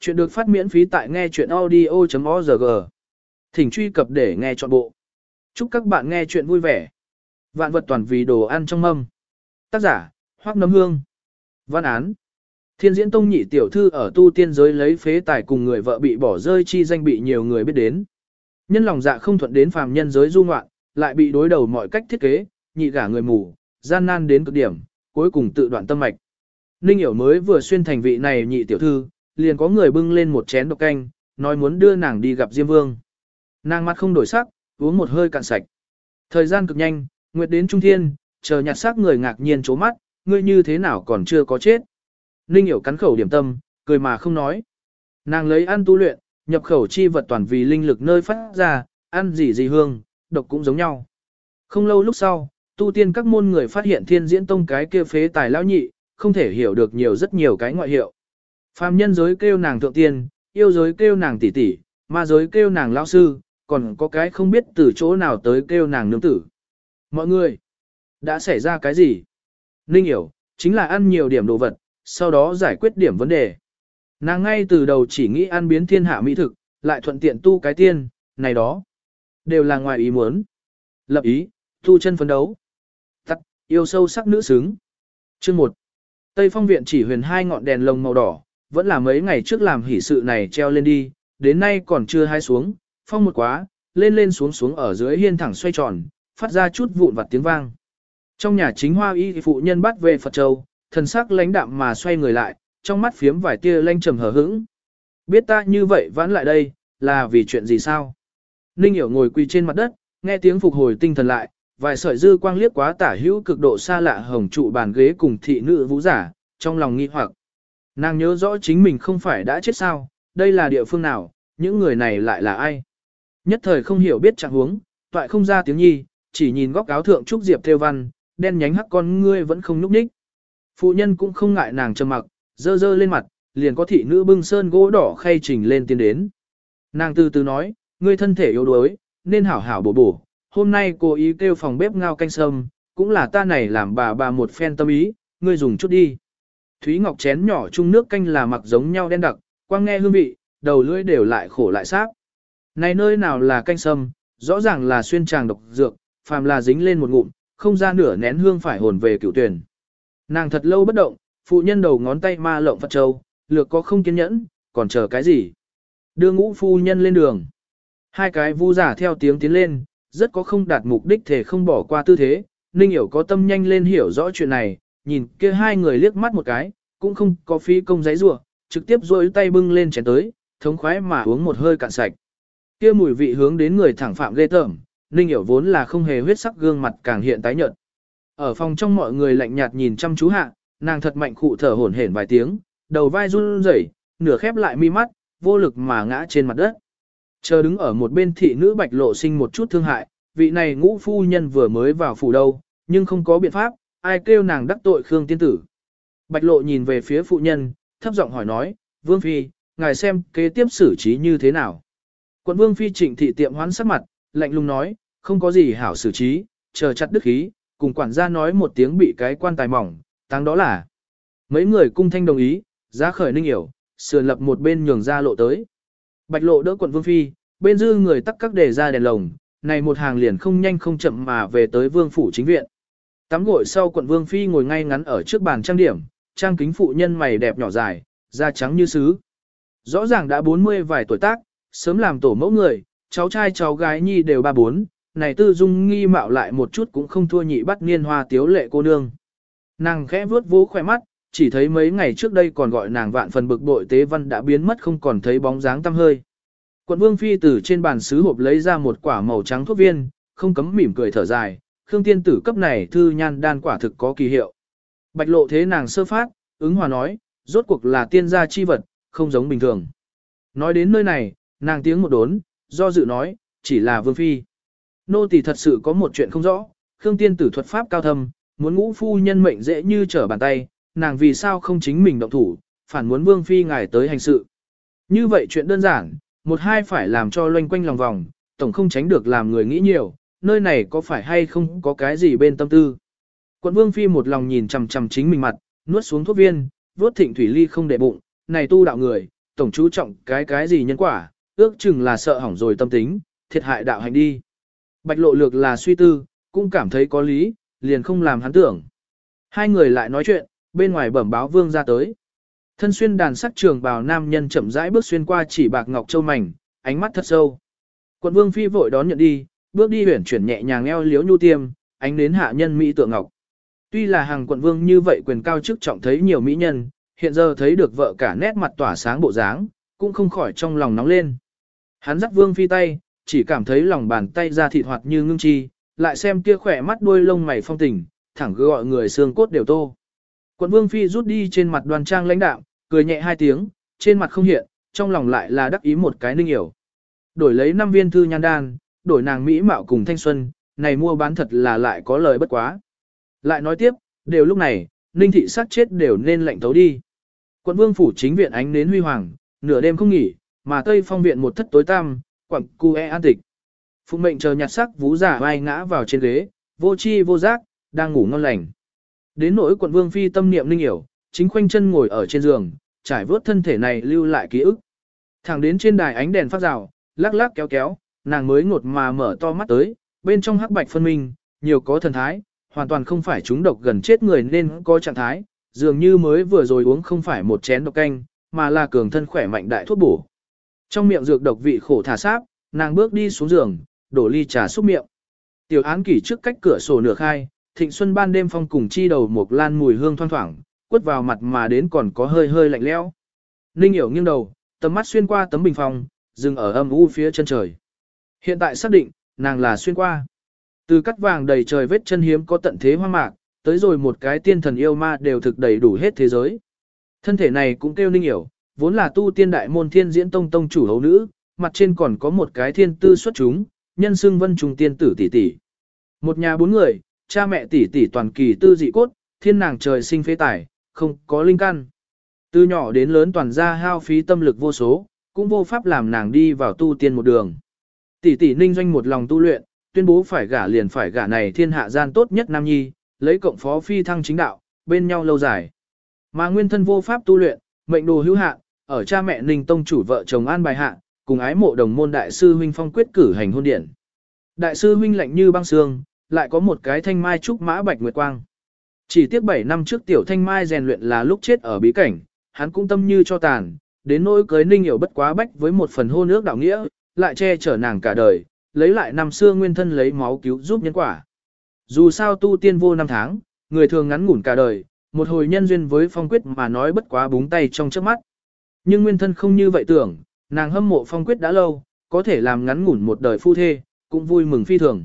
Chuyện được phát miễn phí tại nghe chuyện audio.org. Thỉnh truy cập để nghe trọn bộ. Chúc các bạn nghe chuyện vui vẻ. Vạn vật toàn vì đồ ăn trong mâm. Tác giả, Hoác Nấm Hương. Văn án. Thiên diễn tông nhị tiểu thư ở tu tiên giới lấy phế tài cùng người vợ bị bỏ rơi chi danh bị nhiều người biết đến. Nhân lòng dạ không thuận đến phàm nhân giới du ngoạn, lại bị đối đầu mọi cách thiết kế, nhị gả người mù, gian nan đến cực điểm, cuối cùng tự đoạn tâm mạch. Ninh hiểu mới vừa xuyên thành vị này nhị tiểu thư, liền có người bưng lên một chén độc canh, nói muốn đưa nàng đi gặp Diêm Vương. Nàng mặt không đổi sắc, uống một hơi cạn sạch. Thời gian cực nhanh, nguyệt đến trung thiên, chờ nhặt xác người ngạc nhiên chố mắt, ngươi như thế nào còn chưa có chết. Ninh hiểu cắn khẩu điểm tâm, cười mà không nói. Nàng lấy ăn tu luyện, nhập khẩu chi vật toàn vì linh lực nơi phát ra, ăn gì gì hương, độc cũng giống nhau. Không lâu lúc sau, tu tiên các môn người phát hiện thiên diễn tông cái kia phế tài lão nhị, không thể hiểu được nhiều rất nhiều cái ngoại hiệu. Phàm nhân giới kêu nàng thượng tiên, yêu giới kêu nàng tỷ tỷ, ma giới kêu nàng lão sư, còn có cái không biết từ chỗ nào tới kêu nàng nương tử. Mọi người, đã xảy ra cái gì? Ninh hiểu, chính là ăn nhiều điểm đồ vật, sau đó giải quyết điểm vấn đề. Nàng ngay từ đầu chỉ nghĩ ăn biến thiên hạ mỹ thực, lại thuận tiện tu cái tiên, này đó. Đều là ngoài ý muốn. Lập ý, tu chân phấn đấu. Tắt, yêu sâu sắc nữ xứng. Chương 1. Tây phong viện chỉ huyền hai ngọn đèn lồng màu đỏ, vẫn là mấy ngày trước làm hỷ sự này treo lên đi, đến nay còn chưa hai xuống, phong một quá, lên lên xuống xuống ở dưới hiên thẳng xoay tròn, phát ra chút vụn vặt tiếng vang. Trong nhà chính hoa y phụ nhân bắt về Phật Châu, thần sắc lãnh đạm mà xoay người lại, trong mắt phiếm vài tia lanh trầm hờ hững. Biết ta như vậy vãn lại đây, là vì chuyện gì sao? Ninh hiểu ngồi quỳ trên mặt đất, nghe tiếng phục hồi tinh thần lại, vài sợi dư quang liếc quá tả hữu cực độ xa lạ hồng trụ bàn ghế cùng thị nữ vũ giả, trong lòng nghi hoặc. Nàng nhớ rõ chính mình không phải đã chết sao, đây là địa phương nào, những người này lại là ai. Nhất thời không hiểu biết trạng huống, toại không ra tiếng nhi, chỉ nhìn góc áo thượng trúc diệp theo văn, đen nhánh hắc con ngươi vẫn không nhúc nhích. Phụ nhân cũng không ngại nàng trầm mặc, dơ dơ lên mặt, liền có thị nữ bưng sơn gỗ đỏ khay trình lên tiến đến. Nàng từ từ nói, ngươi thân thể yếu đuối, nên hảo hảo bổ bổ, hôm nay cô ý kêu phòng bếp ngao canh sâm, cũng là ta này làm bà bà một phen tâm ý, ngươi dùng chút đi. Thúy Ngọc chén nhỏ chung nước canh là mặc giống nhau đen đặc, quang nghe hương vị, đầu lưỡi đều lại khổ lại sáp. Này nơi nào là canh sâm, rõ ràng là xuyên tràng độc dược, phàm là dính lên một ngụm, không ra nửa nén hương phải hồn về cửu tuyển. Nàng thật lâu bất động, phụ nhân đầu ngón tay ma lộng Phật Châu, lược có không kiên nhẫn, còn chờ cái gì? Đưa ngũ phu nhân lên đường. Hai cái vu giả theo tiếng tiến lên, rất có không đạt mục đích thể không bỏ qua tư thế, Ninh hiểu có tâm nhanh lên hiểu rõ chuyện này, nhìn kia hai người liếc mắt một cái, cũng không có phí công giấy rủa trực tiếp rôi tay bưng lên chén tới, thống khoái mà uống một hơi cạn sạch. Kia mùi vị hướng đến người thẳng phạm ghê tởm, Ninh hiểu vốn là không hề huyết sắc gương mặt càng hiện tái nhợt. Ở phòng trong mọi người lạnh nhạt nhìn chăm chú hạ, nàng thật mạnh khụ thở hổn hển vài tiếng, đầu vai run rẩy, nửa khép lại mi mắt, vô lực mà ngã trên mặt đất. Chờ đứng ở một bên thị nữ bạch lộ sinh một chút thương hại, vị này ngũ phu nhân vừa mới vào phủ đâu, nhưng không có biện pháp, ai kêu nàng đắc tội Khương tiên tử. Bạch lộ nhìn về phía phụ nhân, thấp giọng hỏi nói, Vương Phi, ngài xem kế tiếp xử trí như thế nào. Quận Vương Phi trịnh thị tiệm hoán sắc mặt, lạnh lùng nói, không có gì hảo xử trí, chờ chặt đức khí, cùng quản gia nói một tiếng bị cái quan tài mỏng, tăng đó là. Mấy người cung thanh đồng ý, ra khởi ninh hiểu, sườn lập một bên nhường ra lộ tới. Bạch lộ đỡ quận Vương Phi, bên dư người tắc các đề ra đèn lồng, này một hàng liền không nhanh không chậm mà về tới Vương Phủ chính viện. Tắm gội sau quận Vương Phi ngồi ngay ngắn ở trước bàn trang điểm, trang kính phụ nhân mày đẹp nhỏ dài, da trắng như sứ. Rõ ràng đã 40 vài tuổi tác, sớm làm tổ mẫu người, cháu trai cháu gái nhi đều ba bốn, này tư dung nghi mạo lại một chút cũng không thua nhị bắt niên hoa tiếu lệ cô nương. Nàng khẽ vuốt vú khỏe mắt, chỉ thấy mấy ngày trước đây còn gọi nàng vạn phần bực bội tế văn đã biến mất không còn thấy bóng dáng tăm hơi. Quận vương phi từ trên bàn sứ hộp lấy ra một quả màu trắng thuốc viên, không cấm mỉm cười thở dài, Khương tiên tử cấp này thư nhan đan quả thực có kỳ hiệu. Bạch lộ thế nàng sơ phát, ứng hòa nói, rốt cuộc là tiên gia chi vật, không giống bình thường. Nói đến nơi này, nàng tiếng một đốn, do dự nói, chỉ là vương phi. Nô tỳ thật sự có một chuyện không rõ, Khương tiên tử thuật pháp cao thâm, muốn ngũ phu nhân mệnh dễ như trở bàn tay, nàng vì sao không chính mình động thủ, phản muốn vương phi ngài tới hành sự. Như vậy chuyện đơn giản, một hai phải làm cho loanh quanh lòng vòng, tổng không tránh được làm người nghĩ nhiều, nơi này có phải hay không có cái gì bên tâm tư. Quận vương phi một lòng nhìn chằm chằm chính mình mặt, nuốt xuống thuốc viên, vuốt thịnh thủy ly không để bụng, này tu đạo người, tổng chú trọng cái cái gì nhân quả, ước chừng là sợ hỏng rồi tâm tính, thiệt hại đạo hành đi. Bạch lộ lược là suy tư, cũng cảm thấy có lý, liền không làm hắn tưởng. Hai người lại nói chuyện, bên ngoài bẩm báo vương ra tới. Thân xuyên đàn sắc trường bào nam nhân chậm rãi bước xuyên qua chỉ bạc ngọc châu mảnh, ánh mắt thật sâu. Quận vương phi vội đón nhận đi, bước đi huyển chuyển nhẹ nhàng eo liếu nhu tiêm, ánh đến hạ nhân mỹ tượng ngọc. Tuy là hàng quận vương như vậy quyền cao chức trọng thấy nhiều mỹ nhân, hiện giờ thấy được vợ cả nét mặt tỏa sáng bộ dáng, cũng không khỏi trong lòng nóng lên. Hắn dắt vương phi tay, chỉ cảm thấy lòng bàn tay ra thịt hoạt như ngưng chi, lại xem kia khỏe mắt đuôi lông mày phong tình, thẳng gọi người xương cốt đều tô. Quận vương phi rút đi trên mặt đoan trang lãnh đạm, cười nhẹ hai tiếng, trên mặt không hiện, trong lòng lại là đắc ý một cái ninh hiểu. Đổi lấy năm viên thư nhan đan, đổi nàng mỹ mạo cùng thanh xuân, này mua bán thật là lại có lời bất quá. Lại nói tiếp, đều lúc này, ninh thị sát chết đều nên lệnh tấu đi. Quận vương phủ chính viện ánh nến huy hoàng, nửa đêm không nghỉ, mà tây phong viện một thất tối tăm, quặng cu e an tịch. Phụ mệnh chờ nhặt sắc vú giả vai ngã vào trên ghế, vô chi vô giác, đang ngủ ngon lành. Đến nỗi quận vương phi tâm niệm linh hiểu, chính khoanh chân ngồi ở trên giường, trải vớt thân thể này lưu lại ký ức. Thẳng đến trên đài ánh đèn phát rào, lắc lắc kéo kéo, nàng mới ngột mà mở to mắt tới, bên trong hắc bạch phân minh, nhiều có thần thái, hoàn toàn không phải chúng độc gần chết người nên có trạng thái, dường như mới vừa rồi uống không phải một chén độc canh, mà là cường thân khỏe mạnh đại thuốc bổ. Trong miệng dược độc vị khổ thả sáp, nàng bước đi xuống giường, đổ ly trà xúc miệng. Tiểu án kỷ trước cách cửa sổ nửa khai, thịnh xuân ban đêm phong cùng chi đầu một lan mùi hương thoang thoảng, quất vào mặt mà đến còn có hơi hơi lạnh lẽo. Ninh hiểu nghiêng đầu, tầm mắt xuyên qua tấm bình phòng dừng ở âm u phía chân trời. Hiện tại xác định, nàng là xuyên qua. Từ cắt vàng đầy trời vết chân hiếm có tận thế hoa mạc, tới rồi một cái tiên thần yêu ma đều thực đầy đủ hết thế giới. Thân thể này cũng kêu ninh hiểu, vốn là tu tiên đại môn thiên diễn tông tông chủ hấu nữ, mặt trên còn có một cái thiên tư xuất chúng, nhân xưng vân trùng tiên tử tỷ tỷ. Một nhà bốn người, cha mẹ tỷ tỷ toàn kỳ tư dị cốt, thiên nàng trời sinh phế tài, không có linh căn. Từ nhỏ đến lớn toàn gia hao phí tâm lực vô số, cũng vô pháp làm nàng đi vào tu tiên một đường. Tỷ tỷ ninh doanh một lòng tu luyện, tuyên bố phải gả liền phải gả này thiên hạ gian tốt nhất nam nhi, lấy cộng phó phi thăng chính đạo, bên nhau lâu dài. Mà nguyên thân vô pháp tu luyện, mệnh đồ hữu hạ, ở cha mẹ ninh tông chủ vợ chồng an bài hạ, cùng ái mộ đồng môn đại sư huynh phong quyết cử hành hôn điển. Đại sư huynh lạnh như băng sương, lại có một cái thanh mai trúc mã bạch nguyệt quang. Chỉ tiếc 7 năm trước tiểu thanh mai rèn luyện là lúc chết ở bí cảnh, hắn cũng tâm như cho tàn, đến nỗi cưới ninh hiểu bất quá bách với một phần hôn ước đạo nghĩa, lại che chở nàng cả đời, lấy lại năm xưa nguyên thân lấy máu cứu giúp nhân quả. Dù sao tu tiên vô năm tháng, người thường ngắn ngủn cả đời, một hồi nhân duyên với phong quyết mà nói bất quá búng tay trong trước mắt. Nhưng nguyên thân không như vậy tưởng, nàng hâm mộ phong quyết đã lâu, có thể làm ngắn ngủn một đời phu thê, cũng vui mừng phi thường.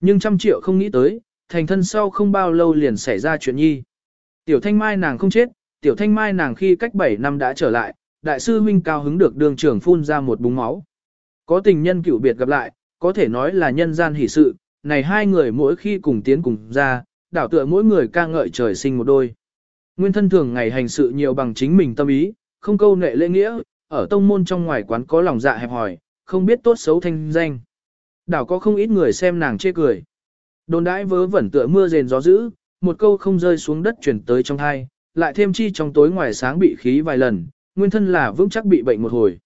Nhưng trăm triệu không nghĩ tới, thành thân sau không bao lâu liền xảy ra chuyện nhi. Tiểu thanh mai nàng không chết, tiểu thanh mai nàng khi cách 7 năm đã trở lại, đại sư huynh cao hứng được đường trưởng phun ra một búng máu. Có tình nhân cựu biệt gặp lại, có thể nói là nhân gian hỷ sự, này hai người mỗi khi cùng tiến cùng ra, đảo tựa mỗi người ca ngợi trời sinh một đôi. Nguyên thân thường ngày hành sự nhiều bằng chính mình tâm ý, không câu nệ lễ nghĩa, ở tông môn trong ngoài quán có lòng dạ hẹp hòi, không biết tốt xấu thanh danh. Đảo có không ít người xem nàng chê cười. Đồn đãi vớ vẩn tựa mưa rền gió dữ, một câu không rơi xuống đất chuyển tới trong hai, lại thêm chi trong tối ngoài sáng bị khí vài lần, nguyên thân là vững chắc bị bệnh một hồi.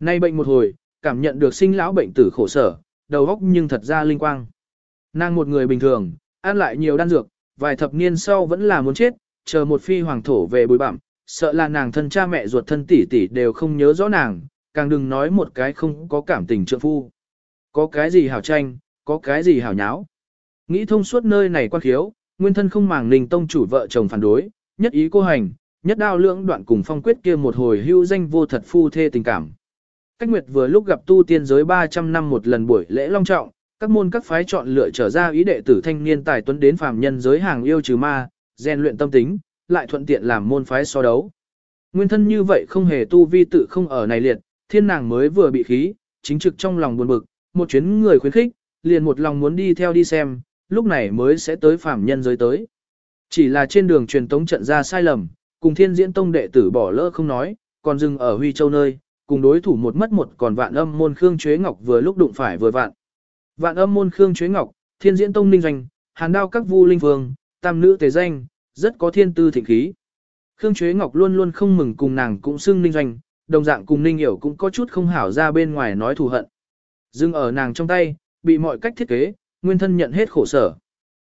Nay bệnh một hồi, cảm nhận được sinh lão bệnh tử khổ sở, đầu óc nhưng thật ra linh quang. Nàng một người bình thường, ăn lại nhiều đan dược, vài thập niên sau vẫn là muốn chết, chờ một phi hoàng thổ về bùi bặm, sợ là nàng thân cha mẹ ruột thân tỷ tỷ đều không nhớ rõ nàng, càng đừng nói một cái không có cảm tình trượng phu. Có cái gì hảo tranh, có cái gì hảo nháo. Nghĩ thông suốt nơi này quan khiếu, nguyên thân không màng ninh tông chủ vợ chồng phản đối, nhất ý cô hành, nhất đao lưỡng đoạn cùng phong quyết kia một hồi hưu danh vô thật phu thê tình cảm. Cách nguyệt vừa lúc gặp tu tiên giới 300 năm một lần buổi lễ long trọng, các môn các phái chọn lựa trở ra ý đệ tử thanh niên tài tuấn đến phàm nhân giới hàng yêu trừ ma, rèn luyện tâm tính, lại thuận tiện làm môn phái so đấu. Nguyên thân như vậy không hề tu vi tự không ở này liệt, thiên nàng mới vừa bị khí, chính trực trong lòng buồn bực, một chuyến người khuyến khích, liền một lòng muốn đi theo đi xem, lúc này mới sẽ tới phàm nhân giới tới. Chỉ là trên đường truyền tống trận ra sai lầm, cùng thiên diễn tông đệ tử bỏ lỡ không nói, còn dừng ở Huy Châu nơi, cùng đối thủ một mất một còn vạn âm môn Khương Chuế Ngọc vừa lúc đụng phải vừa vạn. Vạn âm môn Khương Chuế Ngọc, thiên diễn tông ninh doanh, hàn đao các vu linh vương tam nữ tề danh, rất có thiên tư thịnh khí. Khương Chuế Ngọc luôn luôn không mừng cùng nàng cũng xưng ninh doanh, đồng dạng cùng Ninh Hiểu cũng có chút không hảo ra bên ngoài nói thù hận. Dưng ở nàng trong tay, bị mọi cách thiết kế, nguyên thân nhận hết khổ sở.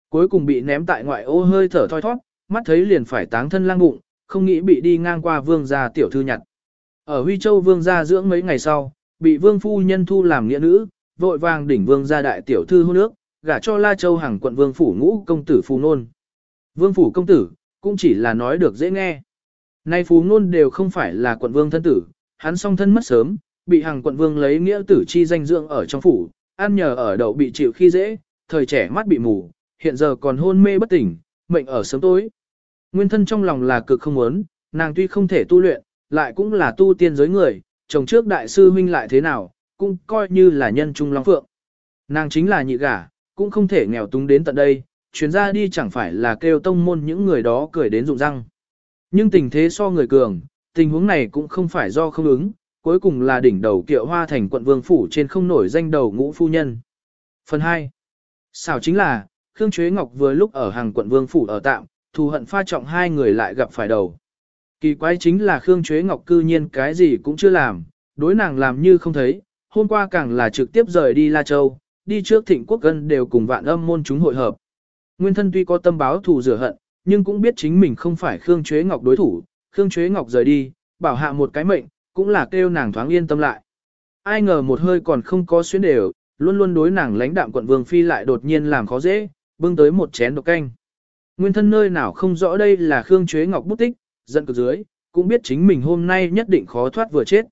Cuối cùng bị ném tại ngoại ô hơi thở thoi thoát, mắt thấy liền phải táng thân lang bụng, không nghĩ bị đi ngang qua vương gia tiểu thư nhặt. Ở Huy Châu vương gia dưỡng mấy ngày sau, bị vương phu nhân thu làm nghĩa nữ, vội vàng đỉnh vương gia đại tiểu thư hôn nước, gả cho La Châu hàng quận vương phủ ngũ công tử phù nôn. Vương phủ công tử, cũng chỉ là nói được dễ nghe. Nay phù nôn đều không phải là quận vương thân tử, hắn song thân mất sớm, bị hàng quận vương lấy nghĩa tử chi danh dưỡng ở trong phủ, ăn nhờ ở đậu bị chịu khi dễ, thời trẻ mắt bị mù, hiện giờ còn hôn mê bất tỉnh, mệnh ở sớm tối. Nguyên thân trong lòng là cực không muốn, nàng tuy không thể tu luyện, lại cũng là tu tiên giới người, chồng trước đại sư huynh lại thế nào, cũng coi như là nhân trung long phượng. Nàng chính là nhị gả, cũng không thể nghèo túng đến tận đây, chuyến ra đi chẳng phải là kêu tông môn những người đó cười đến rụng răng. Nhưng tình thế so người cường, tình huống này cũng không phải do không ứng, cuối cùng là đỉnh đầu kiệu hoa thành quận vương phủ trên không nổi danh đầu ngũ phu nhân. Phần 2. Xảo chính là, Khương Chuế Ngọc vừa lúc ở hàng quận vương phủ ở tạm, thù hận pha trọng hai người lại gặp phải đầu. Kỳ quái chính là Khương Chuế Ngọc cư nhiên cái gì cũng chưa làm, đối nàng làm như không thấy, hôm qua càng là trực tiếp rời đi La Châu, đi trước thịnh quốc gân đều cùng vạn âm môn chúng hội hợp. Nguyên thân tuy có tâm báo thù rửa hận, nhưng cũng biết chính mình không phải Khương Chuế Ngọc đối thủ, Khương Chuế Ngọc rời đi, bảo hạ một cái mệnh, cũng là kêu nàng thoáng yên tâm lại. Ai ngờ một hơi còn không có xuyến đều, luôn luôn đối nàng lãnh đạm quận Vương Phi lại đột nhiên làm khó dễ, bưng tới một chén độc canh. Nguyên thân nơi nào không rõ đây là Khương Chuế Ngọc bút tích, giận cực dưới, cũng biết chính mình hôm nay nhất định khó thoát vừa chết.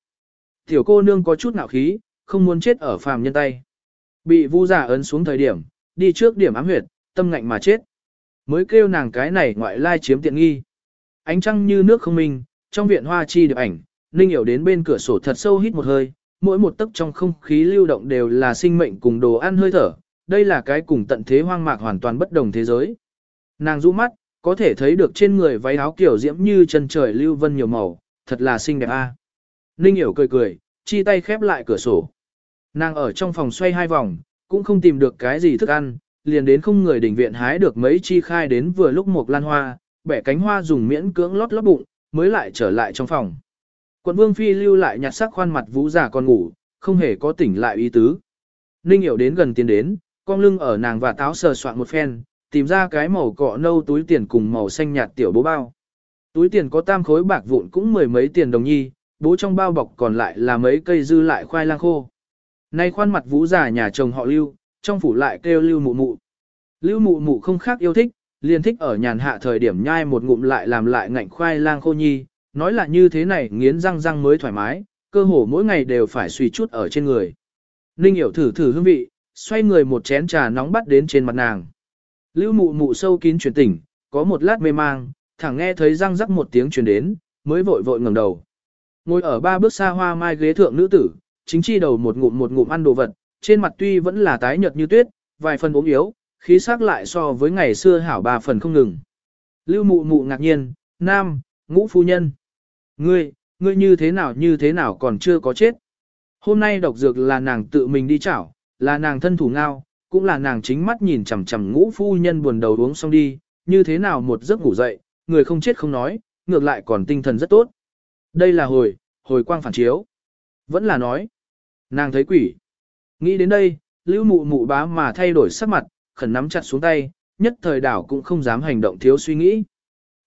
Tiểu cô nương có chút nạo khí, không muốn chết ở phàm nhân tay. Bị vu giả ấn xuống thời điểm, đi trước điểm ám huyệt, tâm ngạnh mà chết. Mới kêu nàng cái này ngoại lai chiếm tiện nghi. Ánh trăng như nước không minh, trong viện hoa chi được ảnh, Ninh hiểu đến bên cửa sổ thật sâu hít một hơi, mỗi một tấc trong không khí lưu động đều là sinh mệnh cùng đồ ăn hơi thở, đây là cái cùng tận thế hoang mạc hoàn toàn bất đồng thế giới. Nàng rũ mắt, có thể thấy được trên người váy áo kiểu diễm như chân trời lưu vân nhiều màu, thật là xinh đẹp a. Ninh hiểu cười cười, chi tay khép lại cửa sổ. Nàng ở trong phòng xoay hai vòng, cũng không tìm được cái gì thức ăn, liền đến không người đỉnh viện hái được mấy chi khai đến vừa lúc một lan hoa, bẻ cánh hoa dùng miễn cưỡng lót lót bụng, mới lại trở lại trong phòng. Quận vương phi lưu lại nhặt sắc khoan mặt vũ giả còn ngủ, không hề có tỉnh lại ý tứ. Ninh hiểu đến gần tiến đến, con lưng ở nàng và táo sờ soạn một phen, tìm ra cái màu cọ nâu túi tiền cùng màu xanh nhạt tiểu bố bao. Túi tiền có tam khối bạc vụn cũng mười mấy tiền đồng nhi, bố trong bao bọc còn lại là mấy cây dư lại khoai lang khô. Nay khoan mặt vũ giả nhà chồng họ lưu, trong phủ lại kêu lưu mụ mụ. Lưu mụ mụ không khác yêu thích, liền thích ở nhàn hạ thời điểm nhai một ngụm lại làm lại ngạnh khoai lang khô nhi, nói là như thế này nghiến răng răng mới thoải mái, cơ hồ mỗi ngày đều phải suy chút ở trên người. Ninh hiểu thử thử hương vị, xoay người một chén trà nóng bắt đến trên mặt nàng. Lưu mụ mụ sâu kín chuyển tỉnh, có một lát mê mang, thẳng nghe thấy răng rắc một tiếng truyền đến, mới vội vội ngẩng đầu. Ngồi ở ba bước xa hoa mai ghế thượng nữ tử, chính chi đầu một ngụm một ngụm ăn đồ vật, trên mặt tuy vẫn là tái nhợt như tuyết, vài phần ốm yếu, khí sắc lại so với ngày xưa hảo ba phần không ngừng. Lưu mụ mụ ngạc nhiên, nam, ngũ phu nhân. Ngươi, ngươi như thế nào như thế nào còn chưa có chết. Hôm nay độc dược là nàng tự mình đi chảo, là nàng thân thủ ngao, cũng là nàng chính mắt nhìn chằm chằm ngũ phu nhân buồn đầu uống xong đi, như thế nào một giấc ngủ dậy, người không chết không nói, ngược lại còn tinh thần rất tốt. Đây là hồi, hồi quang phản chiếu. Vẫn là nói, nàng thấy quỷ. Nghĩ đến đây, lưu mụ mụ bá mà thay đổi sắc mặt, khẩn nắm chặt xuống tay, nhất thời đảo cũng không dám hành động thiếu suy nghĩ.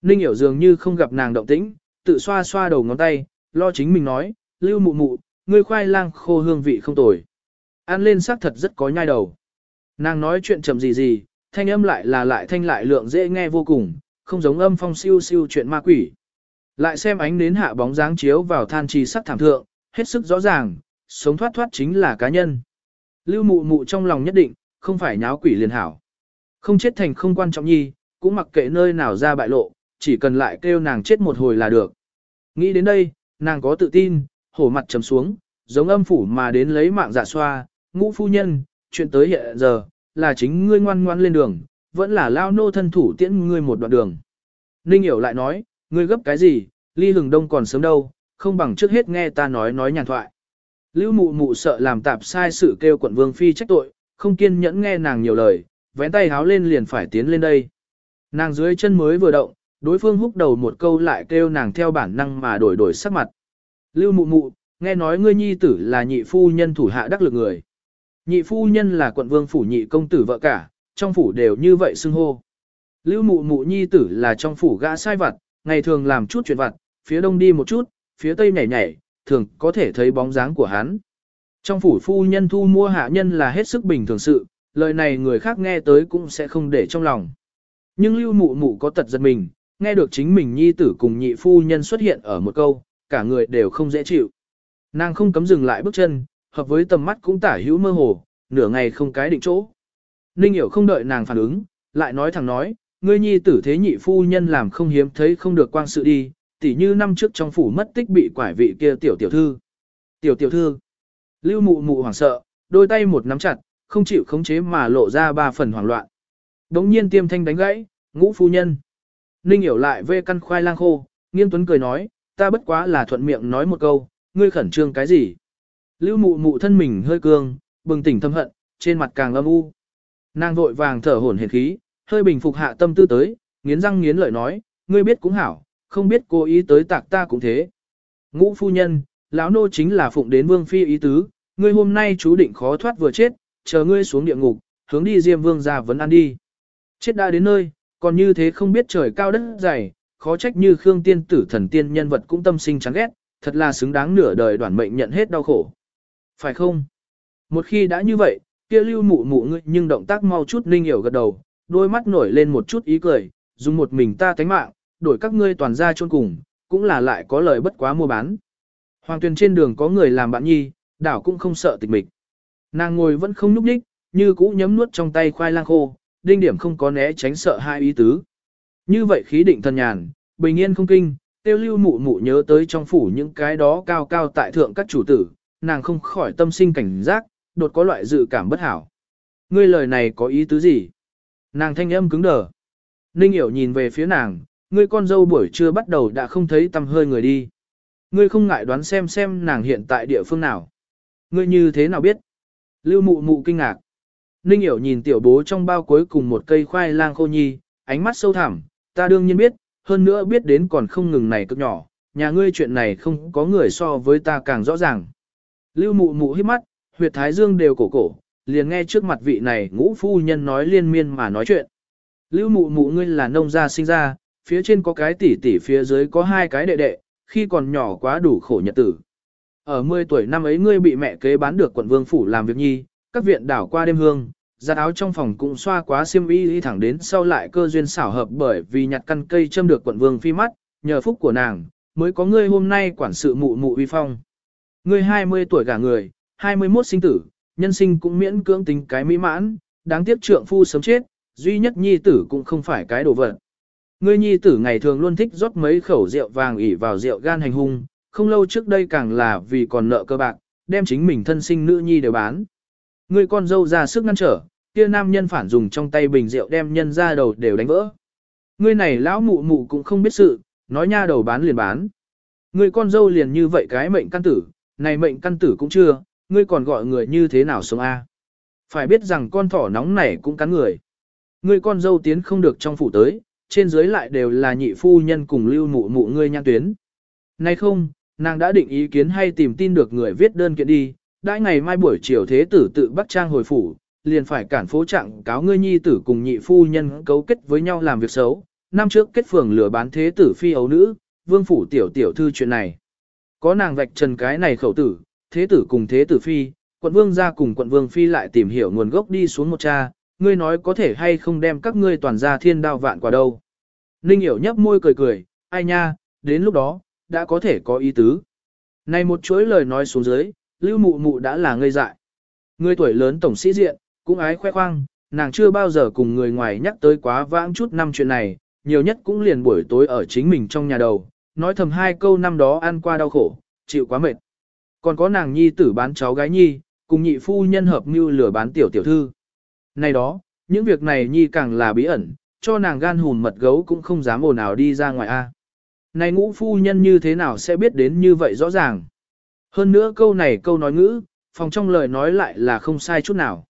Ninh hiểu dường như không gặp nàng động tĩnh, tự xoa xoa đầu ngón tay, lo chính mình nói, lưu mụ mụ, ngươi khoai lang khô hương vị không tồi. Ăn lên sắc thật rất có nhai đầu. Nàng nói chuyện chậm gì gì, thanh âm lại là lại thanh lại lượng dễ nghe vô cùng, không giống âm phong siêu siêu chuyện ma quỷ. Lại xem ánh nến hạ bóng dáng chiếu vào than trì sắc thảm thượng, hết sức rõ ràng, sống thoát thoát chính là cá nhân. Lưu mụ mụ trong lòng nhất định, không phải nháo quỷ liền hảo. Không chết thành không quan trọng nhi, cũng mặc kệ nơi nào ra bại lộ, chỉ cần lại kêu nàng chết một hồi là được. Nghĩ đến đây, nàng có tự tin, hổ mặt trầm xuống, giống âm phủ mà đến lấy mạng dạ xoa, ngũ phu nhân, chuyện tới hiện giờ, là chính ngươi ngoan ngoan lên đường, vẫn là lao nô thân thủ tiễn ngươi một đoạn đường. Ninh hiểu lại nói, ngươi gấp cái gì, ly hừng đông còn sớm đâu, không bằng trước hết nghe ta nói nói nhàn thoại. Lưu mụ mụ sợ làm tạp sai sự kêu quận vương phi trách tội, không kiên nhẫn nghe nàng nhiều lời, vén tay háo lên liền phải tiến lên đây. Nàng dưới chân mới vừa động, đối phương húc đầu một câu lại kêu nàng theo bản năng mà đổi đổi sắc mặt. Lưu mụ mụ, nghe nói ngươi nhi tử là nhị phu nhân thủ hạ đắc lực người. Nhị phu nhân là quận vương phủ nhị công tử vợ cả, trong phủ đều như vậy xưng hô. Lưu mụ mụ nhi tử là trong phủ gã sai vặt, ngày thường làm chút chuyện vặt, phía đông đi một chút, phía tây nhảy nhảy, thường có thể thấy bóng dáng của hắn. Trong phủ phu nhân thu mua hạ nhân là hết sức bình thường sự, lời này người khác nghe tới cũng sẽ không để trong lòng. Nhưng lưu mụ mụ có tật giật mình, nghe được chính mình nhi tử cùng nhị phu nhân xuất hiện ở một câu, cả người đều không dễ chịu. Nàng không cấm dừng lại bước chân, hợp với tầm mắt cũng tả hữu mơ hồ, nửa ngày không cái định chỗ. Ninh hiểu không đợi nàng phản ứng, lại nói thẳng nói, ngươi nhi tử thế nhị phu nhân làm không hiếm thấy không được quang sự đi, tỉ như năm trước trong phủ mất tích bị quải vị kia tiểu tiểu thư. Tiểu tiểu thư. Lưu mụ mụ hoảng sợ, đôi tay một nắm chặt, không chịu khống chế mà lộ ra ba phần hoảng loạn. Đống nhiên tiêm thanh đánh gãy, ngũ phu nhân. Ninh hiểu lại vê căn khoai lang khô, nghiêng tuấn cười nói, ta bất quá là thuận miệng nói một câu, ngươi khẩn trương cái gì. Lưu mụ mụ thân mình hơi cương, bừng tỉnh thâm hận, trên mặt càng âm u. Nàng vội vàng thở hổn hển khí, hơi bình phục hạ tâm tư tới, nghiến răng nghiến lợi nói, ngươi biết cũng hảo, không biết cô ý tới tạc ta cũng thế. Ngũ phu nhân, lão nô chính là phụng đến vương phi ý tứ, ngươi hôm nay chú định khó thoát vừa chết, chờ ngươi xuống địa ngục, hướng đi diêm vương ra vấn ăn đi. Chết đã đến nơi, còn như thế không biết trời cao đất dày, khó trách như Khương tiên tử thần tiên nhân vật cũng tâm sinh chán ghét, thật là xứng đáng nửa đời đoàn mệnh nhận hết đau khổ. Phải không? Một khi đã như vậy, kia lưu mụ mụ ngươi nhưng động tác mau chút ninh hiểu gật đầu, đôi mắt nổi lên một chút ý cười, dùng một mình ta tánh mạng, đổi các ngươi toàn ra chôn cùng, cũng là lại có lời bất quá mua bán. Hoàng tuyền trên đường có người làm bạn nhi, đảo cũng không sợ tịch mịch. Nàng ngồi vẫn không nhúc nhích, như cũ nhấm nuốt trong tay khoai lang khô, đinh điểm không có né tránh sợ hai ý tứ. Như vậy khí định thần nhàn, bình yên không kinh, tiêu lưu mụ mụ nhớ tới trong phủ những cái đó cao cao tại thượng các chủ tử, nàng không khỏi tâm sinh cảnh giác, đột có loại dự cảm bất hảo. Ngươi lời này có ý tứ gì? Nàng thanh âm cứng đờ. Ninh hiểu nhìn về phía nàng, ngươi con dâu buổi trưa bắt đầu đã không thấy tâm hơi người đi. Ngươi không ngại đoán xem xem nàng hiện tại địa phương nào. Ngươi như thế nào biết? Lưu mụ mụ kinh ngạc. Ninh hiểu nhìn tiểu bố trong bao cuối cùng một cây khoai lang khô nhi, ánh mắt sâu thẳm, ta đương nhiên biết, hơn nữa biết đến còn không ngừng này cực nhỏ, nhà ngươi chuyện này không có người so với ta càng rõ ràng. Lưu mụ mụ hít mắt, huyệt thái dương đều cổ cổ, liền nghe trước mặt vị này ngũ phu nhân nói liên miên mà nói chuyện. Lưu mụ mụ ngươi là nông gia sinh ra, phía trên có cái tỷ tỷ phía dưới có hai cái đệ đệ, khi còn nhỏ quá đủ khổ nhật tử. Ở 10 tuổi năm ấy ngươi bị mẹ kế bán được quận vương phủ làm việc nhi, các viện đảo qua đêm hương, giặt áo trong phòng cũng xoa quá xiêm y đi thẳng đến sau lại cơ duyên xảo hợp bởi vì nhặt căn cây châm được quận vương phi mắt, nhờ phúc của nàng, mới có ngươi hôm nay quản sự mụ mụ uy phong. Ngươi 20 tuổi gả người, 21 sinh tử, nhân sinh cũng miễn cưỡng tính cái mỹ mãn, đáng tiếc trượng phu sớm chết, duy nhất nhi tử cũng không phải cái đồ vật. Ngươi nhi tử ngày thường luôn thích rót mấy khẩu rượu vàng ỉ vào rượu gan hành hung, không lâu trước đây càng là vì còn nợ cơ bạc, đem chính mình thân sinh nữ nhi đều bán. Ngươi con dâu ra sức ngăn trở, kia nam nhân phản dùng trong tay bình rượu đem nhân ra đầu đều đánh vỡ. Ngươi này lão mụ mụ cũng không biết sự, nói nha đầu bán liền bán. Ngươi con dâu liền như vậy cái mệnh căn tử, này mệnh căn tử cũng chưa, ngươi còn gọi người như thế nào sống a? Phải biết rằng con thỏ nóng này cũng cắn người. Ngươi con dâu tiến không được trong phủ tới, trên dưới lại đều là nhị phu nhân cùng lưu mụ mụ ngươi nhang tuyến. Nay không, nàng đã định ý kiến hay tìm tin được người viết đơn kiện đi, đãi ngày mai buổi chiều thế tử tự bắt trang hồi phủ, liền phải cản phố trạng cáo ngươi nhi tử cùng nhị phu nhân cấu kết với nhau làm việc xấu. Năm trước kết phường lừa bán thế tử phi ấu nữ, vương phủ tiểu tiểu thư chuyện này. Có nàng vạch trần cái này khẩu tử, thế tử cùng thế tử phi, quận vương ra cùng quận vương phi lại tìm hiểu nguồn gốc đi xuống một cha, ngươi nói có thể hay không đem các ngươi toàn ra thiên đao vạn quả đâu. Ninh hiểu nhấp môi cười cười, ai nha, đến lúc đó, đã có thể có ý tứ. Này một chuỗi lời nói xuống dưới, lưu mụ mụ đã là ngây dại. Người tuổi lớn tổng sĩ diện, cũng ái khoe khoang, nàng chưa bao giờ cùng người ngoài nhắc tới quá vãng chút năm chuyện này, nhiều nhất cũng liền buổi tối ở chính mình trong nhà đầu, nói thầm hai câu năm đó ăn qua đau khổ, chịu quá mệt. Còn có nàng nhi tử bán cháu gái nhi, cùng nhị phu nhân hợp mưu lừa bán tiểu tiểu thư. Này đó, những việc này nhi càng là bí ẩn, cho nàng gan hùn mật gấu cũng không dám ồn nào đi ra ngoài a. Này ngũ phu nhân như thế nào sẽ biết đến như vậy rõ ràng. Hơn nữa câu này câu nói ngữ, phòng trong lời nói lại là không sai chút nào.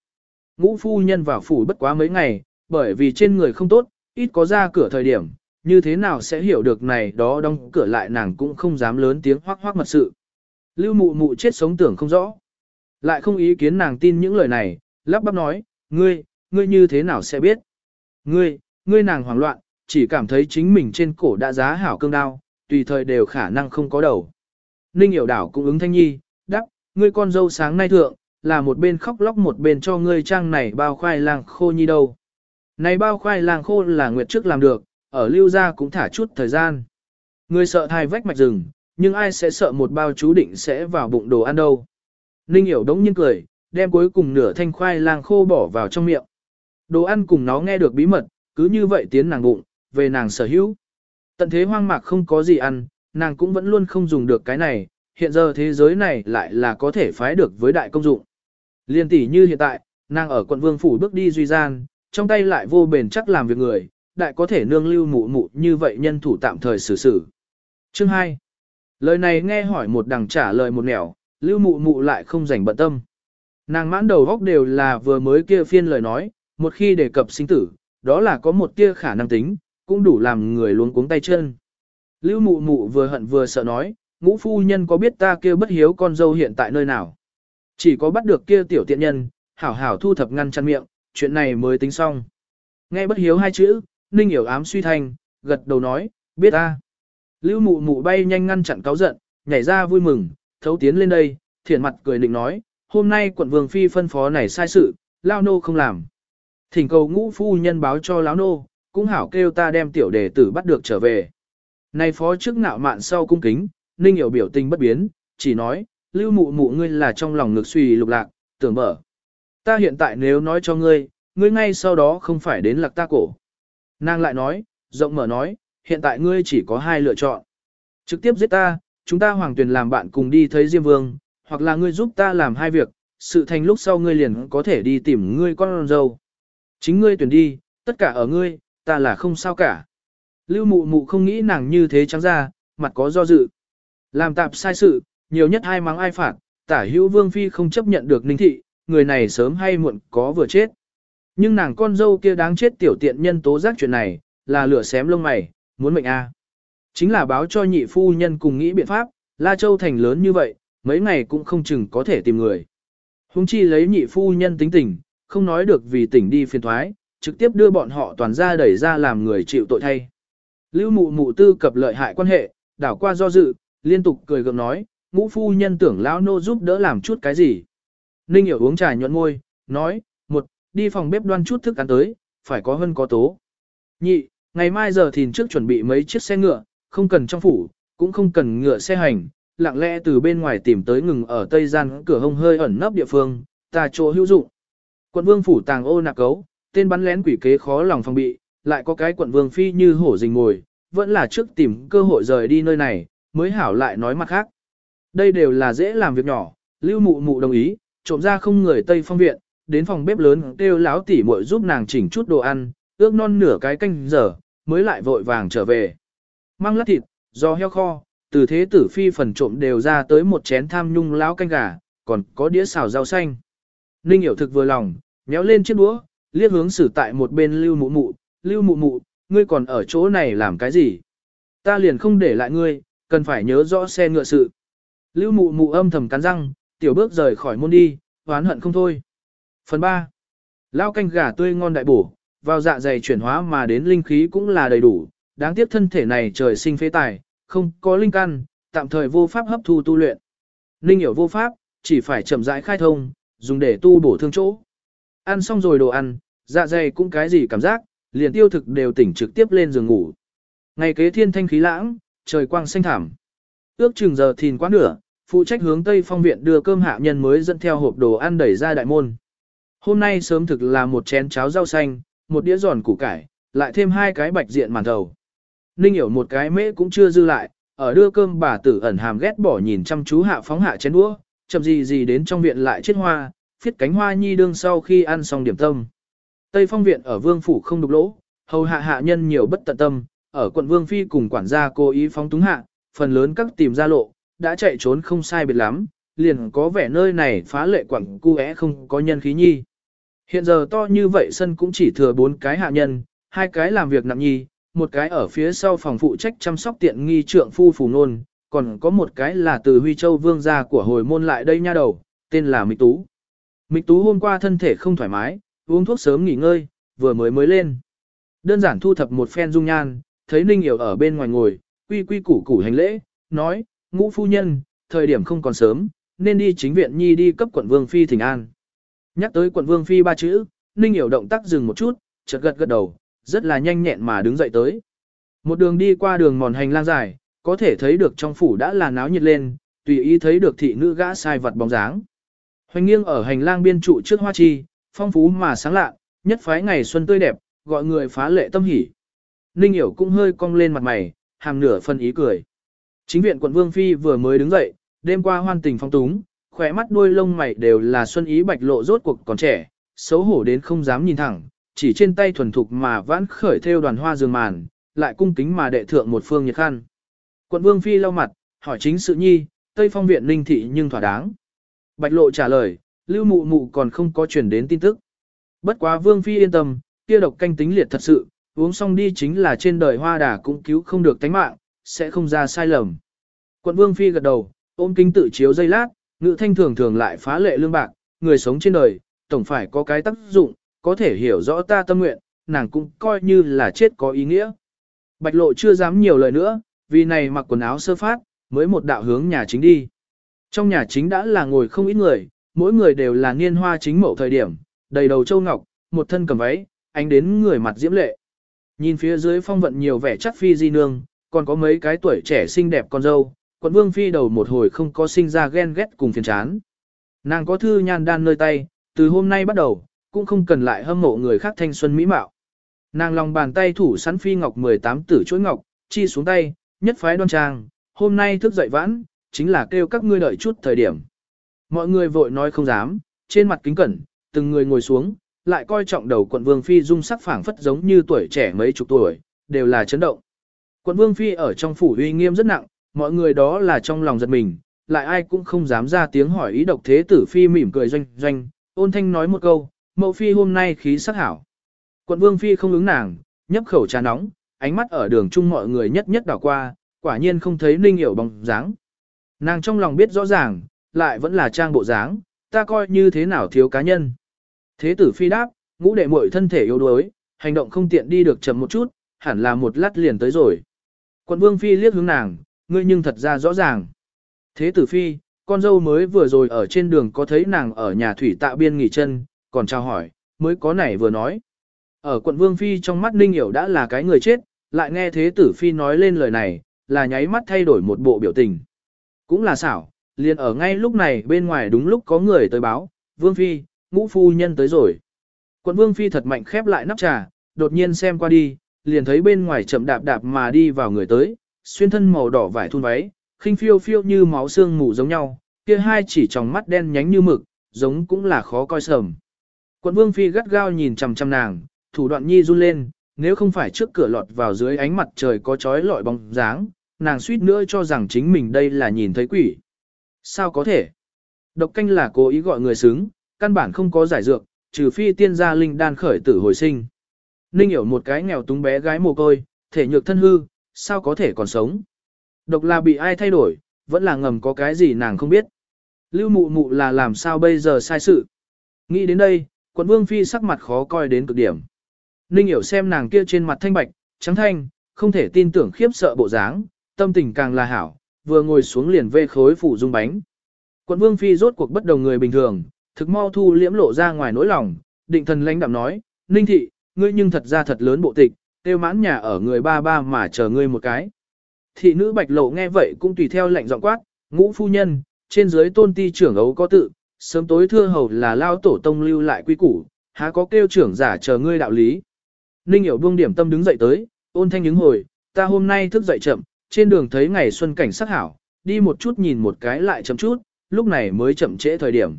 Ngũ phu nhân vào phủ bất quá mấy ngày, bởi vì trên người không tốt, ít có ra cửa thời điểm, như thế nào sẽ hiểu được này đó đóng cửa lại nàng cũng không dám lớn tiếng hoác hoác mật sự. Lưu mụ mụ chết sống tưởng không rõ. Lại không ý kiến nàng tin những lời này, lắp bắp nói, ngươi, ngươi như thế nào sẽ biết? Ngươi, ngươi nàng hoảng loạn, chỉ cảm thấy chính mình trên cổ đã giá hảo cương đao, tùy thời đều khả năng không có đầu. Ninh hiểu đảo cũng ứng thanh nhi, đáp, ngươi con dâu sáng nay thượng, là một bên khóc lóc một bên cho ngươi trang này bao khoai lang khô nhi đâu. Này bao khoai lang khô là nguyệt trước làm được, ở lưu gia cũng thả chút thời gian. Người sợ thai vách mạch rừng, nhưng ai sẽ sợ một bao chú định sẽ vào bụng đồ ăn đâu. Ninh hiểu đống nhiên cười, đem cuối cùng nửa thanh khoai lang khô bỏ vào trong miệng. Đồ ăn cùng nó nghe được bí mật, cứ như vậy tiến nàng bụng, về nàng sở hữu. Tận thế hoang mạc không có gì ăn, nàng cũng vẫn luôn không dùng được cái này, hiện giờ thế giới này lại là có thể phái được với đại công dụng. Liên tỷ như hiện tại, nàng ở quận vương phủ bước đi duy gian, trong tay lại vô bền chắc làm việc người, đại có thể nương lưu mụ mụ như vậy nhân thủ tạm thời xử xử. Chương 2. Lời này nghe hỏi một đằng trả lời một nẻo, lưu mụ mụ lại không rảnh bận tâm. Nàng mãn đầu góc đều là vừa mới kia phiên lời nói, một khi đề cập sinh tử, đó là có một tia khả năng tính, cũng đủ làm người luống cuống tay chân. Lưu mụ mụ vừa hận vừa sợ nói, ngũ phu nhân có biết ta kia bất hiếu con dâu hiện tại nơi nào. Chỉ có bắt được kia tiểu tiện nhân, hảo hảo thu thập ngăn chăn miệng, chuyện này mới tính xong. Nghe bất hiếu hai chữ, ninh hiểu ám suy thanh, gật đầu nói, biết ta. Lưu mụ mụ bay nhanh ngăn chặn cáo giận, nhảy ra vui mừng, thấu tiến lên đây, thiện mặt cười định nói, hôm nay quận vương phi phân phó này sai sự, lao nô không làm. Thỉnh cầu ngũ phu nhân báo cho lão nô, cũng hảo kêu ta đem tiểu đề tử bắt được trở về. Này phó trước nạo mạn sau cung kính, ninh hiểu biểu tình bất biến, chỉ nói, lưu mụ mụ ngươi là trong lòng ngực suy lục lạc, tưởng mở. Ta hiện tại nếu nói cho ngươi, ngươi ngay sau đó không phải đến lạc ta cổ. Nàng lại nói, rộng mở nói, hiện tại ngươi chỉ có hai lựa chọn. Trực tiếp giết ta, chúng ta hoàng tuyển làm bạn cùng đi thấy Diêm Vương, hoặc là ngươi giúp ta làm hai việc, sự thành lúc sau ngươi liền có thể đi tìm ngươi con dâu. Chính ngươi tuyển đi, tất cả ở ngươi, ta là không sao cả. Lưu mụ mụ không nghĩ nàng như thế trắng ra, mặt có do dự. Làm tạp sai sự, nhiều nhất hai mắng ai phạt, tả hữu vương phi không chấp nhận được ninh thị, người này sớm hay muộn có vừa chết. Nhưng nàng con dâu kia đáng chết tiểu tiện nhân tố giác chuyện này, là lửa xém lông mày, muốn mệnh a. Chính là báo cho nhị phu nhân cùng nghĩ biện pháp, La Châu thành lớn như vậy, mấy ngày cũng không chừng có thể tìm người. Hùng chi lấy nhị phu nhân tính tình, không nói được vì tỉnh đi phiền thoái, trực tiếp đưa bọn họ toàn ra đẩy ra làm người chịu tội thay. Lưu mụ mụ tư cập lợi hại quan hệ, đảo qua do dự, liên tục cười gượng nói, ngũ phu nhân tưởng lão nô giúp đỡ làm chút cái gì. Ninh hiểu uống trà nhuận môi, nói, đi phòng bếp đoan chút thức ăn tới, phải có hơn có tố. Nhị, ngày mai giờ thìn trước chuẩn bị mấy chiếc xe ngựa, không cần trong phủ, cũng không cần ngựa xe hành, lặng lẽ từ bên ngoài tìm tới ngừng ở tây gian cửa hông hơi ẩn nấp địa phương, ta chỗ hữu dụng. Quận vương phủ tàng ô nạc cấu, tên bắn lén quỷ kế khó lòng phòng bị, lại có cái quận vương phi như hổ rình ngồi, vẫn là trước tìm cơ hội rời đi nơi này, mới hảo lại nói mặt khác. Đây đều là dễ làm việc nhỏ, lưu mụ mụ đồng ý, trộm ra không người Tây Phong Viện, đến phòng bếp lớn kêu láo tỉ muội giúp nàng chỉnh chút đồ ăn, ước non nửa cái canh giờ, mới lại vội vàng trở về. Mang lát thịt, do heo kho, từ thế tử phi phần trộm đều ra tới một chén tham nhung láo canh gà, còn có đĩa xào rau xanh. Ninh hiểu thực vừa lòng, nhéo lên chiếc đũa, liếc hướng xử tại một bên lưu mụ mụ, lưu mụ mụ, ngươi còn ở chỗ này làm cái gì? Ta liền không để lại ngươi, cần phải nhớ rõ xe ngựa sự. Lưu mụ mụ âm thầm cắn răng, tiểu bước rời khỏi môn đi, oán hận không thôi. Phần 3. Lao canh gà tươi ngon đại bổ, vào dạ dày chuyển hóa mà đến linh khí cũng là đầy đủ, đáng tiếc thân thể này trời sinh phế tài, không có linh căn, tạm thời vô pháp hấp thu tu luyện. Linh hiểu vô pháp, chỉ phải chậm rãi khai thông, dùng để tu bổ thương chỗ. Ăn xong rồi đồ ăn, dạ dày cũng cái gì cảm giác, liền tiêu thực đều tỉnh trực tiếp lên giường ngủ. Ngày kế thiên thanh khí lãng, trời quang xanh thảm. Ước chừng giờ thìn quá nửa, phụ trách hướng Tây Phong viện đưa cơm hạ nhân mới dẫn theo hộp đồ ăn đẩy ra đại môn. Hôm nay sớm thực là một chén cháo rau xanh, một đĩa giòn củ cải, lại thêm hai cái bạch diện màn thầu. Ninh hiểu một cái mễ cũng chưa dư lại, ở đưa cơm bà tử ẩn hàm ghét bỏ nhìn chăm chú hạ phóng hạ chén đũa, chậm gì gì đến trong viện lại chết hoa, phiết cánh hoa nhi đương sau khi ăn xong điểm tâm. Tây phong viện ở vương phủ không đục lỗ, hầu hạ hạ nhân nhiều bất tận tâm, ở quận vương phi cùng quản gia cố ý phóng túng hạ, phần lớn các tìm ra lộ, đã chạy trốn không sai biệt lắm, liền có vẻ nơi này phá lệ quẳng cu é không có nhân khí nhi. Hiện giờ to như vậy sân cũng chỉ thừa bốn cái hạ nhân, hai cái làm việc nặng nhi, một cái ở phía sau phòng phụ trách chăm sóc tiện nghi trượng phu phù nôn, còn có một cái là từ Huy Châu vương gia của hồi môn lại đây nha đầu, tên là Mịch Tú. Mịch Tú hôm qua thân thể không thoải mái, uống thuốc sớm nghỉ ngơi, vừa mới mới lên. Đơn giản thu thập một phen dung nhan, thấy Ninh Hiểu ở bên ngoài ngồi, quy quy củ củ hành lễ, nói, ngũ phu nhân, thời điểm không còn sớm, nên đi chính viện nhi đi cấp quận vương phi thỉnh an. Nhắc tới quận vương phi ba chữ, Ninh Hiểu động tác dừng một chút, chợt gật gật đầu, rất là nhanh nhẹn mà đứng dậy tới. Một đường đi qua đường mòn hành lang dài, có thể thấy được trong phủ đã là náo nhiệt lên, tùy ý thấy được thị nữ gã sai vật bóng dáng. Hoành nghiêng ở hành lang biên trụ trước hoa chi, phong phú mà sáng lạ, nhất phái ngày xuân tươi đẹp, gọi người phá lệ tâm hỉ. Ninh hiểu cũng hơi cong lên mặt mày, hàm nửa phân ý cười. Chính viện quận Vương Phi vừa mới đứng dậy, đêm qua hoan tình phong túng, khỏe mắt đuôi lông mày đều là xuân ý bạch lộ rốt cuộc còn trẻ, xấu hổ đến không dám nhìn thẳng, chỉ trên tay thuần thục mà vãn khởi theo đoàn hoa giường màn, lại cung kính mà đệ thượng một phương nhiệt khăn. Quận Vương Phi lau mặt, hỏi chính sự nhi, Tây Phong viện linh thị nhưng thỏa đáng. Bạch lộ trả lời, lưu mụ mụ còn không có truyền đến tin tức. Bất quá Vương Phi yên tâm, kia độc canh tính liệt thật sự, uống xong đi chính là trên đời hoa đà cũng cứu không được tánh mạng, sẽ không ra sai lầm. Quận Vương Phi gật đầu, ôm kính tự chiếu dây lát, ngữ thanh thường thường lại phá lệ lương bạc, người sống trên đời, tổng phải có cái tác dụng, có thể hiểu rõ ta tâm nguyện, nàng cũng coi như là chết có ý nghĩa. Bạch lộ chưa dám nhiều lời nữa, vì này mặc quần áo sơ phát, mới một đạo hướng nhà chính đi. Trong nhà chính đã là ngồi không ít người, mỗi người đều là niên hoa chính mẫu thời điểm, đầy đầu châu ngọc, một thân cầm váy, ánh đến người mặt diễm lệ. Nhìn phía dưới phong vận nhiều vẻ chắc phi di nương, còn có mấy cái tuổi trẻ xinh đẹp con dâu, quận vương phi đầu một hồi không có sinh ra ghen ghét cùng phiền chán. Nàng có thư nhan đan nơi tay, từ hôm nay bắt đầu, cũng không cần lại hâm mộ người khác thanh xuân mỹ mạo. Nàng lòng bàn tay thủ sẵn phi ngọc 18 tử chuỗi ngọc, chi xuống tay, nhất phái đoan trang, hôm nay thức dậy vãn, chính là kêu các ngươi đợi chút thời điểm. Mọi người vội nói không dám, trên mặt kính cẩn, từng người ngồi xuống, lại coi trọng đầu quận vương phi dung sắc phảng phất giống như tuổi trẻ mấy chục tuổi, đều là chấn động. Quận vương phi ở trong phủ uy nghiêm rất nặng, mọi người đó là trong lòng giật mình, lại ai cũng không dám ra tiếng hỏi ý độc thế tử phi mỉm cười doanh doanh, ôn thanh nói một câu, mẫu phi hôm nay khí sắc hảo. Quận vương phi không ứng nàng, nhấp khẩu trà nóng, ánh mắt ở đường chung mọi người nhất nhất đảo qua, quả nhiên không thấy ninh hiểu bóng dáng. Nàng trong lòng biết rõ ràng, lại vẫn là trang bộ dáng, ta coi như thế nào thiếu cá nhân. Thế tử phi đáp, ngũ đệ muội thân thể yếu đuối, hành động không tiện đi được chậm một chút, hẳn là một lát liền tới rồi. Quận vương phi liếc hướng nàng, ngươi nhưng thật ra rõ ràng. Thế tử phi, con dâu mới vừa rồi ở trên đường có thấy nàng ở nhà thủy tạ biên nghỉ chân, còn chào hỏi, mới có nảy vừa nói. Ở quận vương phi trong mắt ninh hiểu đã là cái người chết, lại nghe thế tử phi nói lên lời này, là nháy mắt thay đổi một bộ biểu tình. Cũng là xảo, liền ở ngay lúc này bên ngoài đúng lúc có người tới báo, vương phi, ngũ phu nhân tới rồi. Quận vương phi thật mạnh khép lại nắp trà, đột nhiên xem qua đi, liền thấy bên ngoài chậm đạp đạp mà đi vào người tới, xuyên thân màu đỏ vải thun váy, khinh phiêu phiêu như máu xương mù giống nhau, kia hai chỉ tròng mắt đen nhánh như mực, giống cũng là khó coi sầm. Quận vương phi gắt gao nhìn chằm chằm nàng, thủ đoạn nhi run lên, nếu không phải trước cửa lọt vào dưới ánh mặt trời có chói lọi bóng dáng, nàng suýt nữa cho rằng chính mình đây là nhìn thấy quỷ. Sao có thể? Độc canh là cố ý gọi người xứng, căn bản không có giải dược, trừ phi tiên gia linh đan khởi tử hồi sinh. Ninh hiểu một cái nghèo túng bé gái mồ côi, thể nhược thân hư, sao có thể còn sống? Độc là bị ai thay đổi, vẫn là ngầm có cái gì nàng không biết. Lưu mụ mụ là làm sao bây giờ sai sự. Nghĩ đến đây, quận vương phi sắc mặt khó coi đến cực điểm. Ninh hiểu xem nàng kia trên mặt thanh bạch, trắng thanh, không thể tin tưởng khiếp sợ bộ dáng, tâm tình càng là hảo, vừa ngồi xuống liền vê khối phủ dung bánh. Quận vương phi rốt cuộc bất đồng người bình thường, thực mau thu liễm lộ ra ngoài nỗi lòng, định thần lãnh đạm nói, Ninh thị, ngươi nhưng thật ra thật lớn bộ tịch, tiêu mãn nhà ở người ba ba mà chờ ngươi một cái. Thị nữ bạch lộ nghe vậy cũng tùy theo lệnh giọng quát, ngũ phu nhân, trên dưới tôn ti trưởng ấu có tự, sớm tối thưa hầu là lao tổ tông lưu lại quy củ, há có kêu trưởng giả chờ ngươi đạo lý. Ninh hiểu buông điểm tâm đứng dậy tới, ôn thanh những hồi, ta hôm nay thức dậy chậm, trên đường thấy ngày xuân cảnh sắc hảo, đi một chút nhìn một cái lại chậm chút, lúc này mới chậm trễ thời điểm.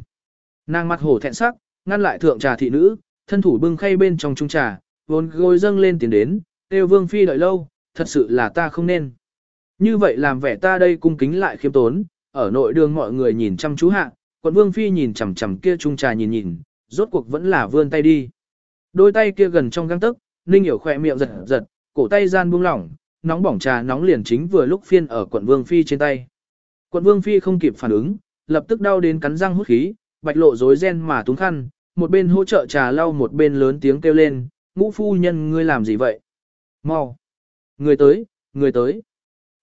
Nàng mặt hổ thẹn sắc, ngăn lại thượng trà thị nữ, thân thủ bưng khay bên trong trung trà, vốn gối dâng lên tiền đến, tiêu vương phi đợi lâu, thật sự là ta không nên. Như vậy làm vẻ ta đây cung kính lại khiêm tốn, ở nội đường mọi người nhìn chăm chú hạ, quận vương phi nhìn chằm chằm kia trung trà nhìn nhìn, rốt cuộc vẫn là vươn tay đi. Đôi tay kia gần trong găng tức, ninh hiểu khỏe miệng giật giật, cổ tay gian buông lỏng, nóng bỏng trà nóng liền chính vừa lúc phiên ở quận Vương Phi trên tay. Quận Vương Phi không kịp phản ứng, lập tức đau đến cắn răng hút khí, bạch lộ rối ren mà túng khăn, một bên hỗ trợ trà lau một bên lớn tiếng kêu lên, ngũ phu nhân ngươi làm gì vậy? Mau! Người tới, người tới!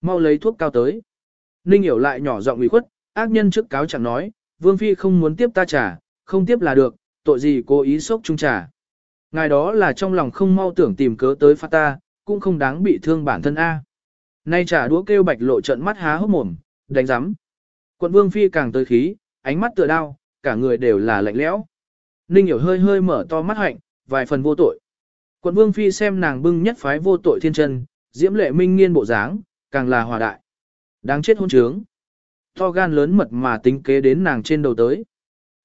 Mau lấy thuốc cao tới. Ninh hiểu lại nhỏ giọng ủy khuất, ác nhân trước cáo chẳng nói, Vương Phi không muốn tiếp ta trả, không tiếp là được, tội gì cố ý sốc chung trả? Ngài đó là trong lòng không mau tưởng tìm cớ tới phát ta, cũng không đáng bị thương bản thân A. Nay trả đũa kêu bạch lộ trận mắt há hốc mồm, đánh giắm. Quận Vương Phi càng tới khí, ánh mắt tựa đau, cả người đều là lạnh lẽo. Ninh hiểu hơi hơi mở to mắt hạnh, vài phần vô tội. Quận Vương Phi xem nàng bưng nhất phái vô tội thiên chân, diễm lệ minh nghiên bộ dáng, càng là hòa đại. Đáng chết hôn trướng. To gan lớn mật mà tính kế đến nàng trên đầu tới.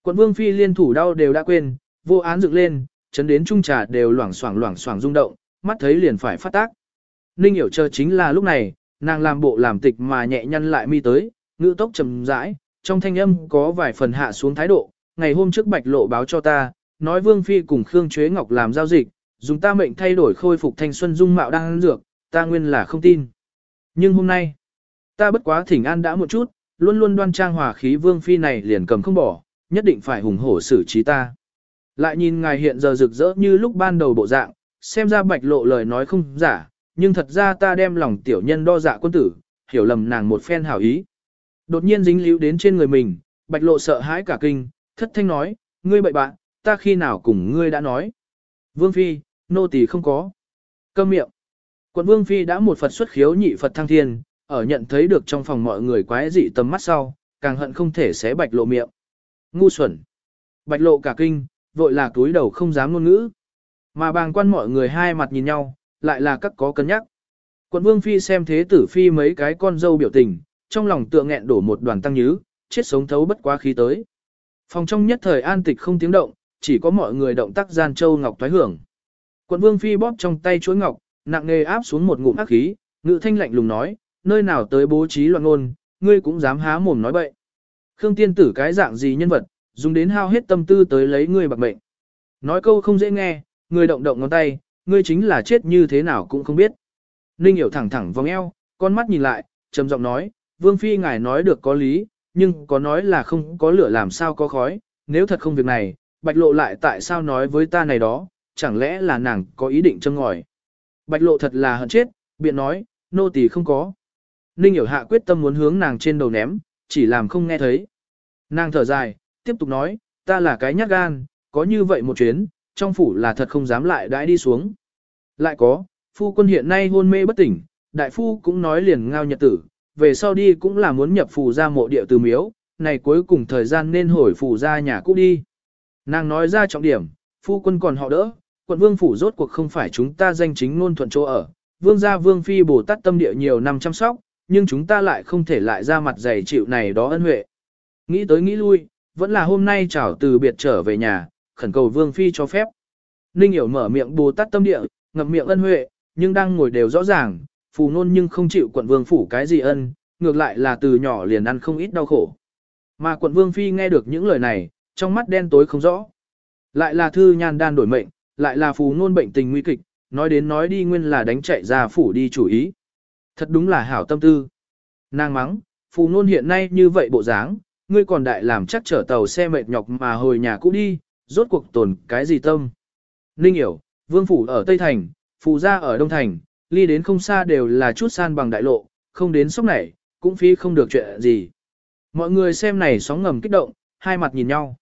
Quận Vương Phi liên thủ đau đều đã quên, vô án dựng lên, chấn đến trung trà đều loảng xoảng loảng xoảng rung động, mắt thấy liền phải phát tác. Ninh hiểu chờ chính là lúc này, nàng làm bộ làm tịch mà nhẹ nhăn lại mi tới, ngữ tốc trầm rãi, trong thanh âm có vài phần hạ xuống thái độ, ngày hôm trước bạch lộ báo cho ta, nói Vương Phi cùng Khương Chuế Ngọc làm giao dịch, dùng ta mệnh thay đổi khôi phục thanh xuân dung mạo đang ăn dược, ta nguyên là không tin. Nhưng hôm nay, ta bất quá thỉnh an đã một chút, luôn luôn đoan trang hòa khí Vương Phi này liền cầm không bỏ, nhất định phải hùng hổ xử trí ta. Lại nhìn ngài hiện giờ rực rỡ như lúc ban đầu bộ dạng, xem ra bạch lộ lời nói không giả, nhưng thật ra ta đem lòng tiểu nhân đo dạ quân tử, hiểu lầm nàng một phen hảo ý. Đột nhiên dính líu đến trên người mình, bạch lộ sợ hãi cả kinh, thất thanh nói, ngươi bậy bạn, ta khi nào cùng ngươi đã nói. Vương Phi, nô tỳ không có. Câm miệng. Quận Vương Phi đã một Phật xuất khiếu nhị Phật thăng thiên, ở nhận thấy được trong phòng mọi người quái dị tầm mắt sau, càng hận không thể xé bạch lộ miệng. Ngu xuẩn. Bạch lộ cả kinh, vội là túi đầu không dám ngôn ngữ. Mà bàng quan mọi người hai mặt nhìn nhau, lại là các có cân nhắc. Quận Vương Phi xem thế tử Phi mấy cái con dâu biểu tình, trong lòng tựa nghẹn đổ một đoàn tăng nhứ, chết sống thấu bất quá khí tới. Phòng trong nhất thời an tịch không tiếng động, chỉ có mọi người động tác gian châu ngọc thoái hưởng. Quận Vương Phi bóp trong tay chuối ngọc, nặng nề áp xuống một ngụm ác khí, ngự thanh lạnh lùng nói, nơi nào tới bố trí loạn ngôn, ngươi cũng dám há mồm nói bậy. Khương tiên tử cái dạng gì nhân vật, dùng đến hao hết tâm tư tới lấy ngươi bạc mệnh. Nói câu không dễ nghe, ngươi động động ngón tay, ngươi chính là chết như thế nào cũng không biết. Ninh hiểu thẳng thẳng vòng eo, con mắt nhìn lại, trầm giọng nói, Vương Phi ngài nói được có lý, nhưng có nói là không có lửa làm sao có khói, nếu thật không việc này, bạch lộ lại tại sao nói với ta này đó, chẳng lẽ là nàng có ý định châm ngòi. Bạch lộ thật là hận chết, biện nói, nô tỳ không có. Ninh hiểu hạ quyết tâm muốn hướng nàng trên đầu ném, chỉ làm không nghe thấy. Nàng thở dài, tiếp tục nói, ta là cái nhát gan, có như vậy một chuyến, trong phủ là thật không dám lại đãi đi xuống. Lại có, phu quân hiện nay hôn mê bất tỉnh, đại phu cũng nói liền ngao nhật tử, về sau đi cũng là muốn nhập phù ra mộ địa từ miếu, này cuối cùng thời gian nên hồi phù ra nhà cũ đi. Nàng nói ra trọng điểm, phu quân còn họ đỡ, quận vương phủ rốt cuộc không phải chúng ta danh chính ngôn thuận chỗ ở, vương gia vương phi bồ tát tâm địa nhiều năm chăm sóc, nhưng chúng ta lại không thể lại ra mặt dày chịu này đó ân huệ. Nghĩ tới nghĩ lui, vẫn là hôm nay chào từ biệt trở về nhà, khẩn cầu vương phi cho phép. Ninh hiểu mở miệng bồ tát tâm địa, ngậm miệng ân huệ, nhưng đang ngồi đều rõ ràng, phù nôn nhưng không chịu quận vương phủ cái gì ân, ngược lại là từ nhỏ liền ăn không ít đau khổ. Mà quận vương phi nghe được những lời này, trong mắt đen tối không rõ. Lại là thư nhan đan đổi mệnh, lại là phù nôn bệnh tình nguy kịch, nói đến nói đi nguyên là đánh chạy ra phủ đi chủ ý. Thật đúng là hảo tâm tư. Nàng mắng, phù nôn hiện nay như vậy bộ dáng, ngươi còn đại làm chắc chở tàu xe mệt nhọc mà hồi nhà cũ đi, rốt cuộc tồn cái gì tâm. Ninh hiểu, vương phủ ở Tây Thành, phù gia ở Đông Thành, ly đến không xa đều là chút san bằng đại lộ, không đến sốc này, cũng phi không được chuyện gì. Mọi người xem này sóng ngầm kích động, hai mặt nhìn nhau.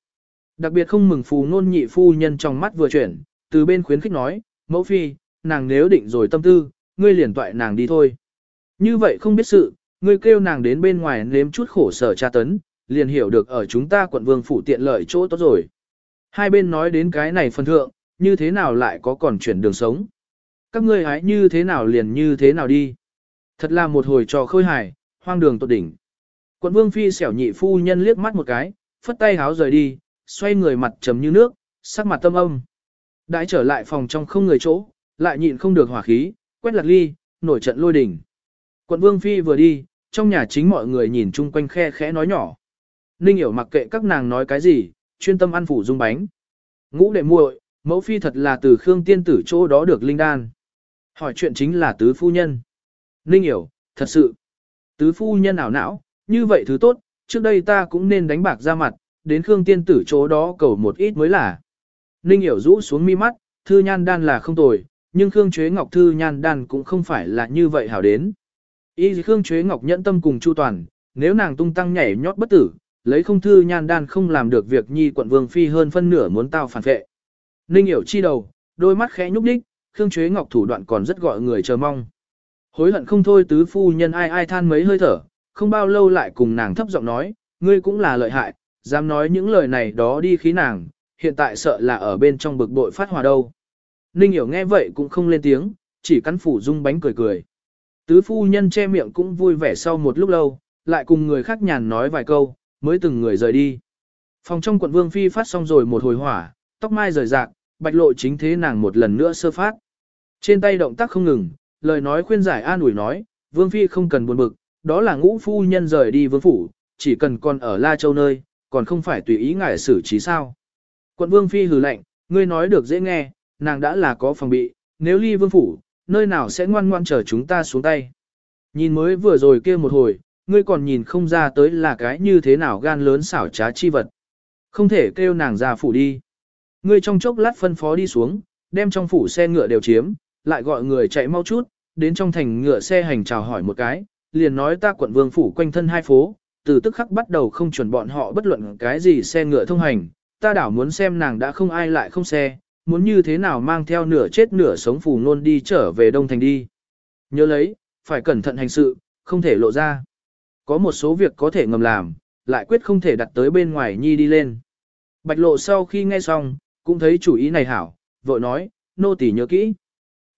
Đặc biệt không mừng phù nôn nhị phu nhân trong mắt vừa chuyển, từ bên khuyến khích nói, mẫu phi, nàng nếu định rồi tâm tư, ngươi liền toại nàng đi thôi. Như vậy không biết sự, ngươi kêu nàng đến bên ngoài nếm chút khổ sở tra tấn, liền hiểu được ở chúng ta quận vương phủ tiện lợi chỗ tốt rồi. Hai bên nói đến cái này phân thượng, như thế nào lại có còn chuyển đường sống. Các ngươi hãy như thế nào liền như thế nào đi. Thật là một hồi trò khôi hài, hoang đường tột đỉnh. Quận vương phi xẻo nhị phu nhân liếc mắt một cái, phất tay háo rời đi, xoay người mặt trầm như nước, sắc mặt tâm âm. Đãi trở lại phòng trong không người chỗ, lại nhịn không được hỏa khí, quét lạc ly, nổi trận lôi đỉnh. Quận vương phi vừa đi, trong nhà chính mọi người nhìn chung quanh khe khẽ nói nhỏ. Ninh hiểu mặc kệ các nàng nói cái gì, chuyên tâm ăn phủ dung bánh. Ngũ đệ muội, mẫu phi thật là từ Khương tiên tử chỗ đó được linh đan. Hỏi chuyện chính là tứ phu nhân. Ninh hiểu, thật sự. Tứ phu nhân ảo não, như vậy thứ tốt, trước đây ta cũng nên đánh bạc ra mặt, đến Khương tiên tử chỗ đó cầu một ít mới là. Ninh hiểu rũ xuống mi mắt, thư nhan đan là không tồi, nhưng Khương Chế Ngọc thư nhan đan cũng không phải là như vậy hảo đến. Y Khương Chế Ngọc nhẫn tâm cùng Chu Toàn, nếu nàng tung tăng nhảy nhót bất tử, lấy không thư nhan đan không làm được việc nhi quận vương phi hơn phân nửa muốn tao phản vệ. Ninh hiểu chi đầu, đôi mắt khẽ nhúc đích, Khương Chế Ngọc thủ đoạn còn rất gọi người chờ mong. Hối hận không thôi tứ phu nhân ai ai than mấy hơi thở, không bao lâu lại cùng nàng thấp giọng nói, ngươi cũng là lợi hại, dám nói những lời này đó đi khí nàng, hiện tại sợ là ở bên trong bực bội phát hòa đâu. Ninh hiểu nghe vậy cũng không lên tiếng, chỉ cắn phủ dung bánh cười cười. Tứ phu nhân che miệng cũng vui vẻ sau một lúc lâu, lại cùng người khác nhàn nói vài câu, mới từng người rời đi. Phòng trong quận vương phi phát xong rồi một hồi hỏa, tóc mai rời rạc, bạch lộ chính thế nàng một lần nữa sơ phát. Trên tay động tác không ngừng, lời nói khuyên giải an ủi nói, vương phi không cần buồn bực, đó là ngũ phu nhân rời đi vương phủ, chỉ cần còn ở La Châu nơi, còn không phải tùy ý ngài xử trí sao. Quận vương phi hừ lạnh, ngươi nói được dễ nghe, nàng đã là có phòng bị, nếu ly vương phủ, nơi nào sẽ ngoan ngoan chờ chúng ta xuống tay. Nhìn mới vừa rồi kia một hồi, ngươi còn nhìn không ra tới là cái như thế nào gan lớn xảo trá chi vật. Không thể kêu nàng ra phủ đi. Ngươi trong chốc lát phân phó đi xuống, đem trong phủ xe ngựa đều chiếm, lại gọi người chạy mau chút, đến trong thành ngựa xe hành chào hỏi một cái, liền nói ta quận vương phủ quanh thân hai phố, từ tức khắc bắt đầu không chuẩn bọn họ bất luận cái gì xe ngựa thông hành, ta đảo muốn xem nàng đã không ai lại không xe, muốn như thế nào mang theo nửa chết nửa sống phù nôn đi trở về Đông Thành đi. Nhớ lấy, phải cẩn thận hành sự, không thể lộ ra. Có một số việc có thể ngầm làm, lại quyết không thể đặt tới bên ngoài nhi đi lên. Bạch lộ sau khi nghe xong, cũng thấy chủ ý này hảo, vội nói, nô tỳ nhớ kỹ.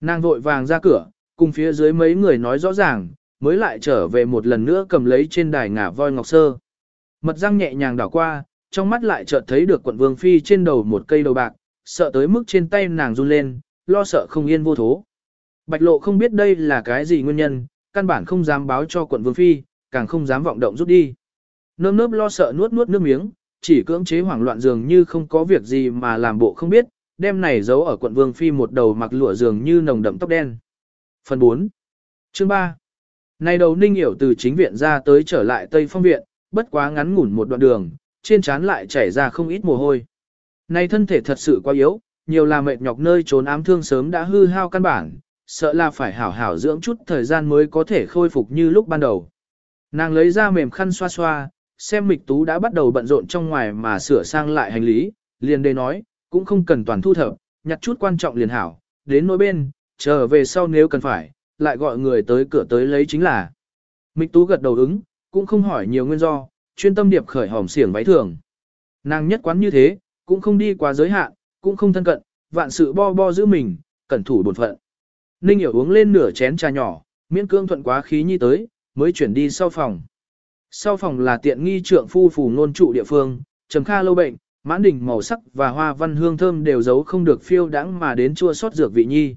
Nàng vội vàng ra cửa, cùng phía dưới mấy người nói rõ ràng, mới lại trở về một lần nữa cầm lấy trên đài ngả voi ngọc sơ. Mật răng nhẹ nhàng đảo qua, trong mắt lại chợt thấy được quận vương phi trên đầu một cây đầu bạc, sợ tới mức trên tay nàng run lên, lo sợ không yên vô thố. Bạch lộ không biết đây là cái gì nguyên nhân, căn bản không dám báo cho quận vương phi, càng không dám vọng động rút đi. Nơm nớp lo sợ nuốt nuốt nước miếng, chỉ cưỡng chế hoảng loạn dường như không có việc gì mà làm bộ không biết, đem này giấu ở quận vương phi một đầu mặc lụa dường như nồng đậm tóc đen. Phần 4 Chương 3 Này đầu ninh hiểu từ chính viện ra tới trở lại Tây Phong Viện, bất quá ngắn ngủn một đoạn đường, trên trán lại chảy ra không ít mồ hôi. Này thân thể thật sự quá yếu, nhiều là mệt nhọc nơi trốn ám thương sớm đã hư hao căn bản, sợ là phải hảo hảo dưỡng chút thời gian mới có thể khôi phục như lúc ban đầu. Nàng lấy ra mềm khăn xoa xoa, xem mịch tú đã bắt đầu bận rộn trong ngoài mà sửa sang lại hành lý, liền đây nói, cũng không cần toàn thu thập, nhặt chút quan trọng liền hảo, đến nỗi bên, chờ về sau nếu cần phải, lại gọi người tới cửa tới lấy chính là. Mịch tú gật đầu ứng, cũng không hỏi nhiều nguyên do, chuyên tâm điệp khởi hòm xiềng váy thường. Nàng nhất quán như thế, cũng không đi quá giới hạn, cũng không thân cận, vạn sự bo bo giữ mình, cẩn thủ bổn phận. Ninh hiểu uống lên nửa chén trà nhỏ, miễn cương thuận quá khí nhi tới, mới chuyển đi sau phòng. Sau phòng là tiện nghi trượng phu phù nôn trụ địa phương, trầm kha lâu bệnh, mãn đỉnh màu sắc và hoa văn hương thơm đều giấu không được phiêu đãng mà đến chua xót dược vị nhi.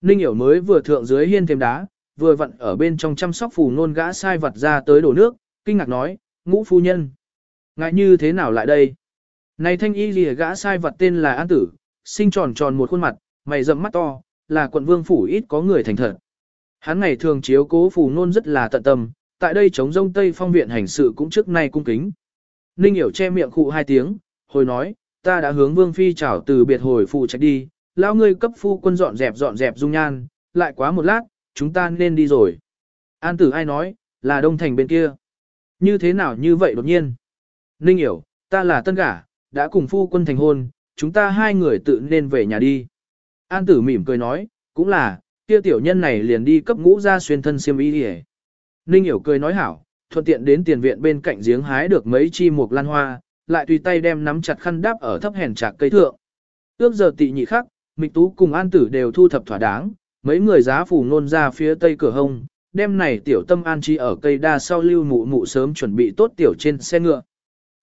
Ninh hiểu mới vừa thượng dưới hiên thêm đá, vừa vặn ở bên trong chăm sóc phù nôn gã sai vật ra tới đổ nước, kinh ngạc nói, ngũ phu nhân. Ngại như thế nào lại đây? Này thanh y lìa gã sai vật tên là An Tử, sinh tròn tròn một khuôn mặt, mày rậm mắt to, là quận vương phủ ít có người thành thật. Hắn ngày thường chiếu cố phù nôn rất là tận tâm, tại đây chống rông Tây Phong viện hành sự cũng trước nay cung kính. Ninh hiểu che miệng khụ hai tiếng, hồi nói, ta đã hướng vương phi chào từ biệt hồi phụ trách đi, lao ngươi cấp phu quân dọn dẹp dọn dẹp dung nhan, lại quá một lát, chúng ta nên đi rồi. An tử ai nói, là đông thành bên kia. Như thế nào như vậy đột nhiên? Ninh hiểu, ta là tân gả, đã cùng phu quân thành hôn, chúng ta hai người tự nên về nhà đi. An tử mỉm cười nói, cũng là, kia tiểu nhân này liền đi cấp ngũ ra xuyên thân xiêm y đi Ninh hiểu cười nói hảo, thuận tiện đến tiền viện bên cạnh giếng hái được mấy chi mục lan hoa, lại tùy tay đem nắm chặt khăn đáp ở thấp hèn trạc cây thượng. Ước giờ tị nhị khắc, Mịch Tú cùng An Tử đều thu thập thỏa đáng, mấy người giá phủ nôn ra phía tây cửa hông, đem này tiểu tâm an trí ở cây đa sau lưu mụ mụ sớm chuẩn bị tốt tiểu trên xe ngựa.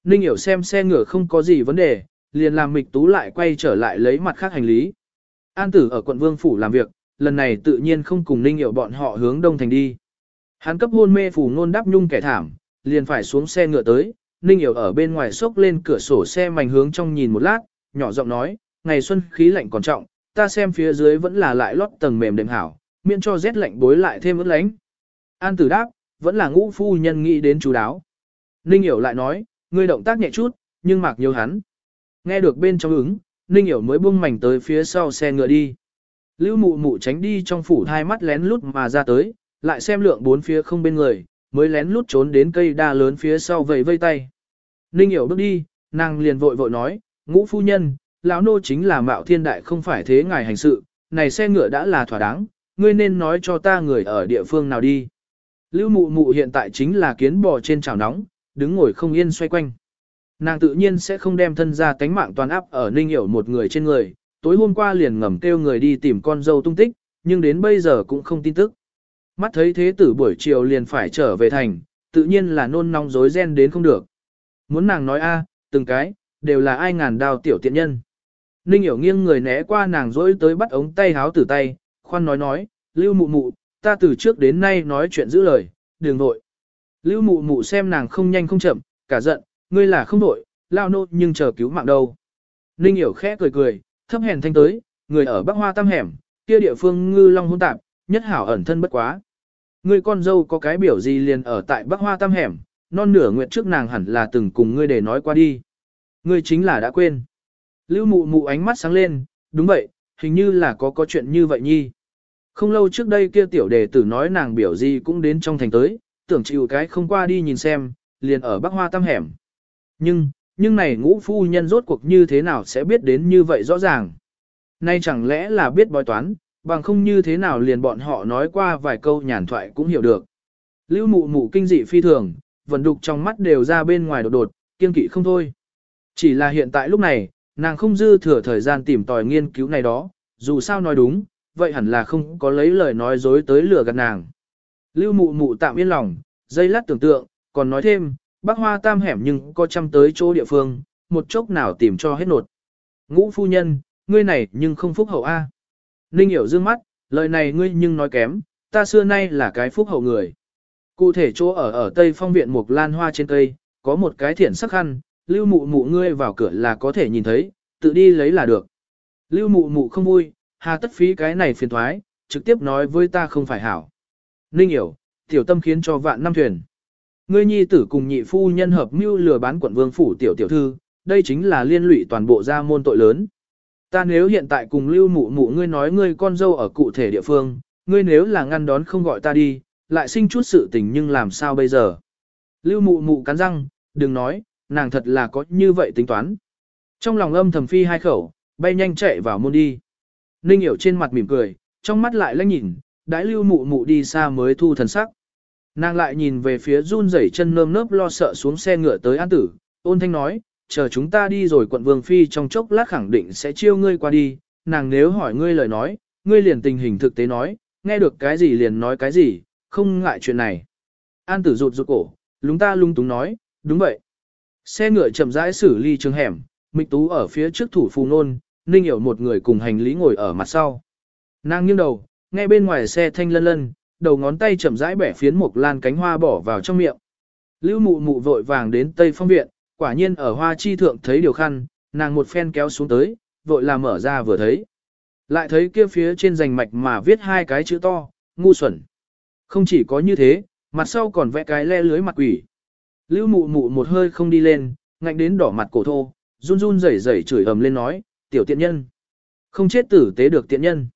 Ninh hiểu xem xe ngựa không có gì vấn đề, liền làm Mịch Tú lại quay trở lại lấy mặt khác hành lý. An Tử ở quận Vương phủ làm việc, lần này tự nhiên không cùng Ninh hiểu bọn họ hướng đông thành đi. Hắn cấp hôn mê phủ nôn đáp nhung kẻ thảm, liền phải xuống xe ngựa tới, Ninh hiểu ở bên ngoài xốc lên cửa sổ xe mảnh hướng trong nhìn một lát, nhỏ giọng nói, ngày xuân khí lạnh còn trọng, ta xem phía dưới vẫn là lại lót tầng mềm đệm hảo, miễn cho rét lạnh bối lại thêm ướt lánh. An tử đáp, vẫn là ngũ phu nhân nghĩ đến chú đáo. Ninh hiểu lại nói, ngươi động tác nhẹ chút, nhưng mặc nhiều hắn. Nghe được bên trong ứng, Ninh hiểu mới buông mảnh tới phía sau xe ngựa đi. Lưu mụ mụ tránh đi trong phủ hai mắt lén lút mà ra tới, lại xem lượng bốn phía không bên người, mới lén lút trốn đến cây đa lớn phía sau vẫy vây tay. Ninh hiểu bước đi, nàng liền vội vội nói, ngũ phu nhân, lão nô chính là mạo thiên đại không phải thế ngài hành sự, này xe ngựa đã là thỏa đáng, ngươi nên nói cho ta người ở địa phương nào đi. Lưu mụ mụ hiện tại chính là kiến bò trên chảo nóng, đứng ngồi không yên xoay quanh. Nàng tự nhiên sẽ không đem thân ra tánh mạng toàn áp ở ninh hiểu một người trên người, tối hôm qua liền ngầm kêu người đi tìm con dâu tung tích, nhưng đến bây giờ cũng không tin tức. Mắt thấy thế tử buổi chiều liền phải trở về thành, tự nhiên là nôn nóng rối ren đến không được. Muốn nàng nói a, từng cái, đều là ai ngàn đào tiểu tiện nhân. Ninh hiểu nghiêng người né qua nàng dối tới bắt ống tay háo từ tay, khoan nói nói, lưu mụ mụ, ta từ trước đến nay nói chuyện giữ lời, đừng vội. Lưu mụ mụ xem nàng không nhanh không chậm, cả giận, ngươi là không vội, lao nô nhưng chờ cứu mạng đâu. Ninh hiểu khẽ cười cười, thấp hèn thanh tới, người ở Bắc Hoa Tam Hẻm, kia địa phương ngư long hôn tạp, nhất hảo ẩn thân bất quá. Ngươi con dâu có cái biểu gì liền ở tại Bắc Hoa Tam Hẻm, non nửa nguyện trước nàng hẳn là từng cùng ngươi để nói qua đi. Ngươi chính là đã quên. Lưu mụ mụ ánh mắt sáng lên, đúng vậy, hình như là có có chuyện như vậy nhi. Không lâu trước đây kia tiểu đề tử nói nàng biểu gì cũng đến trong thành tới, tưởng chịu cái không qua đi nhìn xem, liền ở Bắc Hoa Tam Hẻm. Nhưng, nhưng này ngũ phu nhân rốt cuộc như thế nào sẽ biết đến như vậy rõ ràng. Nay chẳng lẽ là biết bói toán, bằng không như thế nào liền bọn họ nói qua vài câu nhàn thoại cũng hiểu được. Lưu mụ mụ kinh dị phi thường, vận đục trong mắt đều ra bên ngoài đột đột, kiên kỵ không thôi. Chỉ là hiện tại lúc này, nàng không dư thừa thời gian tìm tòi nghiên cứu này đó, dù sao nói đúng, vậy hẳn là không có lấy lời nói dối tới lừa gạt nàng. Lưu mụ mụ tạm yên lòng, dây lát tưởng tượng, còn nói thêm, bác hoa tam hẻm nhưng có chăm tới chỗ địa phương, một chốc nào tìm cho hết nột. Ngũ phu nhân, ngươi này nhưng không phúc hậu A. Ninh hiểu dương mắt, lời này ngươi nhưng nói kém, ta xưa nay là cái phúc hậu người. Cụ thể chỗ ở ở Tây Phong Viện một lan hoa trên cây, có một cái thiển sắc khăn, lưu mụ mụ ngươi vào cửa là có thể nhìn thấy, tự đi lấy là được. Lưu mụ mụ không vui, hà tất phí cái này phiền thoái, trực tiếp nói với ta không phải hảo. Ninh hiểu, tiểu tâm khiến cho vạn năm thuyền. Ngươi nhi tử cùng nhị phu nhân hợp mưu lừa bán quận vương phủ tiểu tiểu thư, đây chính là liên lụy toàn bộ gia môn tội lớn. Ta nếu hiện tại cùng lưu mụ mụ ngươi nói ngươi con dâu ở cụ thể địa phương, ngươi nếu là ngăn đón không gọi ta đi, lại sinh chút sự tình nhưng làm sao bây giờ. Lưu mụ mụ cắn răng, đừng nói, nàng thật là có như vậy tính toán. Trong lòng âm thầm phi hai khẩu, bay nhanh chạy vào môn đi. Ninh hiểu trên mặt mỉm cười, trong mắt lại lanh nhìn, đãi lưu mụ mụ đi xa mới thu thần sắc. Nàng lại nhìn về phía run rẩy chân nơm nớp lo sợ xuống xe ngựa tới an tử, ôn thanh nói, chờ chúng ta đi rồi quận vương phi trong chốc lát khẳng định sẽ chiêu ngươi qua đi, nàng nếu hỏi ngươi lời nói, ngươi liền tình hình thực tế nói, nghe được cái gì liền nói cái gì, không ngại chuyện này. An tử rụt rụt cổ, lúng ta lung túng nói, đúng vậy. Xe ngựa chậm rãi xử ly trường hẻm, Mịch Tú ở phía trước thủ phù nôn, Ninh hiểu một người cùng hành lý ngồi ở mặt sau. Nàng nghiêng đầu, nghe bên ngoài xe thanh lân lân, đầu ngón tay chậm rãi bẻ phiến một lan cánh hoa bỏ vào trong miệng. Lưu mụ mụ vội vàng đến Tây Phong Viện, quả nhiên ở hoa chi thượng thấy điều khăn, nàng một phen kéo xuống tới, vội là mở ra vừa thấy. Lại thấy kia phía trên rành mạch mà viết hai cái chữ to, ngu xuẩn. Không chỉ có như thế, mặt sau còn vẽ cái le lưới mặt quỷ. Lưu mụ mụ một hơi không đi lên, ngạnh đến đỏ mặt cổ thô, run run rẩy rẩy chửi ầm lên nói, tiểu tiện nhân. Không chết tử tế được tiện nhân.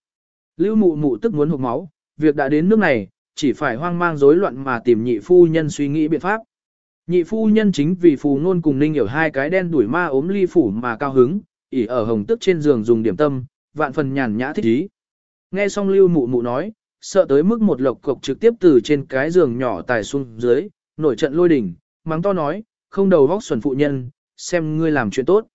Lưu mụ mụ tức muốn hụt máu, việc đã đến nước này, chỉ phải hoang mang rối loạn mà tìm nhị phu nhân suy nghĩ biện pháp. Nhị phu nhân chính vì phù nôn cùng ninh hiểu hai cái đen đuổi ma ốm ly phủ mà cao hứng, ỉ ở hồng tức trên giường dùng điểm tâm, vạn phần nhàn nhã thích ý. Nghe xong lưu mụ mụ nói, sợ tới mức một lộc cục trực tiếp từ trên cái giường nhỏ tài xuống dưới, nổi trận lôi đỉnh, mắng to nói, không đầu vóc xuẩn phụ nhân, xem ngươi làm chuyện tốt.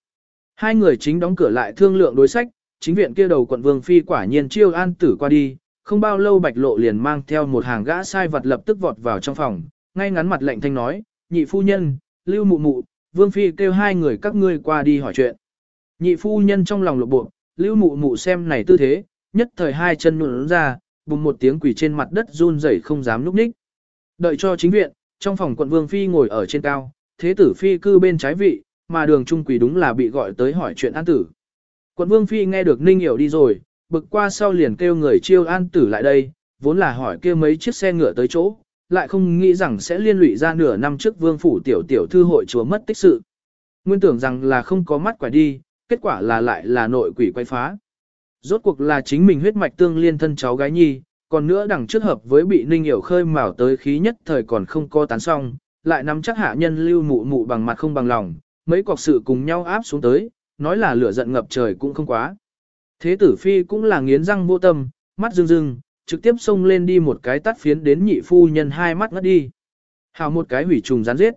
Hai người chính đóng cửa lại thương lượng đối sách, chính viện kia đầu quận vương phi quả nhiên chiêu an tử qua đi, không bao lâu bạch lộ liền mang theo một hàng gã sai vật lập tức vọt vào trong phòng, ngay ngắn mặt lệnh thanh nói, nhị phu nhân, lưu mụ mụ, vương phi kêu hai người các ngươi qua đi hỏi chuyện. Nhị phu nhân trong lòng lộ bộ, lưu mụ mụ xem này tư thế, nhất thời hai chân nụn ra, bùng một tiếng quỷ trên mặt đất run rẩy không dám núp ních. Đợi cho chính viện, trong phòng quận vương phi ngồi ở trên cao, thế tử phi cư bên trái vị, mà đường trung quỷ đúng là bị gọi tới hỏi chuyện an tử. Quận vương phi nghe được ninh hiểu đi rồi, bực qua sau liền kêu người chiêu an tử lại đây, vốn là hỏi kia mấy chiếc xe ngựa tới chỗ, lại không nghĩ rằng sẽ liên lụy ra nửa năm trước vương phủ tiểu tiểu thư hội chúa mất tích sự. Nguyên tưởng rằng là không có mắt quả đi, kết quả là lại là nội quỷ quay phá. Rốt cuộc là chính mình huyết mạch tương liên thân cháu gái nhi, còn nữa đằng trước hợp với bị ninh hiểu khơi mào tới khí nhất thời còn không co tán xong, lại nắm chắc hạ nhân lưu mụ mụ bằng mặt không bằng lòng, mấy cọc sự cùng nhau áp xuống tới, nói là lửa giận ngập trời cũng không quá. Thế tử phi cũng là nghiến răng vô tâm, mắt rưng rưng, trực tiếp xông lên đi một cái tắt phiến đến nhị phu nhân hai mắt ngất đi. Hào một cái hủy trùng gián giết.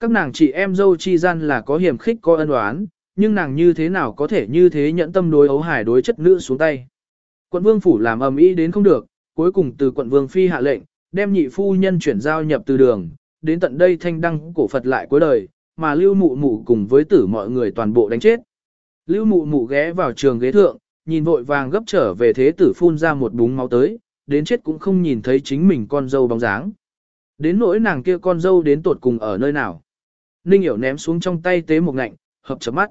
Các nàng chị em dâu chi gian là có hiểm khích có ân oán, nhưng nàng như thế nào có thể như thế nhẫn tâm đối ấu hải đối chất nữ xuống tay. Quận vương phủ làm ầm ĩ đến không được, cuối cùng từ quận vương phi hạ lệnh, đem nhị phu nhân chuyển giao nhập từ đường, đến tận đây thanh đăng cổ Phật lại cuối đời, mà lưu mụ mụ cùng với tử mọi người toàn bộ đánh chết. Lưu mụ mụ ghé vào trường ghế thượng, nhìn vội vàng gấp trở về thế tử phun ra một búng máu tới, đến chết cũng không nhìn thấy chính mình con dâu bóng dáng. Đến nỗi nàng kia con dâu đến tột cùng ở nơi nào. Ninh hiểu ném xuống trong tay tế một ngạnh, hợp chấm mắt.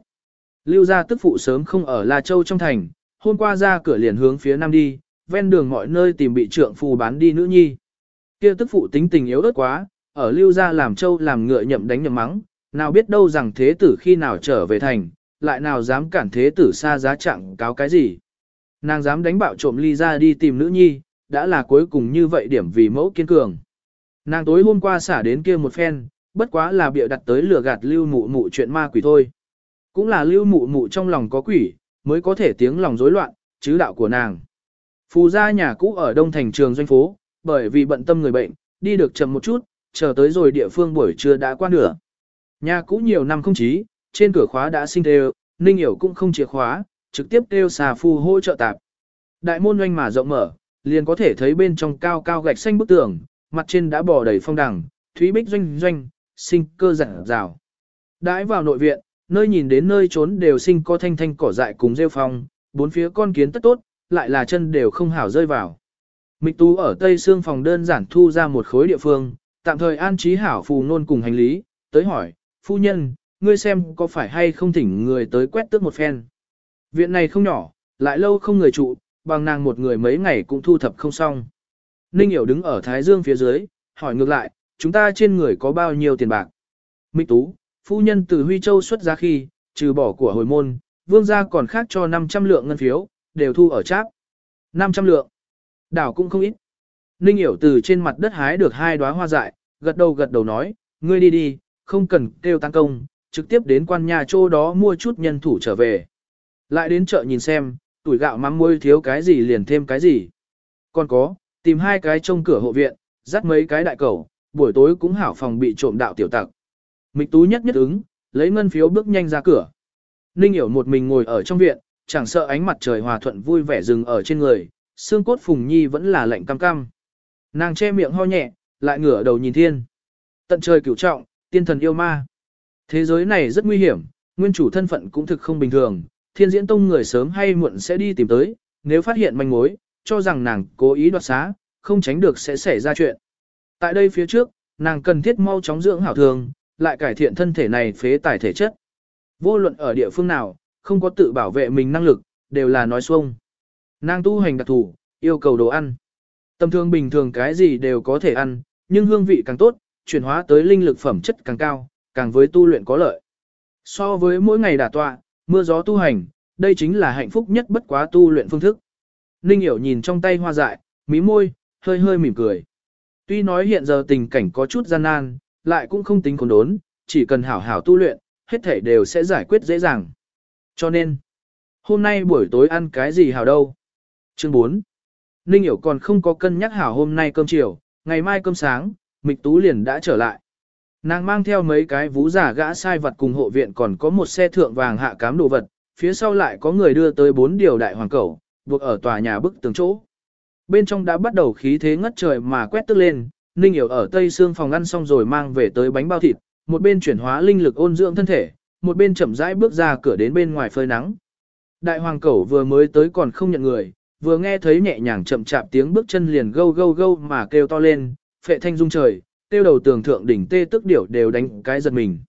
Lưu gia tức phụ sớm không ở La Châu trong thành, hôm qua ra cửa liền hướng phía nam đi, ven đường mọi nơi tìm bị trượng phù bán đi nữ nhi. Kia tức phụ tính tình yếu ớt quá, ở lưu gia làm châu làm ngựa nhậm đánh nhậm mắng, nào biết đâu rằng thế tử khi nào trở về thành, lại nào dám cản thế tử xa giá trạng cáo cái gì. Nàng dám đánh bạo trộm ly ra đi tìm nữ nhi, đã là cuối cùng như vậy điểm vì mẫu kiên cường. Nàng tối hôm qua xả đến kia một phen, bất quá là bịa đặt tới lừa gạt lưu mụ mụ chuyện ma quỷ thôi. Cũng là lưu mụ mụ trong lòng có quỷ, mới có thể tiếng lòng rối loạn, chứ đạo của nàng. Phù gia nhà cũ ở đông thành trường doanh phố, bởi vì bận tâm người bệnh, đi được chậm một chút, chờ tới rồi địa phương buổi trưa đã qua nửa. Nhà cũ nhiều năm không chí, trên cửa khóa đã sinh đều, Ninh Hiểu cũng không chìa khóa, trực tiếp kêu xà phu hỗ trợ tạp. Đại môn doanh mà rộng mở, liền có thể thấy bên trong cao cao gạch xanh bức tường, mặt trên đã bò đầy phong đằng, thúy bích doanh doanh, sinh cơ rạng rào. Đãi vào nội viện, nơi nhìn đến nơi trốn đều sinh có thanh thanh cỏ dại cùng rêu phong, bốn phía con kiến tất tốt, lại là chân đều không hảo rơi vào. Mịch tú ở tây xương phòng đơn giản thu ra một khối địa phương, tạm thời an trí hảo phù nôn cùng hành lý, tới hỏi, phu nhân, ngươi xem có phải hay không thỉnh người tới quét tước một phen. Viện này không nhỏ, lại lâu không người trụ, bằng nàng một người mấy ngày cũng thu thập không xong. Ninh hiểu đứng ở Thái Dương phía dưới, hỏi ngược lại, chúng ta trên người có bao nhiêu tiền bạc? Mịch tú, phu nhân từ Huy Châu xuất ra khi, trừ bỏ của hồi môn, vương gia còn khác cho 500 lượng ngân phiếu, đều thu ở cháp. 500 lượng. Đảo cũng không ít. Ninh hiểu từ trên mặt đất hái được hai đóa hoa dại, gật đầu gật đầu nói, ngươi đi đi, không cần kêu tăng công, trực tiếp đến quan nhà chỗ đó mua chút nhân thủ trở về. Lại đến chợ nhìn xem, tuổi gạo mắm muối thiếu cái gì liền thêm cái gì. Còn có, tìm hai cái trông cửa hộ viện, dắt mấy cái đại cầu, buổi tối cũng hảo phòng bị trộm đạo tiểu tặc. Mịch tú nhất nhất ứng, lấy ngân phiếu bước nhanh ra cửa. Ninh hiểu một mình ngồi ở trong viện, chẳng sợ ánh mặt trời hòa thuận vui vẻ dừng ở trên người, xương cốt phùng nhi vẫn là lạnh cam cam. Nàng che miệng ho nhẹ, lại ngửa đầu nhìn thiên. Tận trời cửu trọng, tiên thần yêu ma. Thế giới này rất nguy hiểm, nguyên chủ thân phận cũng thực không bình thường, thiên diễn tông người sớm hay muộn sẽ đi tìm tới, nếu phát hiện manh mối, cho rằng nàng cố ý đoạt xá, không tránh được sẽ xảy ra chuyện. Tại đây phía trước, nàng cần thiết mau chóng dưỡng hảo thường, lại cải thiện thân thể này phế tài thể chất. Vô luận ở địa phương nào, không có tự bảo vệ mình năng lực, đều là nói xuông. Nàng tu hành đặc thủ, yêu cầu đồ ăn. Tầm thường bình thường cái gì đều có thể ăn, nhưng hương vị càng tốt, chuyển hóa tới linh lực phẩm chất càng cao, càng với tu luyện có lợi. So với mỗi ngày đả tọa, mưa gió tu hành, đây chính là hạnh phúc nhất bất quá tu luyện phương thức. Ninh hiểu nhìn trong tay hoa dại, mí môi, hơi hơi mỉm cười. Tuy nói hiện giờ tình cảnh có chút gian nan, lại cũng không tính khốn đốn, chỉ cần hảo hảo tu luyện, hết thể đều sẽ giải quyết dễ dàng. Cho nên, hôm nay buổi tối ăn cái gì hảo đâu? Chương 4. Ninh hiểu còn không có cân nhắc hảo hôm nay cơm chiều, ngày mai cơm sáng, Mịch Tú liền đã trở lại. Nàng mang theo mấy cái vú giả gã sai vật cùng hộ viện còn có một xe thượng vàng hạ cám đồ vật, phía sau lại có người đưa tới bốn điều đại hoàng cẩu, buộc ở tòa nhà bức tường chỗ. Bên trong đã bắt đầu khí thế ngất trời mà quét tức lên, Ninh hiểu ở tây xương phòng ăn xong rồi mang về tới bánh bao thịt, một bên chuyển hóa linh lực ôn dưỡng thân thể, một bên chậm rãi bước ra cửa đến bên ngoài phơi nắng. Đại hoàng cẩu vừa mới tới còn không nhận người, vừa nghe thấy nhẹ nhàng chậm chạp tiếng bước chân liền gâu gâu gâu mà kêu to lên, phệ thanh rung trời, tiêu đầu tường thượng đỉnh tê tức điểu đều đánh cái giật mình.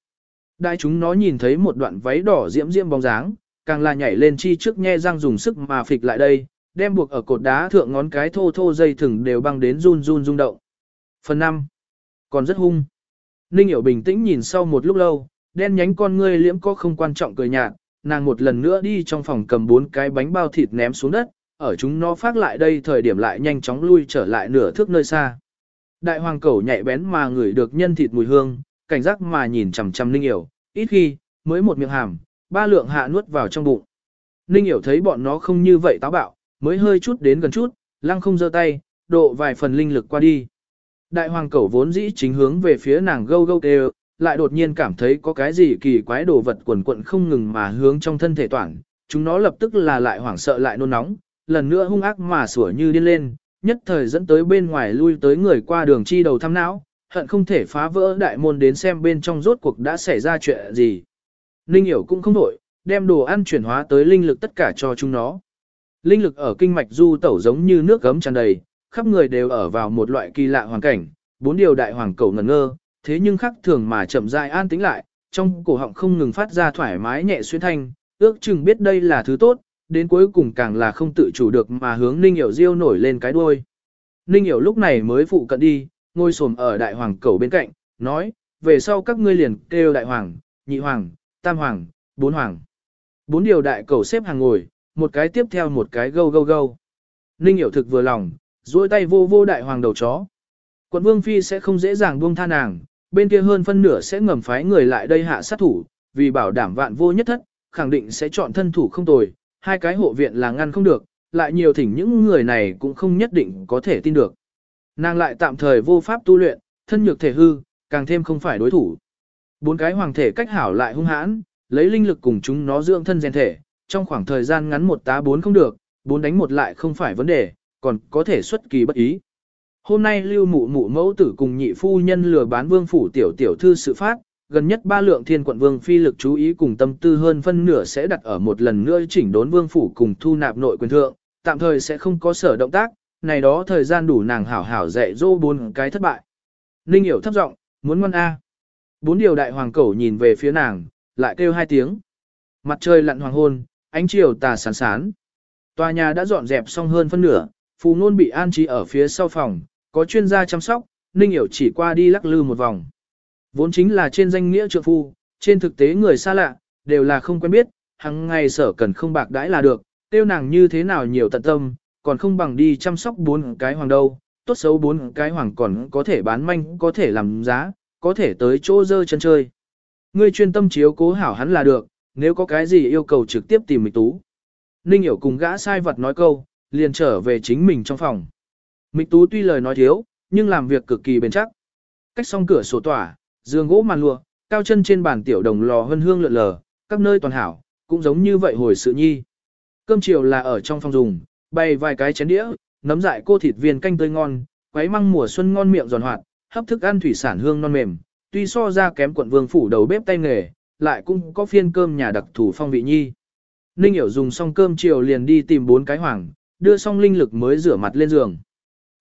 Đại chúng nó nhìn thấy một đoạn váy đỏ diễm diễm bóng dáng, càng là nhảy lên chi trước nhe răng dùng sức mà phịch lại đây, đem buộc ở cột đá thượng ngón cái thô thô dây thừng đều băng đến run run rung động. Phần 5. Còn rất hung. Ninh hiểu bình tĩnh nhìn sau một lúc lâu, đen nhánh con ngươi liễm có không quan trọng cười nhạt, nàng một lần nữa đi trong phòng cầm bốn cái bánh bao thịt ném xuống đất, ở chúng nó phát lại đây thời điểm lại nhanh chóng lui trở lại nửa thước nơi xa. Đại hoàng cẩu nhạy bén mà ngửi được nhân thịt mùi hương, cảnh giác mà nhìn chằm chằm Ninh hiểu ít khi, mới một miệng hàm, ba lượng hạ nuốt vào trong bụng. Ninh hiểu thấy bọn nó không như vậy táo bạo, mới hơi chút đến gần chút, lăng không giơ tay, độ vài phần linh lực qua đi. Đại hoàng cẩu vốn dĩ chính hướng về phía nàng gâu gâu đều, lại đột nhiên cảm thấy có cái gì kỳ quái đồ vật quần quận không ngừng mà hướng trong thân thể toàn, chúng nó lập tức là lại hoảng sợ lại nôn nóng, lần nữa hung ác mà sủa như điên lên, nhất thời dẫn tới bên ngoài lui tới người qua đường chi đầu thăm não, hận không thể phá vỡ đại môn đến xem bên trong rốt cuộc đã xảy ra chuyện gì. Ninh hiểu cũng không đổi, đem đồ ăn chuyển hóa tới linh lực tất cả cho chúng nó. Linh lực ở kinh mạch du tẩu giống như nước gấm tràn đầy, khắp người đều ở vào một loại kỳ lạ hoàn cảnh, bốn điều đại hoàng cầu ngẩn ngơ, thế nhưng khắc thường mà chậm rãi an tĩnh lại, trong cổ họng không ngừng phát ra thoải mái nhẹ xuyên thanh, ước chừng biết đây là thứ tốt, đến cuối cùng càng là không tự chủ được mà hướng Ninh Hiểu Diêu nổi lên cái đuôi. Ninh Hiểu lúc này mới phụ cận đi, ngồi xổm ở đại hoàng cầu bên cạnh, nói, về sau các ngươi liền kêu đại hoàng, nhị hoàng, tam hoàng, bốn hoàng. Bốn điều đại cầu xếp hàng ngồi, một cái tiếp theo một cái gâu gâu gâu. Ninh Hiểu thực vừa lòng, duỗi tay vô vô đại hoàng đầu chó. Quận Vương Phi sẽ không dễ dàng buông tha nàng, bên kia hơn phân nửa sẽ ngầm phái người lại đây hạ sát thủ, vì bảo đảm vạn vô nhất thất, khẳng định sẽ chọn thân thủ không tồi, hai cái hộ viện là ngăn không được, lại nhiều thỉnh những người này cũng không nhất định có thể tin được. Nàng lại tạm thời vô pháp tu luyện, thân nhược thể hư, càng thêm không phải đối thủ. Bốn cái hoàng thể cách hảo lại hung hãn, lấy linh lực cùng chúng nó dưỡng thân rèn thể, trong khoảng thời gian ngắn một tá bốn không được, bốn đánh một lại không phải vấn đề, còn có thể xuất kỳ bất ý. Hôm nay lưu mụ mụ mẫu tử cùng nhị phu nhân lừa bán vương phủ tiểu tiểu thư sự phát, gần nhất ba lượng thiên quận vương phi lực chú ý cùng tâm tư hơn phân nửa sẽ đặt ở một lần nữa chỉnh đốn vương phủ cùng thu nạp nội quyền thượng, tạm thời sẽ không có sở động tác, này đó thời gian đủ nàng hảo hảo dạy dỗ bốn cái thất bại. Ninh hiểu thấp giọng, muốn ngoan A. Bốn điều đại hoàng cẩu nhìn về phía nàng, lại kêu hai tiếng. Mặt trời lặn hoàng hôn, ánh chiều tà sán sán. Tòa nhà đã dọn dẹp xong hơn phân nửa, phù nôn bị an trí ở phía sau phòng, có chuyên gia chăm sóc, Ninh hiểu chỉ qua đi lắc lư một vòng. Vốn chính là trên danh nghĩa trượng phu, trên thực tế người xa lạ, đều là không quen biết, hằng ngày sở cần không bạc đãi là được, tiêu nàng như thế nào nhiều tận tâm, còn không bằng đi chăm sóc bốn cái hoàng đâu, tốt xấu bốn cái hoàng còn có thể bán manh, có thể làm giá, có thể tới chỗ dơ chân chơi. Ngươi chuyên tâm chiếu cố hảo hắn là được, nếu có cái gì yêu cầu trực tiếp tìm mình Tú. Ninh hiểu cùng gã sai vật nói câu, liền trở về chính mình trong phòng. Mịch Tú tuy lời nói thiếu, nhưng làm việc cực kỳ bền chắc. Cách xong cửa sổ tỏa, giường gỗ màn lụa, cao chân trên bàn tiểu đồng lò hân hương lượn lờ, các nơi toàn hảo, cũng giống như vậy hồi sự nhi. Cơm chiều là ở trong phòng dùng, bày vài cái chén đĩa, nấm dại cô thịt viên canh tươi ngon, quấy măng mùa xuân ngon miệng giòn hoạt, hấp thức ăn thủy sản hương non mềm, tuy so ra kém quận vương phủ đầu bếp tay nghề, lại cũng có phiên cơm nhà đặc thủ phong vị nhi. Ninh hiểu dùng xong cơm chiều liền đi tìm bốn cái hoàng, đưa xong linh lực mới rửa mặt lên giường.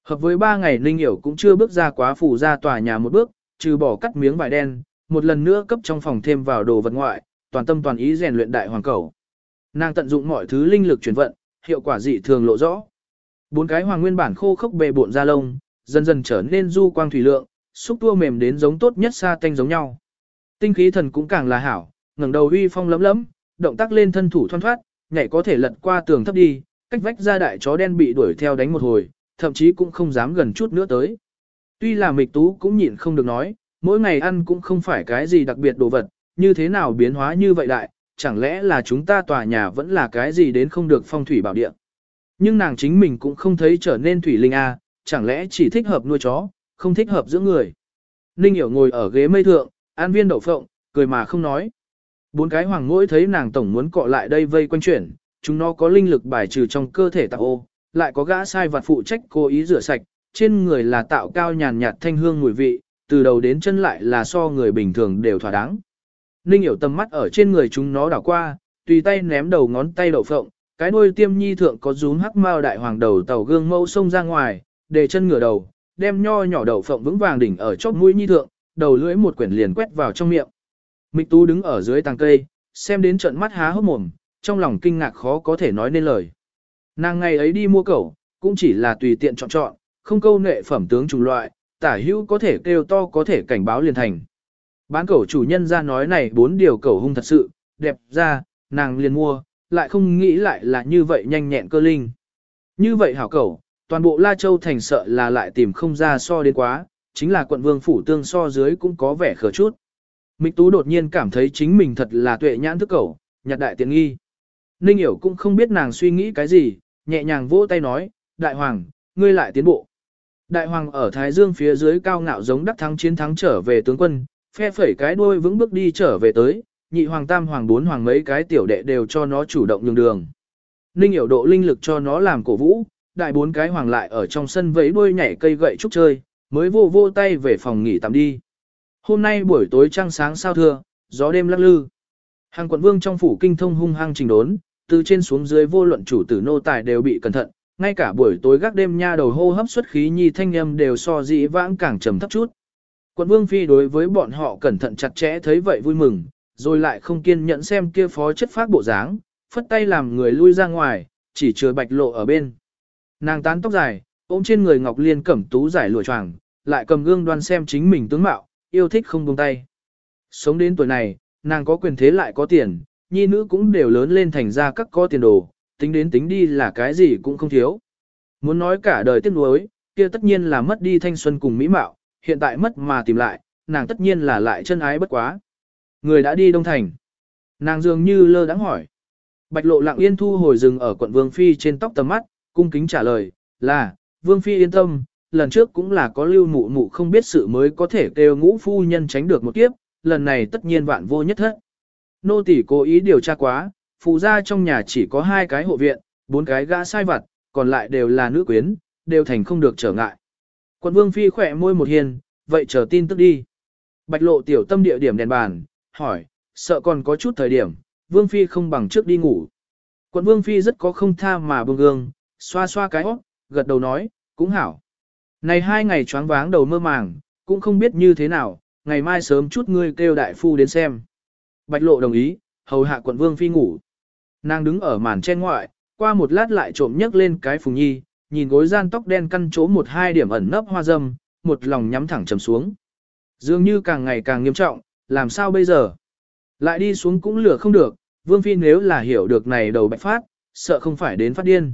Hợp với ba ngày Ninh hiểu cũng chưa bước ra quá phủ ra tòa nhà một bước, trừ bỏ cắt miếng vải đen, một lần nữa cấp trong phòng thêm vào đồ vật ngoại, toàn tâm toàn ý rèn luyện đại hoàng cầu. Nàng tận dụng mọi thứ linh lực chuyển vận, hiệu quả dị thường lộ rõ. Bốn cái hoàng nguyên bản khô khốc bề bộn da lông, dần dần trở nên du quang thủy lượng, xúc tua mềm đến giống tốt nhất sa tanh giống nhau. Tinh khí thần cũng càng là hảo, ngẩng đầu uy phong lấm lấm, động tác lên thân thủ thoăn thoát, nhảy có thể lật qua tường thấp đi, cách vách ra đại chó đen bị đuổi theo đánh một hồi, thậm chí cũng không dám gần chút nữa tới. Tuy là mịch tú cũng nhịn không được nói, mỗi ngày ăn cũng không phải cái gì đặc biệt đồ vật, như thế nào biến hóa như vậy đại, chẳng lẽ là chúng ta tòa nhà vẫn là cái gì đến không được phong thủy bảo địa. Nhưng nàng chính mình cũng không thấy trở nên thủy linh A, chẳng lẽ chỉ thích hợp nuôi chó, không thích hợp giữa người. Ninh hiểu ngồi ở ghế mây thượng, An viên đậu phộng, cười mà không nói. Bốn cái hoàng ngỗi thấy nàng tổng muốn cọ lại đây vây quanh chuyển, chúng nó có linh lực bài trừ trong cơ thể tạo ô, lại có gã sai vặt phụ trách cố ý rửa sạch, trên người là tạo cao nhàn nhạt thanh hương mùi vị, từ đầu đến chân lại là so người bình thường đều thỏa đáng. Ninh hiểu tầm mắt ở trên người chúng nó đảo qua, tùy tay ném đầu ngón tay đậu phộng, cái đuôi tiêm nhi thượng có rúm hắc mao đại hoàng đầu tàu gương mâu sông ra ngoài, để chân ngửa đầu, đem nho nhỏ đậu phộng vững vàng đỉnh ở chóp mũi nhi thượng, đầu lưỡi một quyển liền quét vào trong miệng. Mịch Tú đứng ở dưới tàng cây, xem đến trận mắt há hốc mồm, trong lòng kinh ngạc khó có thể nói nên lời. Nàng ngày ấy đi mua cẩu, cũng chỉ là tùy tiện chọn chọn, không câu nệ phẩm tướng chủng loại, tả hữu có thể kêu to có thể cảnh báo liền thành. Bán cẩu chủ nhân ra nói này bốn điều cẩu hung thật sự, đẹp ra, nàng liền mua, lại không nghĩ lại là như vậy nhanh nhẹn cơ linh. Như vậy hảo cẩu, toàn bộ La Châu thành sợ là lại tìm không ra so đến quá, chính là quận vương phủ tương so dưới cũng có vẻ khờ chút. Mịch Tú đột nhiên cảm thấy chính mình thật là tuệ nhãn thức cẩu, nhặt đại tiện nghi. Ninh hiểu cũng không biết nàng suy nghĩ cái gì, nhẹ nhàng vỗ tay nói, đại hoàng, ngươi lại tiến bộ. Đại hoàng ở Thái Dương phía dưới cao ngạo giống đắc thắng chiến thắng trở về tướng quân, phe phẩy cái đuôi vững bước đi trở về tới, nhị hoàng tam hoàng bốn hoàng mấy cái tiểu đệ đều cho nó chủ động nhường đường. Ninh hiểu độ linh lực cho nó làm cổ vũ, đại bốn cái hoàng lại ở trong sân vẫy đuôi nhảy cây gậy trúc chơi, mới vô vô tay về phòng nghỉ tạm đi. Hôm nay buổi tối trăng sáng sao thưa, gió đêm lắc lư. Hàng quận vương trong phủ kinh thông hung hăng trình đốn, từ trên xuống dưới vô luận chủ tử nô tài đều bị cẩn thận, ngay cả buổi tối gác đêm nha đầu hô hấp xuất khí nhi thanh âm đều so dĩ vãng càng trầm thấp chút. Quận vương phi đối với bọn họ cẩn thận chặt chẽ thấy vậy vui mừng, rồi lại không kiên nhẫn xem kia phó chất phát bộ dáng, phất tay làm người lui ra ngoài, chỉ chứa bạch lộ ở bên. Nàng tán tóc dài, ôm trên người ngọc liên cẩm tú giải lụa choàng, lại cầm gương đoan xem chính mình tướng mạo, yêu thích không buông tay. Sống đến tuổi này, nàng có quyền thế lại có tiền, nhi nữ cũng đều lớn lên thành ra các có tiền đồ, tính đến tính đi là cái gì cũng không thiếu. Muốn nói cả đời tiếc nuối, kia tất nhiên là mất đi thanh xuân cùng mỹ mạo, hiện tại mất mà tìm lại, nàng tất nhiên là lại chân ái bất quá. Người đã đi Đông Thành. Nàng dường như lơ đãng hỏi. Bạch lộ lặng yên thu hồi rừng ở quận Vương Phi trên tóc tầm mắt, cung kính trả lời, là, Vương Phi yên tâm, lần trước cũng là có lưu mụ mụ không biết sự mới có thể kêu ngũ phu nhân tránh được một kiếp, lần này tất nhiên vạn vô nhất hết. Nô tỷ cố ý điều tra quá, phụ gia trong nhà chỉ có hai cái hộ viện, bốn cái gã sai vặt, còn lại đều là nữ quyến, đều thành không được trở ngại. Quận Vương Phi khỏe môi một hiền, vậy chờ tin tức đi. Bạch lộ tiểu tâm địa điểm đèn bàn, hỏi, sợ còn có chút thời điểm, Vương Phi không bằng trước đi ngủ. Quận Vương Phi rất có không tha mà bưng gương, xoa xoa cái óc, gật đầu nói, cũng hảo. Này hai ngày choáng váng đầu mơ màng, cũng không biết như thế nào, ngày mai sớm chút ngươi kêu đại phu đến xem. Bạch lộ đồng ý, hầu hạ quận Vương Phi ngủ. Nàng đứng ở màn trên ngoại, qua một lát lại trộm nhấc lên cái phùng nhi, nhìn gối gian tóc đen căn chỗ một hai điểm ẩn nấp hoa dâm, một lòng nhắm thẳng trầm xuống. Dường như càng ngày càng nghiêm trọng, làm sao bây giờ? Lại đi xuống cũng lửa không được, Vương Phi nếu là hiểu được này đầu bạch phát, sợ không phải đến phát điên.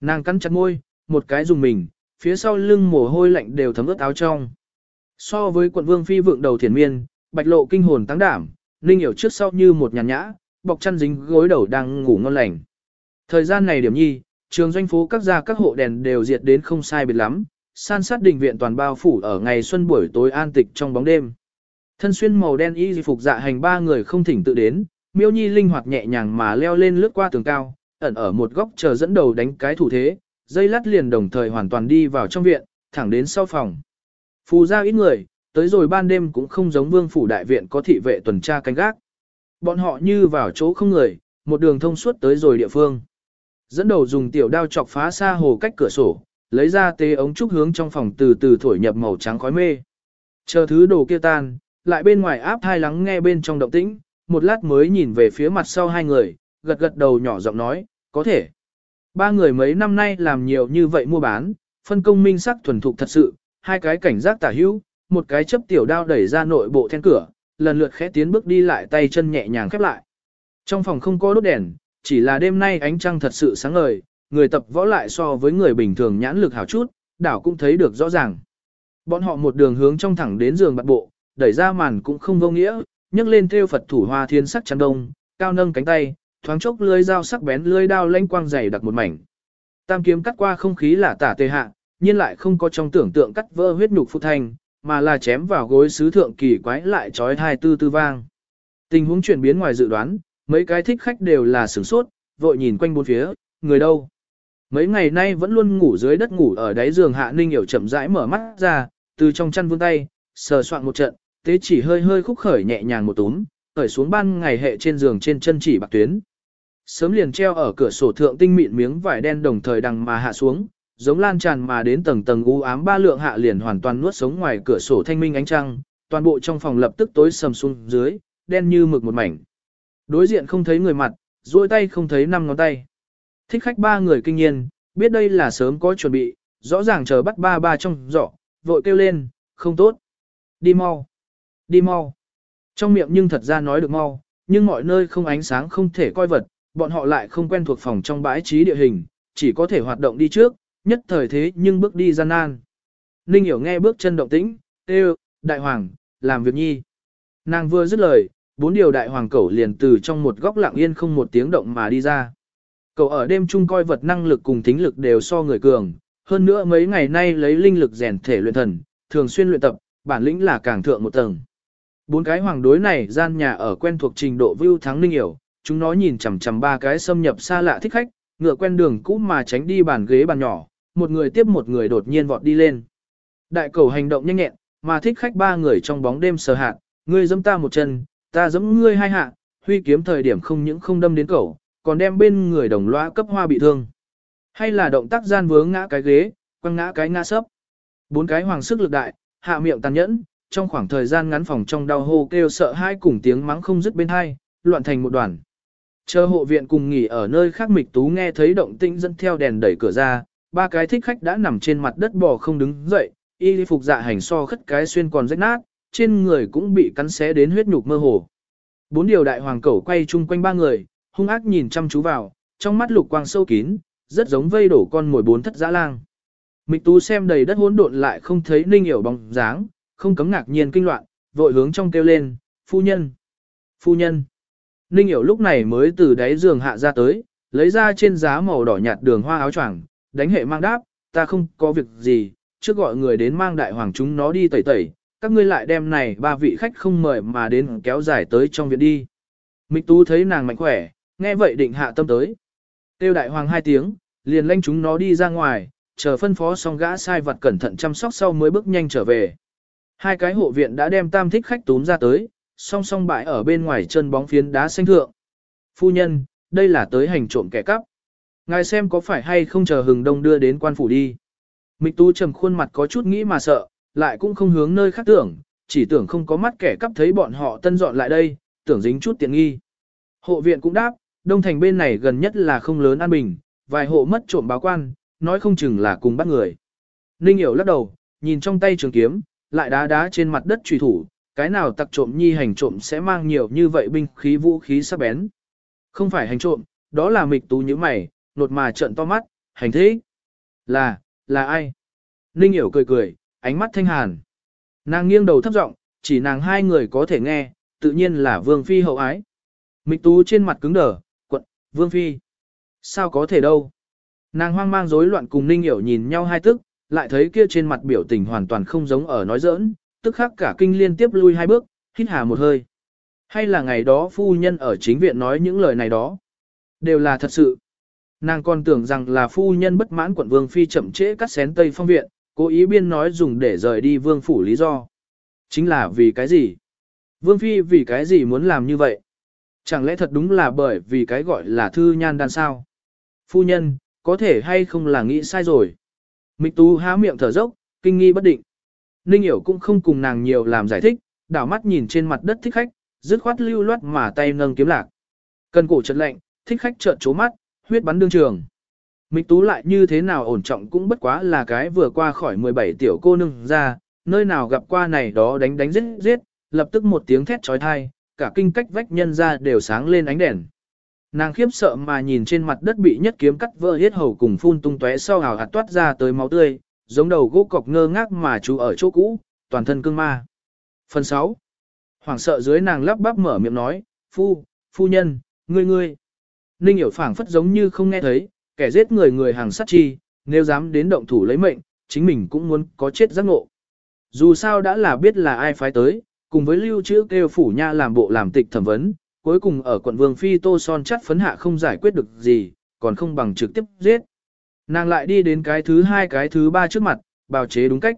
Nàng cắn chặt môi, một cái dùng mình, phía sau lưng mồ hôi lạnh đều thấm ướt áo trong. So với quận Vương Phi vượng đầu thiền miên, bạch lộ kinh hồn tăng đảm, ninh hiểu trước sau như một nhàn nhã, bọc chăn dính gối đầu đang ngủ ngon lành. Thời gian này điểm nhi, trường doanh phố các gia các hộ đèn đều diệt đến không sai biệt lắm, san sát đình viện toàn bao phủ ở ngày xuân buổi tối an tịch trong bóng đêm. Thân xuyên màu đen y phục dạ hành ba người không thỉnh tự đến, miêu nhi linh hoạt nhẹ nhàng mà leo lên lướt qua tường cao, ẩn ở một góc chờ dẫn đầu đánh cái thủ thế, dây lát liền đồng thời hoàn toàn đi vào trong viện, thẳng đến sau phòng. Phù ra ít người, tới rồi ban đêm cũng không giống vương phủ đại viện có thị vệ tuần tra canh gác. Bọn họ như vào chỗ không người, một đường thông suốt tới rồi địa phương. Dẫn đầu dùng tiểu đao chọc phá xa hồ cách cửa sổ, lấy ra tê ống trúc hướng trong phòng từ từ thổi nhập màu trắng khói mê. Chờ thứ đồ kia tan, lại bên ngoài áp thai lắng nghe bên trong động tĩnh, một lát mới nhìn về phía mặt sau hai người, gật gật đầu nhỏ giọng nói, có thể. Ba người mấy năm nay làm nhiều như vậy mua bán, phân công minh sắc thuần thục thật sự, hai cái cảnh giác tả hữu, một cái chấp tiểu đao đẩy ra nội bộ then cửa, lần lượt khẽ tiến bước đi lại tay chân nhẹ nhàng khép lại. Trong phòng không có đốt đèn, chỉ là đêm nay ánh trăng thật sự sáng ngời, người tập võ lại so với người bình thường nhãn lực hảo chút, đảo cũng thấy được rõ ràng. Bọn họ một đường hướng trong thẳng đến giường bạt bộ, đẩy ra màn cũng không vô nghĩa, nhấc lên theo Phật thủ hoa thiên sắc chắn đông, cao nâng cánh tay, thoáng chốc lưỡi dao sắc bén lưỡi đao lanh quang dày đặc một mảnh. Tam kiếm cắt qua không khí là tả tê hạ, nhưng lại không có trong tưởng tượng cắt vỡ huyết nhục phụ thanh, mà là chém vào gối sứ thượng kỳ quái lại trói hai tư tư vang. Tình huống chuyển biến ngoài dự đoán, mấy cái thích khách đều là sửng sốt, vội nhìn quanh bốn phía, người đâu. Mấy ngày nay vẫn luôn ngủ dưới đất ngủ ở đáy giường hạ ninh hiểu chậm rãi mở mắt ra, từ trong chăn vươn tay, sờ soạn một trận, tế chỉ hơi hơi khúc khởi nhẹ nhàng một túm, khởi xuống ban ngày hệ trên giường trên chân chỉ bạc tuyến. Sớm liền treo ở cửa sổ thượng tinh mịn miếng vải đen đồng thời đằng mà hạ xuống, giống lan tràn mà đến tầng tầng u ám ba lượng hạ liền hoàn toàn nuốt sống ngoài cửa sổ thanh minh ánh trăng, toàn bộ trong phòng lập tức tối sầm xuống dưới, đen như mực một mảnh. Đối diện không thấy người mặt, duỗi tay không thấy năm ngón tay. Thích khách ba người kinh nhiên, biết đây là sớm có chuẩn bị, rõ ràng chờ bắt ba ba trong giỏ, vội kêu lên, không tốt. Đi mau. Đi mau. Trong miệng nhưng thật ra nói được mau, nhưng mọi nơi không ánh sáng không thể coi vật, bọn họ lại không quen thuộc phòng trong bãi trí địa hình, chỉ có thể hoạt động đi trước, nhất thời thế nhưng bước đi gian nan. Ninh hiểu nghe bước chân động tĩnh, kêu, đại hoàng, làm việc nhi. Nàng vừa dứt lời, bốn điều đại hoàng cẩu liền từ trong một góc lặng yên không một tiếng động mà đi ra. Cậu ở đêm chung coi vật năng lực cùng tính lực đều so người cường, hơn nữa mấy ngày nay lấy linh lực rèn thể luyện thần, thường xuyên luyện tập, bản lĩnh là càng thượng một tầng. Bốn cái hoàng đối này gian nhà ở quen thuộc trình độ vưu thắng linh hiểu, chúng nó nhìn chằm chằm ba cái xâm nhập xa lạ thích khách, ngựa quen đường cũ mà tránh đi bàn ghế bàn nhỏ, một người tiếp một người đột nhiên vọt đi lên. Đại cầu hành động nhanh nhẹn, mà thích khách ba người trong bóng đêm sờ hạ, ngươi giẫm ta một chân, ta giẫm ngươi hai hạ, huy kiếm thời điểm không những không đâm đến cầu, còn đem bên người đồng loa cấp hoa bị thương. Hay là động tác gian vướng ngã cái ghế, quăng ngã cái ngã sấp. Bốn cái hoàng sức lực đại, hạ miệng tàn nhẫn, trong khoảng thời gian ngắn phòng trong đau hô kêu sợ hai cùng tiếng mắng không dứt bên hai, loạn thành một đoàn. Chờ hộ viện cùng nghỉ ở nơi khác mịch tú nghe thấy động tĩnh dẫn theo đèn đẩy cửa ra, ba cái thích khách đã nằm trên mặt đất bò không đứng dậy, y phục dạ hành so khất cái xuyên còn rách nát, trên người cũng bị cắn xé đến huyết nhục mơ hồ. Bốn điều đại hoàng cẩu quay chung quanh ba người, hung ác nhìn chăm chú vào, trong mắt lục quang sâu kín, rất giống vây đổ con mồi bốn thất dã lang. Mịch Tú xem đầy đất hỗn độn lại không thấy Ninh Hiểu bóng dáng, không cấm ngạc nhiên kinh loạn, vội hướng trong kêu lên, "Phu nhân! Phu nhân!" Ninh Hiểu lúc này mới từ đáy giường hạ ra tới, lấy ra trên giá màu đỏ nhạt đường hoa áo choàng, đánh hệ mang đáp, "Ta không có việc gì, trước gọi người đến mang đại hoàng chúng nó đi tẩy tẩy, các ngươi lại đem này ba vị khách không mời mà đến kéo dài tới trong viện đi." Mịch Tú thấy nàng mạnh khỏe, nghe vậy định hạ tâm tới. Tiêu đại hoàng hai tiếng, liền lanh chúng nó đi ra ngoài, chờ phân phó xong gã sai vật cẩn thận chăm sóc sau mới bước nhanh trở về. Hai cái hộ viện đã đem tam thích khách túm ra tới, song song bãi ở bên ngoài chân bóng phiến đá xanh thượng. Phu nhân, đây là tới hành trộm kẻ cắp. Ngài xem có phải hay không chờ hừng đông đưa đến quan phủ đi. Mịch tú trầm khuôn mặt có chút nghĩ mà sợ, lại cũng không hướng nơi khác tưởng, chỉ tưởng không có mắt kẻ cắp thấy bọn họ tân dọn lại đây, tưởng dính chút tiện nghi. Hộ viện cũng đáp, đông thành bên này gần nhất là không lớn an bình, vài hộ mất trộm báo quan, nói không chừng là cùng bắt người. Ninh hiểu lắc đầu, nhìn trong tay trường kiếm, lại đá đá trên mặt đất trùy thủ, cái nào tặc trộm nhi hành trộm sẽ mang nhiều như vậy binh khí vũ khí sắc bén. Không phải hành trộm, đó là mịch tú như mày, nột mà trợn to mắt, hành thế. Là, là ai? Ninh hiểu cười cười, ánh mắt thanh hàn. Nàng nghiêng đầu thấp giọng, chỉ nàng hai người có thể nghe, tự nhiên là vương phi hậu ái. Mịch tú trên mặt cứng đờ, quận, vương phi. Sao có thể đâu? Nàng hoang mang rối loạn cùng Ninh Hiểu nhìn nhau hai tức, lại thấy kia trên mặt biểu tình hoàn toàn không giống ở nói giỡn, tức khắc cả kinh liên tiếp lui hai bước, hít hà một hơi. Hay là ngày đó phu nhân ở chính viện nói những lời này đó? Đều là thật sự. Nàng còn tưởng rằng là phu nhân bất mãn quận vương phi chậm trễ cắt xén tây phong viện, cố ý biên nói dùng để rời đi vương phủ lý do. Chính là vì cái gì? Vương phi vì cái gì muốn làm như vậy? Chẳng lẽ thật đúng là bởi vì cái gọi là thư nhan đan sao? Phu nhân, có thể hay không là nghĩ sai rồi? Mịch tú há miệng thở dốc, kinh nghi bất định. Ninh hiểu cũng không cùng nàng nhiều làm giải thích, đảo mắt nhìn trên mặt đất thích khách, dứt khoát lưu loát mà tay nâng kiếm lạc. Cần cổ chật lạnh, thích khách trợn trố mắt, huyết bắn đương trường. Mịch tú lại như thế nào ổn trọng cũng bất quá là cái vừa qua khỏi 17 tiểu cô nương ra, nơi nào gặp qua này đó đánh đánh giết giết, lập tức một tiếng thét chói tai, cả kinh cách vách nhân ra đều sáng lên ánh đèn. Nàng khiếp sợ mà nhìn trên mặt đất bị nhất kiếm cắt vỡ hết hầu cùng phun tung tóe sau hào hạt toát ra tới máu tươi, giống đầu gỗ cọc ngơ ngác mà chú ở chỗ cũ, toàn thân cương ma. Phần 6. Hoàng sợ dưới nàng lắp bắp mở miệng nói, phu, phu nhân, ngươi ngươi. Ninh hiểu phảng phất giống như không nghe thấy, kẻ giết người người hàng sát chi, nếu dám đến động thủ lấy mệnh, chính mình cũng muốn có chết giác ngộ. Dù sao đã là biết là ai phái tới, cùng với lưu trữ kêu phủ nha làm bộ làm tịch thẩm vấn, cuối cùng ở quận Vương Phi Tô Son chắt phấn hạ không giải quyết được gì, còn không bằng trực tiếp giết. Nàng lại đi đến cái thứ hai cái thứ ba trước mặt, bào chế đúng cách.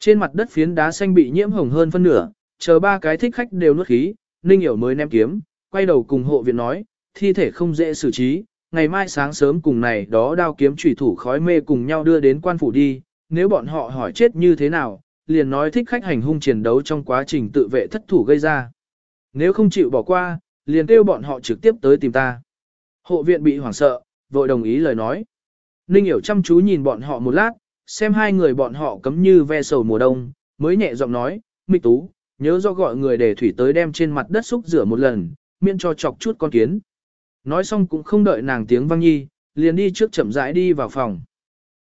Trên mặt đất phiến đá xanh bị nhiễm hồng hơn phân nửa, chờ ba cái thích khách đều nuốt khí, Ninh Hiểu mới ném kiếm, quay đầu cùng hộ viện nói, thi thể không dễ xử trí, ngày mai sáng sớm cùng này đó đao kiếm chủy thủ khói mê cùng nhau đưa đến quan phủ đi, nếu bọn họ hỏi chết như thế nào, liền nói thích khách hành hung chiến đấu trong quá trình tự vệ thất thủ gây ra. Nếu không chịu bỏ qua, liền kêu bọn họ trực tiếp tới tìm ta. Hộ viện bị hoảng sợ, vội đồng ý lời nói. Ninh hiểu chăm chú nhìn bọn họ một lát, xem hai người bọn họ cấm như ve sầu mùa đông, mới nhẹ giọng nói, Mịch Tú, nhớ do gọi người để thủy tới đem trên mặt đất xúc rửa một lần, miễn cho chọc chút con kiến. Nói xong cũng không đợi nàng tiếng vang nhi, liền đi trước chậm rãi đi vào phòng.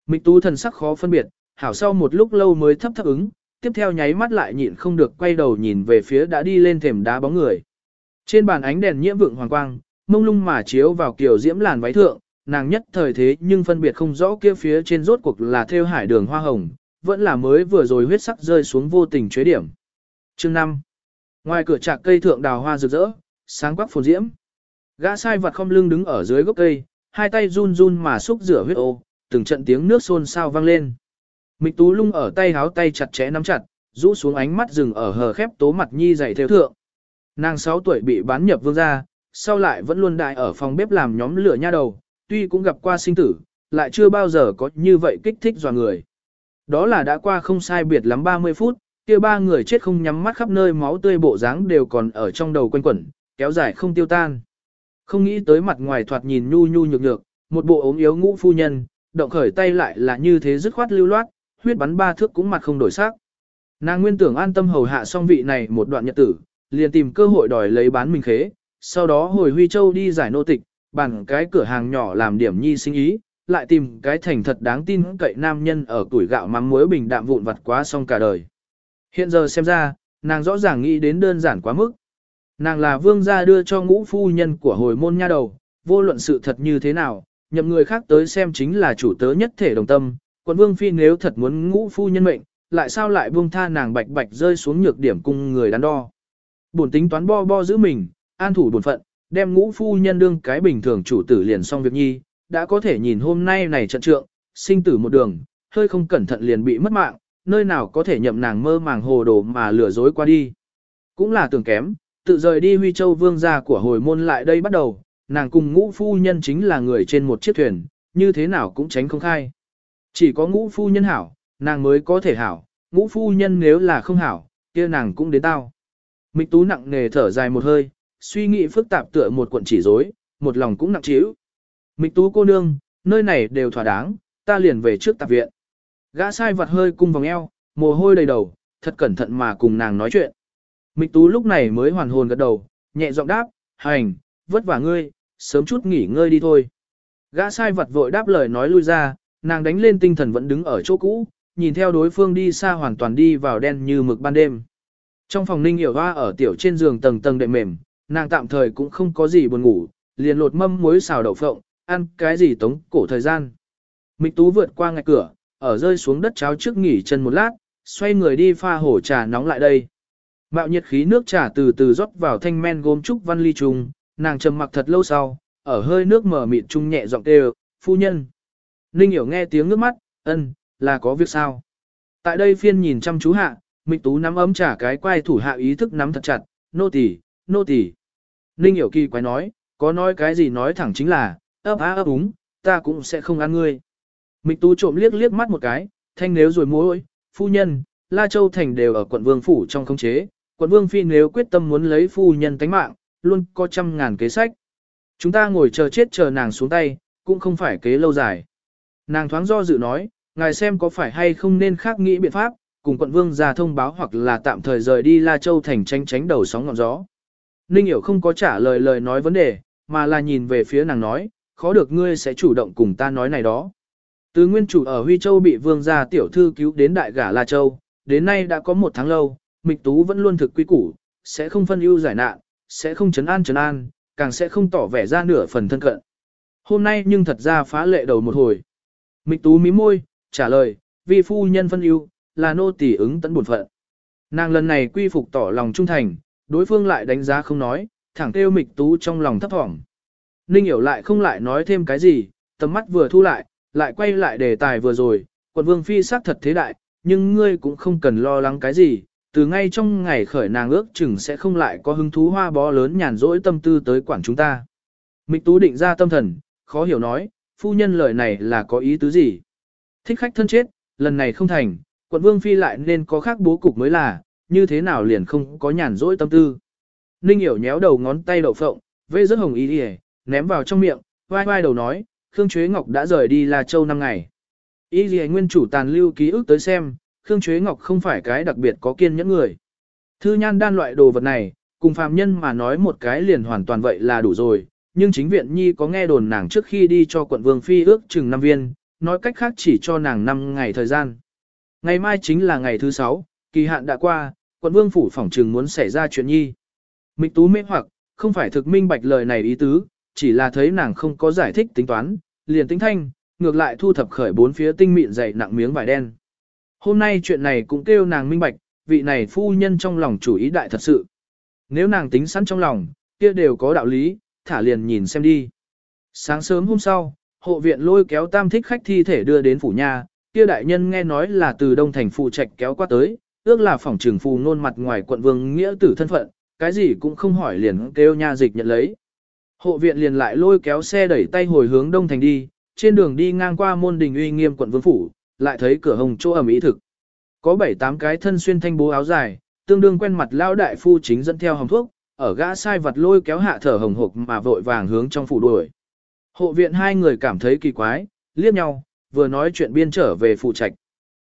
Mịch Tú thần sắc khó phân biệt, hảo sau một lúc lâu mới thấp thấp ứng, tiếp theo nháy mắt lại nhịn không được quay đầu nhìn về phía đã đi lên thềm đá bóng người. Trên bàn ánh đèn nhiễm vượng hoàng quang, mông lung mà chiếu vào kiểu diễm làn váy thượng, nàng nhất thời thế nhưng phân biệt không rõ kia phía trên rốt cuộc là theo hải đường hoa hồng, vẫn là mới vừa rồi huyết sắc rơi xuống vô tình chế điểm. Chương 5. Ngoài cửa trạc cây thượng đào hoa rực rỡ, sáng quắc phồn diễm. Gã sai vật không lưng đứng ở dưới gốc cây, hai tay run run mà xúc rửa huyết ô, từng trận tiếng nước xôn xao vang lên. Mịch Tú lung ở tay háo tay chặt chẽ nắm chặt, rũ xuống ánh mắt dừng ở hờ khép tố mặt nhi dày theo thượng. Nàng 6 tuổi bị bán nhập vương gia, sau lại vẫn luôn đại ở phòng bếp làm nhóm lửa nha đầu, tuy cũng gặp qua sinh tử, lại chưa bao giờ có như vậy kích thích dò người. Đó là đã qua không sai biệt lắm 30 phút, kia ba người chết không nhắm mắt khắp nơi máu tươi bộ dáng đều còn ở trong đầu quanh quẩn, kéo dài không tiêu tan. Không nghĩ tới mặt ngoài thoạt nhìn nhu nhu nhược nhược, một bộ ốm yếu ngũ phu nhân, động khởi tay lại là như thế dứt khoát lưu loát, huyết bắn ba thước cũng mặt không đổi sắc. Nàng nguyên tưởng an tâm hầu hạ xong vị này một đoạn nhật tử, liền tìm cơ hội đòi lấy bán mình khế, sau đó hồi Huy Châu đi giải nô tịch, bằng cái cửa hàng nhỏ làm điểm nhi sinh ý, lại tìm cái thành thật đáng tin cậy nam nhân ở tuổi gạo mắm muối bình đạm vụn vặt quá xong cả đời. Hiện giờ xem ra, nàng rõ ràng nghĩ đến đơn giản quá mức. Nàng là vương gia đưa cho ngũ phu nhân của hồi môn nha đầu, vô luận sự thật như thế nào, nhậm người khác tới xem chính là chủ tớ nhất thể đồng tâm, quận vương phi nếu thật muốn ngũ phu nhân mệnh, lại sao lại buông tha nàng bạch bạch rơi xuống nhược điểm cung người đắn đo. buồn tính toán bo bo giữ mình, an thủ buồn phận, đem ngũ phu nhân đương cái bình thường chủ tử liền xong việc nhi, đã có thể nhìn hôm nay này trận trượng, sinh tử một đường, hơi không cẩn thận liền bị mất mạng, nơi nào có thể nhậm nàng mơ màng hồ đồ mà lừa dối qua đi. Cũng là tưởng kém, tự rời đi Huy Châu vương gia của hồi môn lại đây bắt đầu, nàng cùng ngũ phu nhân chính là người trên một chiếc thuyền, như thế nào cũng tránh không khai. Chỉ có ngũ phu nhân hảo, nàng mới có thể hảo, ngũ phu nhân nếu là không hảo, kia nàng cũng đến tao. Mịch tú nặng nề thở dài một hơi, suy nghĩ phức tạp tựa một cuộn chỉ rối, một lòng cũng nặng trĩu. Mịch tú cô nương, nơi này đều thỏa đáng, ta liền về trước tạp viện. Gã sai vặt hơi cung vòng eo, mồ hôi đầy đầu, thật cẩn thận mà cùng nàng nói chuyện. Mịch tú lúc này mới hoàn hồn gật đầu, nhẹ giọng đáp, hành, vất vả ngươi, sớm chút nghỉ ngơi đi thôi. Gã sai vật vội đáp lời nói lui ra, nàng đánh lên tinh thần vẫn đứng ở chỗ cũ, nhìn theo đối phương đi xa hoàn toàn đi vào đen như mực ban đêm. Trong phòng ninh hiểu hoa ở tiểu trên giường tầng tầng đệm mềm, nàng tạm thời cũng không có gì buồn ngủ, liền lột mâm muối xào đậu phộng, ăn cái gì tống cổ thời gian. Mịch tú vượt qua ngạch cửa, ở rơi xuống đất cháo trước nghỉ chân một lát, xoay người đi pha hổ trà nóng lại đây. Mạo nhiệt khí nước trà từ từ rót vào thanh men gốm trúc văn ly trùng, nàng trầm mặc thật lâu sau, ở hơi nước mở mịt trung nhẹ giọng kêu, phu nhân. Ninh hiểu nghe tiếng nước mắt, ân, là có việc sao? Tại đây phiên nhìn chăm chú hạ, Mịch Tú nắm ấm trả cái quai thủ hạ ý thức nắm thật chặt, nô tỳ, nô tỳ. Ninh hiểu kỳ quái nói, có nói cái gì nói thẳng chính là, ấp á ấp úng, ta cũng sẽ không ăn ngươi. Mịch Tú trộm liếc liếc mắt một cái, thanh nếu rồi mối, phu nhân, La Châu Thành đều ở quận Vương Phủ trong không chế, quận Vương Phi nếu quyết tâm muốn lấy phu nhân tánh mạng, luôn có trăm ngàn kế sách. Chúng ta ngồi chờ chết chờ nàng xuống tay, cũng không phải kế lâu dài. Nàng thoáng do dự nói, ngài xem có phải hay không nên khác nghĩ biện pháp, cùng quận vương ra thông báo hoặc là tạm thời rời đi La Châu thành tránh tránh đầu sóng ngọn gió. Ninh hiểu không có trả lời lời nói vấn đề, mà là nhìn về phía nàng nói, khó được ngươi sẽ chủ động cùng ta nói này đó. Từ nguyên chủ ở Huy Châu bị vương gia tiểu thư cứu đến đại gả La Châu, đến nay đã có một tháng lâu, Mịch Tú vẫn luôn thực quy củ, sẽ không phân ưu giải nạn, sẽ không chấn an chấn an, càng sẽ không tỏ vẻ ra nửa phần thân cận. Hôm nay nhưng thật ra phá lệ đầu một hồi. Mịch Tú mí môi, trả lời, vi phu nhân phân ưu, là nô tỳ ứng tận bổn phận. Nàng lần này quy phục tỏ lòng trung thành, đối phương lại đánh giá không nói, thẳng kêu Mịch Tú trong lòng thấp thỏm. Ninh hiểu lại không lại nói thêm cái gì, tầm mắt vừa thu lại, lại quay lại đề tài vừa rồi, quận vương phi xác thật thế đại, nhưng ngươi cũng không cần lo lắng cái gì, từ ngay trong ngày khởi nàng ước chừng sẽ không lại có hứng thú hoa bó lớn nhàn rỗi tâm tư tới quản chúng ta. Mịch Tú định ra tâm thần, khó hiểu nói, phu nhân lời này là có ý tứ gì? Thích khách thân chết, lần này không thành, quận vương phi lại nên có khác bố cục mới là, như thế nào liền không có nhàn rỗi tâm tư. Ninh hiểu nhéo đầu ngón tay đậu phộng, vê rất hồng ý đi ném vào trong miệng, vai vai đầu nói, Khương Chuế Ngọc đã rời đi là châu năm ngày. Ý gì nguyên chủ tàn lưu ký ức tới xem, Khương Chuế Ngọc không phải cái đặc biệt có kiên nhẫn người. Thư nhan đan loại đồ vật này, cùng phàm nhân mà nói một cái liền hoàn toàn vậy là đủ rồi, nhưng chính viện nhi có nghe đồn nàng trước khi đi cho quận vương phi ước chừng 5 viên, nói cách khác chỉ cho nàng 5 ngày thời gian. Ngày mai chính là ngày thứ 6, kỳ hạn đã qua, quận vương phủ phỏng trừng muốn xảy ra chuyện nhi. Mịch tú mê hoặc, không phải thực minh bạch lời này ý tứ, chỉ là thấy nàng không có giải thích tính toán, liền tính thanh, ngược lại thu thập khởi bốn phía tinh mịn dày nặng miếng vải đen. Hôm nay chuyện này cũng kêu nàng minh bạch, vị này phu nhân trong lòng chủ ý đại thật sự. Nếu nàng tính sẵn trong lòng, kia đều có đạo lý, thả liền nhìn xem đi. Sáng sớm hôm sau, hộ viện lôi kéo tam thích khách thi thể đưa đến phủ nhà, kia đại nhân nghe nói là từ đông thành phụ trạch kéo qua tới, ước là phòng trường phù nôn mặt ngoài quận vương nghĩa tử thân phận, cái gì cũng không hỏi liền kêu nha dịch nhận lấy. Hộ viện liền lại lôi kéo xe đẩy tay hồi hướng đông thành đi, trên đường đi ngang qua môn đình uy nghiêm quận vương phủ, lại thấy cửa hồng chỗ ẩm ý thực. Có bảy tám cái thân xuyên thanh bố áo dài, tương đương quen mặt lão đại phu chính dẫn theo hồng thuốc, ở gã sai vật lôi kéo hạ thở hồng hộc mà vội vàng hướng trong phủ đuổi. Hộ viện hai người cảm thấy kỳ quái, liếc nhau, vừa nói chuyện biên trở về phụ trạch.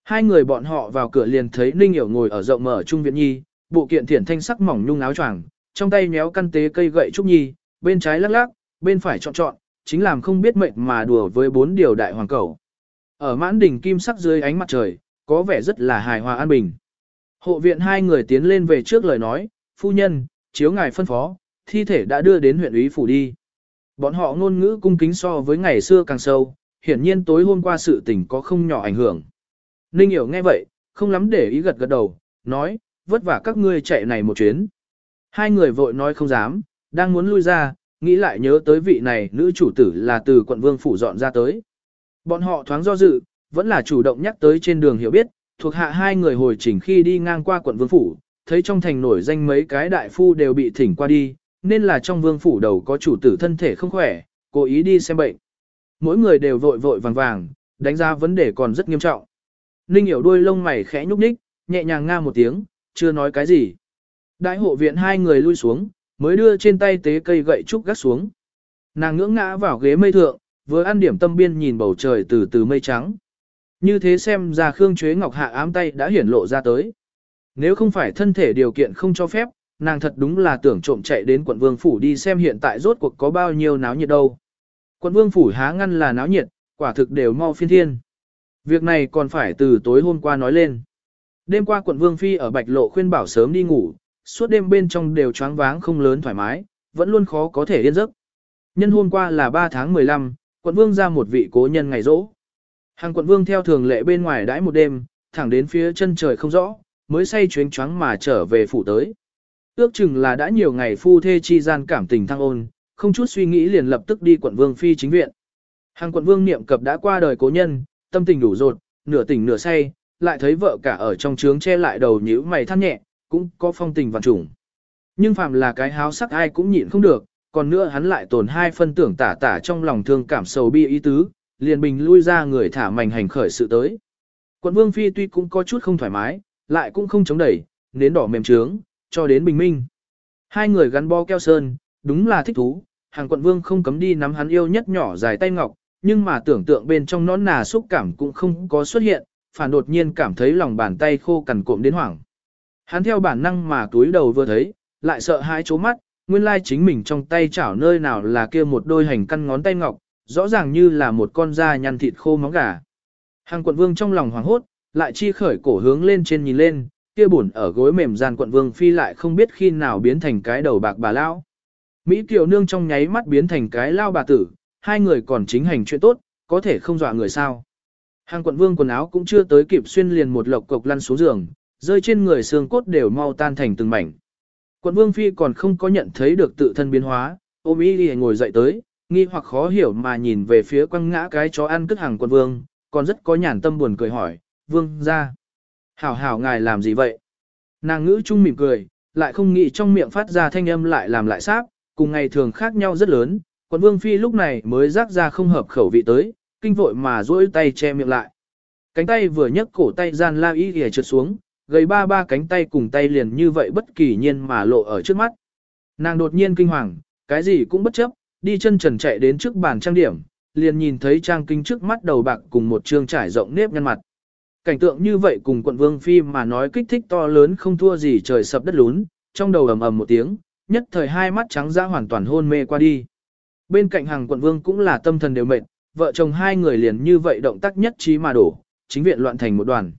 Hai người bọn họ vào cửa liền thấy Ninh Hiểu ngồi ở rộng mở trung viện nhi, bộ kiện thiển thanh sắc mỏng nhung áo choàng, trong tay nhéo căn tế cây gậy trúc nhi, bên trái lắc lắc, bên phải chọn chọn, chính làm không biết mệnh mà đùa với bốn điều đại hoàng cầu. Ở mãn đỉnh kim sắc dưới ánh mặt trời, có vẻ rất là hài hòa an bình. Hộ viện hai người tiến lên về trước lời nói, phu nhân, chiếu ngài phân phó, thi thể đã đưa đến huyện ủy phủ đi. Bọn họ ngôn ngữ cung kính so với ngày xưa càng sâu, hiển nhiên tối hôm qua sự tình có không nhỏ ảnh hưởng. Ninh hiểu nghe vậy, không lắm để ý gật gật đầu, nói, vất vả các ngươi chạy này một chuyến. Hai người vội nói không dám, đang muốn lui ra, nghĩ lại nhớ tới vị này nữ chủ tử là từ quận vương phủ dọn ra tới. Bọn họ thoáng do dự, vẫn là chủ động nhắc tới trên đường hiểu biết, thuộc hạ hai người hồi chỉnh khi đi ngang qua quận vương phủ, thấy trong thành nổi danh mấy cái đại phu đều bị thỉnh qua đi, nên là trong vương phủ đầu có chủ tử thân thể không khỏe, cố ý đi xem bệnh. Mỗi người đều vội vội vàng vàng, đánh giá vấn đề còn rất nghiêm trọng. Ninh hiểu đuôi lông mày khẽ nhúc nhích, nhẹ nhàng nga một tiếng, chưa nói cái gì. Đại hộ viện hai người lui xuống, mới đưa trên tay tế cây gậy trúc gắt xuống. Nàng ngưỡng ngã vào ghế mây thượng, vừa ăn điểm tâm biên nhìn bầu trời từ từ mây trắng. Như thế xem ra Khương Chuế Ngọc hạ ám tay đã hiển lộ ra tới. Nếu không phải thân thể điều kiện không cho phép, nàng thật đúng là tưởng trộm chạy đến quận vương phủ đi xem hiện tại rốt cuộc có bao nhiêu náo nhiệt đâu. Quận vương phủ há ngăn là náo nhiệt, quả thực đều mau phiên thiên. Việc này còn phải từ tối hôm qua nói lên. Đêm qua quận vương phi ở bạch lộ khuyên bảo sớm đi ngủ, suốt đêm bên trong đều choáng váng không lớn thoải mái, vẫn luôn khó có thể yên giấc. Nhân hôm qua là 3 tháng 15, quận vương ra một vị cố nhân ngày rỗ. Hàng quận vương theo thường lệ bên ngoài đãi một đêm, thẳng đến phía chân trời không rõ, mới say chuyến choáng mà trở về phủ tới. Ước chừng là đã nhiều ngày phu thê chi gian cảm tình thăng ôn, không chút suy nghĩ liền lập tức đi quận vương phi chính viện. Hàng quận vương niệm cập đã qua đời cố nhân, tâm tình đủ rột, nửa tỉnh nửa say, lại thấy vợ cả ở trong trướng che lại đầu nhíu mày than nhẹ, cũng có phong tình vạn trùng. Nhưng phàm là cái háo sắc ai cũng nhịn không được, còn nữa hắn lại tồn hai phân tưởng tả tả trong lòng thương cảm sầu bi ý tứ, liền bình lui ra người thả mảnh hành khởi sự tới. Quận vương phi tuy cũng có chút không thoải mái, lại cũng không chống đẩy, nến đỏ mềm trướng, cho đến bình minh. Hai người gắn bo keo sơn, đúng là thích thú, hàng quận vương không cấm đi nắm hắn yêu nhất nhỏ dài tay ngọc, nhưng mà tưởng tượng bên trong nón nà xúc cảm cũng không có xuất hiện, phản đột nhiên cảm thấy lòng bàn tay khô cằn cộm đến hoảng. Hắn theo bản năng mà túi đầu vừa thấy, lại sợ hãi chố mắt, nguyên lai chính mình trong tay chảo nơi nào là kia một đôi hành căn ngón tay ngọc, rõ ràng như là một con da nhăn thịt khô móng gà. Hàng quận vương trong lòng hoảng hốt, lại chi khởi cổ hướng lên trên nhìn lên, kia buồn ở gối mềm gian quận vương phi lại không biết khi nào biến thành cái đầu bạc bà lao. Mỹ kiều nương trong nháy mắt biến thành cái lao bà tử, hai người còn chính hành chuyện tốt, có thể không dọa người sao. Hàng quận vương quần áo cũng chưa tới kịp xuyên liền một lộc cộc lăn xuống giường, rơi trên người xương cốt đều mau tan thành từng mảnh. Quận vương phi còn không có nhận thấy được tự thân biến hóa, ôm ý đi ngồi dậy tới, nghi hoặc khó hiểu mà nhìn về phía quăng ngã cái chó ăn cất hàng quận vương, còn rất có nhàn tâm buồn cười hỏi, vương ra. Hảo hảo ngài làm gì vậy? Nàng ngữ trung mỉm cười, lại không nghĩ trong miệng phát ra thanh âm lại làm lại sáp, cùng ngày thường khác nhau rất lớn, quận vương phi lúc này mới rác ra không hợp khẩu vị tới, kinh vội mà duỗi tay che miệng lại. Cánh tay vừa nhấc cổ tay gian la y ghề trượt xuống, gầy ba ba cánh tay cùng tay liền như vậy bất kỳ nhiên mà lộ ở trước mắt. Nàng đột nhiên kinh hoàng, cái gì cũng bất chấp, đi chân trần chạy đến trước bàn trang điểm, liền nhìn thấy trang kinh trước mắt đầu bạc cùng một trương trải rộng nếp nhăn mặt. Cảnh tượng như vậy cùng quận vương phi mà nói kích thích to lớn không thua gì trời sập đất lún, trong đầu ầm ầm một tiếng, nhất thời hai mắt trắng ra hoàn toàn hôn mê qua đi. Bên cạnh hàng quận vương cũng là tâm thần đều mệt, vợ chồng hai người liền như vậy động tác nhất trí mà đổ, chính viện loạn thành một đoàn.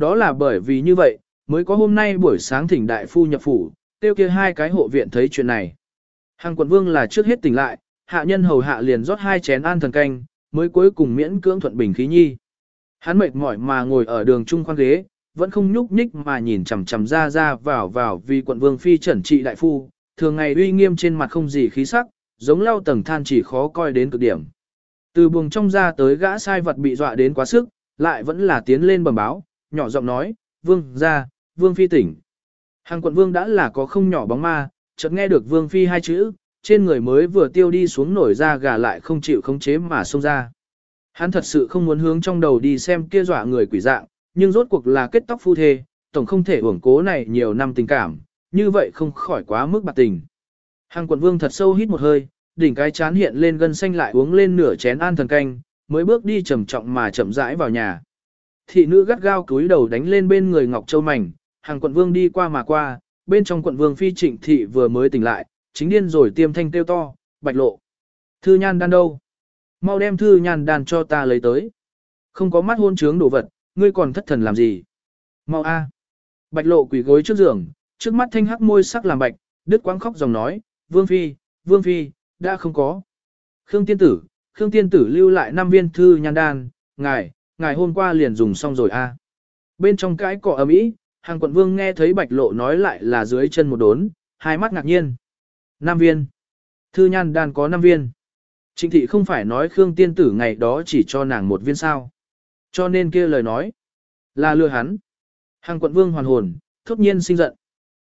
Đó là bởi vì như vậy, mới có hôm nay buổi sáng thỉnh đại phu nhập phủ, tiêu kia hai cái hộ viện thấy chuyện này. Hàng quận vương là trước hết tỉnh lại, hạ nhân hầu hạ liền rót hai chén an thần canh, mới cuối cùng miễn cưỡng thuận bình khí nhi. Hắn mệt mỏi mà ngồi ở đường trung khoan ghế, vẫn không nhúc nhích mà nhìn chằm chằm ra ra vào vào vì quận vương phi chuẩn trị đại phu, thường ngày uy nghiêm trên mặt không gì khí sắc, giống lau tầng than chỉ khó coi đến cực điểm. Từ buồng trong ra tới gã sai vật bị dọa đến quá sức, lại vẫn là tiến lên bẩm báo, nhỏ giọng nói, vương ra, vương phi tỉnh. Hàng quận vương đã là có không nhỏ bóng ma, chợt nghe được vương phi hai chữ, trên người mới vừa tiêu đi xuống nổi ra gà lại không chịu khống chế mà xông ra. Hắn thật sự không muốn hướng trong đầu đi xem kia dọa người quỷ dạng, nhưng rốt cuộc là kết tóc phu thê, tổng không thể uổng cố này nhiều năm tình cảm, như vậy không khỏi quá mức bạc tình. Hàng quận vương thật sâu hít một hơi, đỉnh cái chán hiện lên gân xanh lại uống lên nửa chén an thần canh, mới bước đi trầm trọng mà chậm rãi vào nhà. Thị nữ gắt gao cúi đầu đánh lên bên người Ngọc Châu Mảnh, hàng quận vương đi qua mà qua, bên trong quận vương phi trịnh thị vừa mới tỉnh lại, chính điên rồi tiêm thanh tiêu to, bạch lộ. Thư nhan đan đâu? Mau đem thư nhan đan cho ta lấy tới. Không có mắt hôn trướng đồ vật, ngươi còn thất thần làm gì? Mau a. Bạch lộ quỳ gối trước giường, trước mắt thanh hắc môi sắc làm bạch, đứt quãng khóc dòng nói, vương phi, vương phi, đã không có. Khương tiên tử, Khương tiên tử lưu lại năm viên thư nhan đan, ngài, ngài hôm qua liền dùng xong rồi a. Bên trong cái cỏ ầm ĩ, hàng quận vương nghe thấy bạch lộ nói lại là dưới chân một đốn, hai mắt ngạc nhiên. Năm viên. Thư nhan đan có năm viên. Trịnh thị không phải nói Khương tiên tử ngày đó chỉ cho nàng một viên sao. Cho nên kia lời nói là lừa hắn. Hàng quận vương hoàn hồn, thốt nhiên sinh giận.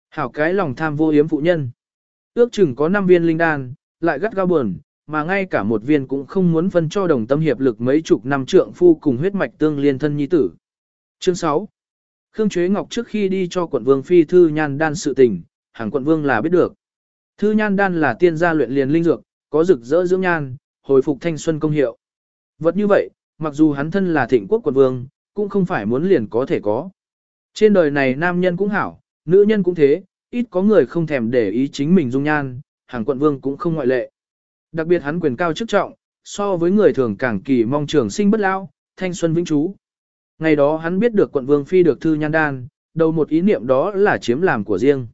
Hảo cái lòng tham vô yếm phụ nhân. Ước chừng có 5 viên linh đan, lại gắt gao buồn, mà ngay cả một viên cũng không muốn phân cho đồng tâm hiệp lực mấy chục năm trượng phu cùng huyết mạch tương liên thân nhi tử. Chương 6 Khương Chế Ngọc trước khi đi cho quận vương phi thư nhan đan sự tình, hàng quận vương là biết được. Thư nhan đan là tiên gia luyện liền linh dược, có rực rỡ dưỡng nhan, hồi phục thanh xuân công hiệu. Vật như vậy, mặc dù hắn thân là thịnh quốc quận vương, cũng không phải muốn liền có thể có. Trên đời này nam nhân cũng hảo, nữ nhân cũng thế, ít có người không thèm để ý chính mình dung nhan, hàng quận vương cũng không ngoại lệ. Đặc biệt hắn quyền cao chức trọng, so với người thường càng kỳ mong trường sinh bất lao, thanh xuân vĩnh trú. Ngày đó hắn biết được quận vương phi được thư nhan đan, đầu một ý niệm đó là chiếm làm của riêng.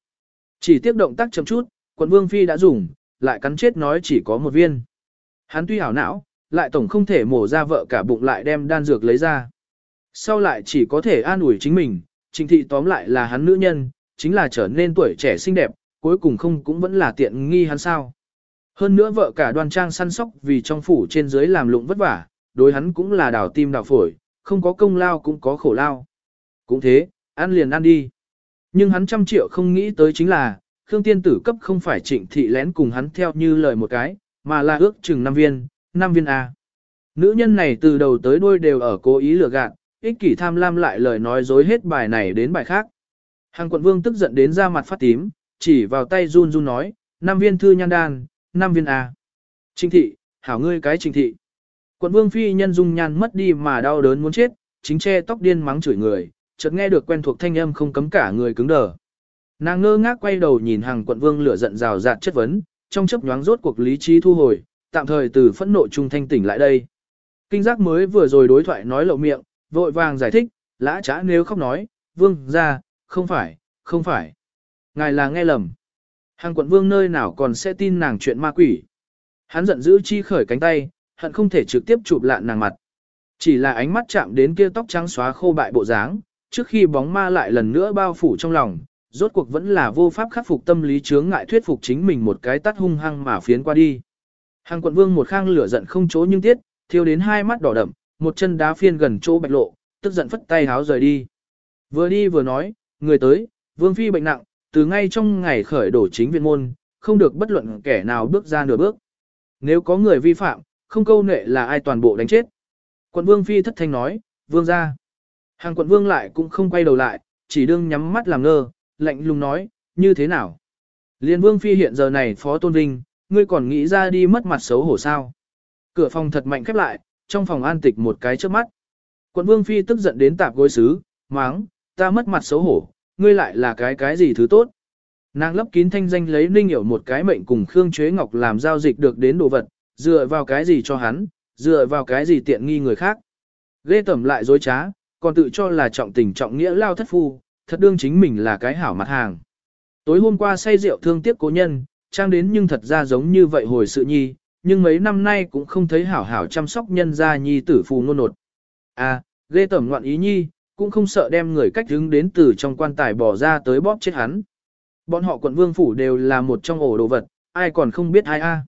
Chỉ tiếp động tác chậm chút, quận vương phi đã dùng, lại cắn chết nói chỉ có một viên. Hắn tuy hảo não, lại tổng không thể mổ ra vợ cả bụng lại đem đan dược lấy ra. Sau lại chỉ có thể an ủi chính mình, trình thị tóm lại là hắn nữ nhân, chính là trở nên tuổi trẻ xinh đẹp, cuối cùng không cũng vẫn là tiện nghi hắn sao. Hơn nữa vợ cả đoan trang săn sóc vì trong phủ trên dưới làm lụng vất vả, đối hắn cũng là đảo tim đảo phổi, không có công lao cũng có khổ lao. Cũng thế, ăn liền ăn đi. Nhưng hắn trăm triệu không nghĩ tới chính là, Khương Tiên Tử cấp không phải trịnh thị lén cùng hắn theo như lời một cái, mà là ước chừng năm viên, năm viên A. Nữ nhân này từ đầu tới đuôi đều ở cố ý lừa gạt, ích kỷ tham lam lại lời nói dối hết bài này đến bài khác. Hàng quận vương tức giận đến ra mặt phát tím, chỉ vào tay run run nói, năm viên thư nhan đan, năm viên A. Trinh thị, hảo ngươi cái trinh thị. Quận vương phi nhân dung nhan mất đi mà đau đớn muốn chết, chính che tóc điên mắng chửi người, chợt nghe được quen thuộc thanh âm không cấm cả người cứng đờ. Nàng ngơ ngác quay đầu nhìn hàng quận vương lửa giận rào rạt chất vấn, trong chớp nhoáng rốt cuộc lý trí thu hồi, tạm thời từ phẫn nộ trung thanh tỉnh lại đây. Kinh giác mới vừa rồi đối thoại nói lộ miệng, vội vàng giải thích, lã trá nếu khóc nói, vương ra, không phải, không phải. Ngài là nghe lầm. Hàng quận vương nơi nào còn sẽ tin nàng chuyện ma quỷ. Hắn giận dữ chi khởi cánh tay, hận không thể trực tiếp chụp lạn nàng mặt. Chỉ là ánh mắt chạm đến kia tóc trắng xóa khô bại bộ dáng, trước khi bóng ma lại lần nữa bao phủ trong lòng, rốt cuộc vẫn là vô pháp khắc phục tâm lý chướng ngại thuyết phục chính mình một cái tắt hung hăng mà phiến qua đi. Hàng quận vương một khang lửa giận không chỗ nhưng tiết, thiêu đến hai mắt đỏ đậm, một chân đá phiên gần chỗ bạch lộ, tức giận phất tay háo rời đi. Vừa đi vừa nói, người tới, vương phi bệnh nặng, từ ngay trong ngày khởi đổ chính viện môn, không được bất luận kẻ nào bước ra nửa bước. Nếu có người vi phạm, không câu nệ là ai toàn bộ đánh chết. Quận vương phi thất thanh nói, vương ra. Hàng quận vương lại cũng không quay đầu lại, chỉ đương nhắm mắt làm ngơ, lạnh lùng nói, như thế nào? Liên vương phi hiện giờ này phó tôn vinh, ngươi còn nghĩ ra đi mất mặt xấu hổ sao? Cửa phòng thật mạnh khép lại, trong phòng an tịch một cái trước mắt. Quận vương phi tức giận đến tạp gối xứ, máng, ta mất mặt xấu hổ, ngươi lại là cái cái gì thứ tốt. Nàng lấp kín thanh danh lấy ninh hiểu một cái mệnh cùng Khương Chế Ngọc làm giao dịch được đến đồ vật, dựa vào cái gì cho hắn, dựa vào cái gì tiện nghi người khác. Ghê tẩm lại dối trá, còn tự cho là trọng tình trọng nghĩa lao thất phu, thật đương chính mình là cái hảo mặt hàng. Tối hôm qua say rượu thương tiếc cố nhân, trang đến nhưng thật ra giống như vậy hồi sự nhi, nhưng mấy năm nay cũng không thấy hảo hảo chăm sóc nhân gia nhi tử phù nôn nột. À, ghê tẩm ngoạn ý nhi, cũng không sợ đem người cách đứng đến từ trong quan tài bỏ ra tới bóp chết hắn. Bọn họ quận vương phủ đều là một trong ổ đồ vật, ai còn không biết ai a.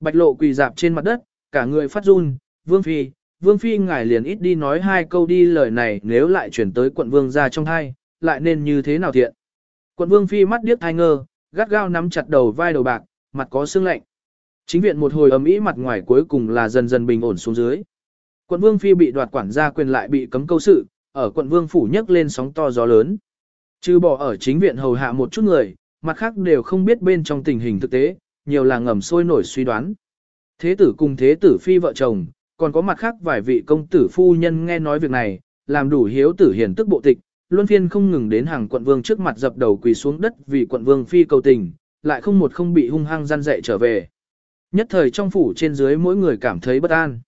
Bạch lộ quỳ dạp trên mặt đất, cả người phát run, vương phi, vương phi ngài liền ít đi nói hai câu đi lời này nếu lại chuyển tới quận vương ra trong hai, lại nên như thế nào thiện. Quận vương phi mắt điếc thai ngơ, gắt gao nắm chặt đầu vai đầu bạc, mặt có sương lạnh. Chính viện một hồi ấm ý mặt ngoài cuối cùng là dần dần bình ổn xuống dưới. Quận vương phi bị đoạt quản gia quyền lại bị cấm câu sự, ở quận vương phủ nhấc lên sóng to gió lớn. Trừ bỏ ở chính viện hầu hạ một chút người, mặt khác đều không biết bên trong tình hình thực tế, nhiều là ngầm sôi nổi suy đoán. Thế tử cùng thế tử phi vợ chồng, còn có mặt khác vài vị công tử phu nhân nghe nói việc này, làm đủ hiếu tử hiền tức bộ tịch, luân phiên không ngừng đến hàng quận vương trước mặt dập đầu quỳ xuống đất vì quận vương phi cầu tình, lại không một không bị hung hăng gian dạy trở về. Nhất thời trong phủ trên dưới mỗi người cảm thấy bất an.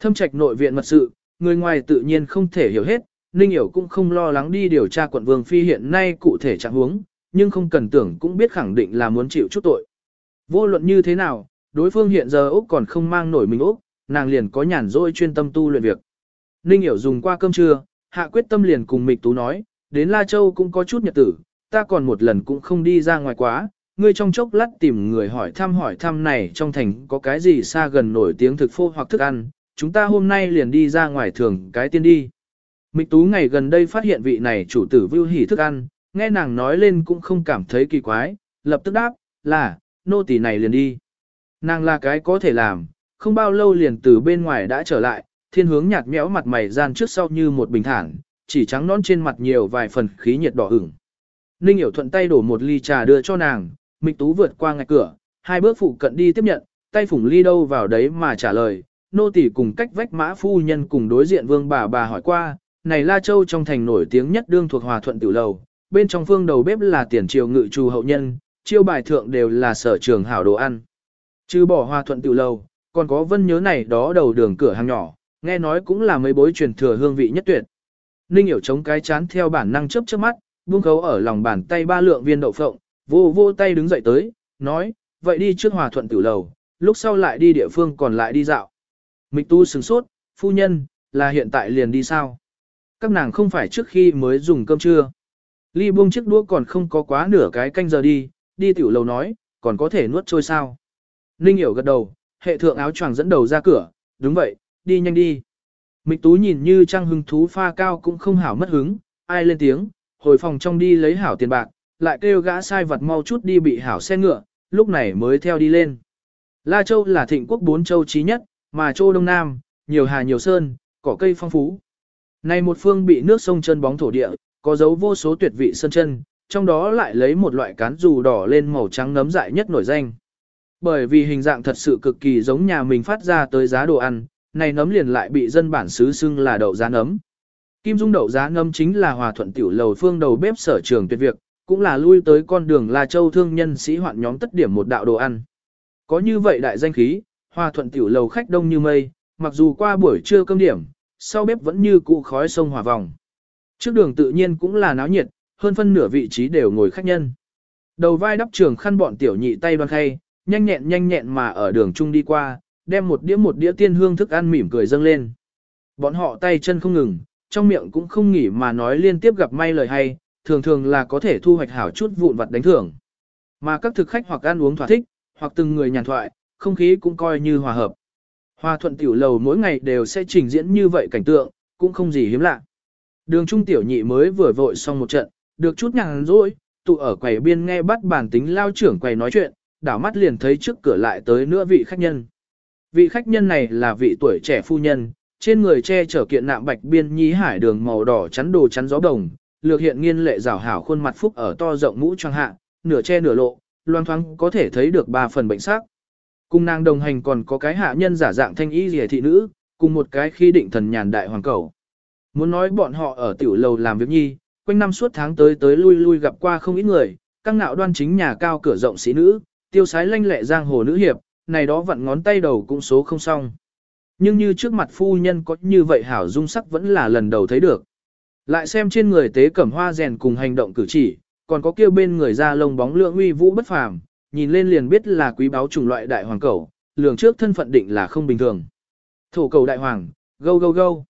Thâm trạch nội viện mật sự, người ngoài tự nhiên không thể hiểu hết, Ninh Hiểu cũng không lo lắng đi điều tra quận vương phi hiện nay cụ thể trạng huống, nhưng không cần tưởng cũng biết khẳng định là muốn chịu chút tội. Vô luận như thế nào, đối phương hiện giờ Úc còn không mang nổi mình Úc, nàng liền có nhàn rỗi chuyên tâm tu luyện việc. Ninh Hiểu dùng qua cơm trưa, hạ quyết tâm liền cùng Mịch Tú nói, đến La Châu cũng có chút nhật tử, ta còn một lần cũng không đi ra ngoài quá, ngươi trong chốc lát tìm người hỏi thăm hỏi thăm này trong thành có cái gì xa gần nổi tiếng thực phô hoặc thức ăn, chúng ta hôm nay liền đi ra ngoài thường cái tiên đi. Mịch Tú ngày gần đây phát hiện vị này chủ tử vưu hỉ thức ăn, nghe nàng nói lên cũng không cảm thấy kỳ quái, lập tức đáp, là, nô tỳ này liền đi. Nàng là cái có thể làm, không bao lâu liền từ bên ngoài đã trở lại, thiên hướng nhạt nhẽo mặt mày gian trước sau như một bình thản, chỉ trắng nón trên mặt nhiều vài phần khí nhiệt đỏ ửng. Ninh hiểu thuận tay đổ một ly trà đưa cho nàng, Mịch Tú vượt qua ngạch cửa, hai bước phụ cận đi tiếp nhận, tay phủng ly đâu vào đấy mà trả lời, nô tỳ cùng cách vách mã phu nhân cùng đối diện vương bà bà hỏi qua, này La Châu trong thành nổi tiếng nhất đương thuộc hòa thuận tiểu lầu, bên trong phương đầu bếp là tiền triều ngự trù hậu nhân, chiêu bài thượng đều là sở trường hảo đồ ăn. Chứ bỏ hòa thuận tiểu lầu, còn có vân nhớ này đó đầu đường cửa hàng nhỏ, nghe nói cũng là mấy bối truyền thừa hương vị nhất tuyệt. Ninh hiểu chống cái chán theo bản năng chớp chớp mắt, buông khấu ở lòng bàn tay ba lượng viên đậu phộng, vô vô tay đứng dậy tới, nói, vậy đi trước hòa thuận tiểu lầu, lúc sau lại đi địa phương còn lại đi dạo. Mịch tu sừng sốt, phu nhân, là hiện tại liền đi sao? Các nàng không phải trước khi mới dùng cơm trưa. Ly buông chiếc đũa còn không có quá nửa cái canh giờ đi, đi tiểu lầu nói, còn có thể nuốt trôi sao. Ninh hiểu gật đầu, hệ thượng áo choàng dẫn đầu ra cửa, đúng vậy, đi nhanh đi. Mịch tú nhìn như trang hứng thú pha cao cũng không hảo mất hứng, ai lên tiếng, hồi phòng trong đi lấy hảo tiền bạc, lại kêu gã sai vật mau chút đi bị hảo xe ngựa, lúc này mới theo đi lên. La Châu là thịnh quốc bốn châu trí nhất, mà châu Đông Nam, nhiều hà nhiều sơn, cỏ cây phong phú. Này một phương bị nước sông chân bóng thổ địa, có dấu vô số tuyệt vị sơn chân, trong đó lại lấy một loại cán dù đỏ lên màu trắng nấm dại nhất nổi danh. Bởi vì hình dạng thật sự cực kỳ giống nhà mình phát ra tới giá đồ ăn, này nấm liền lại bị dân bản xứ xưng là đậu giá nấm. Kim Dung đậu giá nấm chính là hòa thuận tiểu lầu phương đầu bếp sở trường tuyệt việc, cũng là lui tới con đường La Châu thương nhân sĩ hoạn nhóm tất điểm một đạo đồ ăn. Có như vậy đại danh khí, hòa thuận tiểu lầu khách đông như mây, mặc dù qua buổi trưa cơm điểm, sau bếp vẫn như cụ khói sông hỏa vòng. Trước đường tự nhiên cũng là náo nhiệt, hơn phân nửa vị trí đều ngồi khách nhân. Đầu vai đắp trường khăn bọn tiểu nhị tay đoan khay, nhanh nhẹn nhanh nhẹn mà ở đường trung đi qua, đem một đĩa một đĩa tiên hương thức ăn mỉm cười dâng lên. Bọn họ tay chân không ngừng, trong miệng cũng không nghỉ mà nói liên tiếp gặp may lời hay, thường thường là có thể thu hoạch hảo chút vụn vặt đánh thưởng. Mà các thực khách hoặc ăn uống thỏa thích, hoặc từng người nhàn thoại, không khí cũng coi như hòa hợp. Hoa thuận tiểu lầu mỗi ngày đều sẽ trình diễn như vậy cảnh tượng, cũng không gì hiếm lạ. Đường trung tiểu nhị mới vừa vội xong một trận, được chút nhàn rỗi, tụ ở quầy biên nghe bắt bản tính lao trưởng quầy nói chuyện, đảo mắt liền thấy trước cửa lại tới nữa vị khách nhân. Vị khách nhân này là vị tuổi trẻ phu nhân, trên người che chở kiện nạm bạch biên nhí hải đường màu đỏ chắn đồ chắn gió đồng, lược hiện nghiên lệ rào hảo khuôn mặt phúc ở to rộng mũ trang hạ, nửa che nửa lộ, loang thoáng có thể thấy được ba phần bệnh sắc. Cùng nàng đồng hành còn có cái hạ nhân giả dạng thanh y rìa thị nữ, cùng một cái khi định thần nhàn đại hoàng cầu. Muốn nói bọn họ ở tiểu lầu làm việc nhi, quanh năm suốt tháng tới tới lui lui gặp qua không ít người, căng nạo đoan chính nhà cao cửa rộng sĩ nữ, tiêu sái lanh lẹ giang hồ nữ hiệp, này đó vặn ngón tay đầu cũng số không xong. Nhưng như trước mặt phu nhân có như vậy hảo dung sắc vẫn là lần đầu thấy được. Lại xem trên người tế cẩm hoa rèn cùng hành động cử chỉ, còn có kia bên người da lông bóng lượng uy vũ bất phàm, nhìn lên liền biết là quý báu chủng loại đại hoàng cẩu, lường trước thân phận định là không bình thường. Thổ cầu đại hoàng, gâu gâu gâu.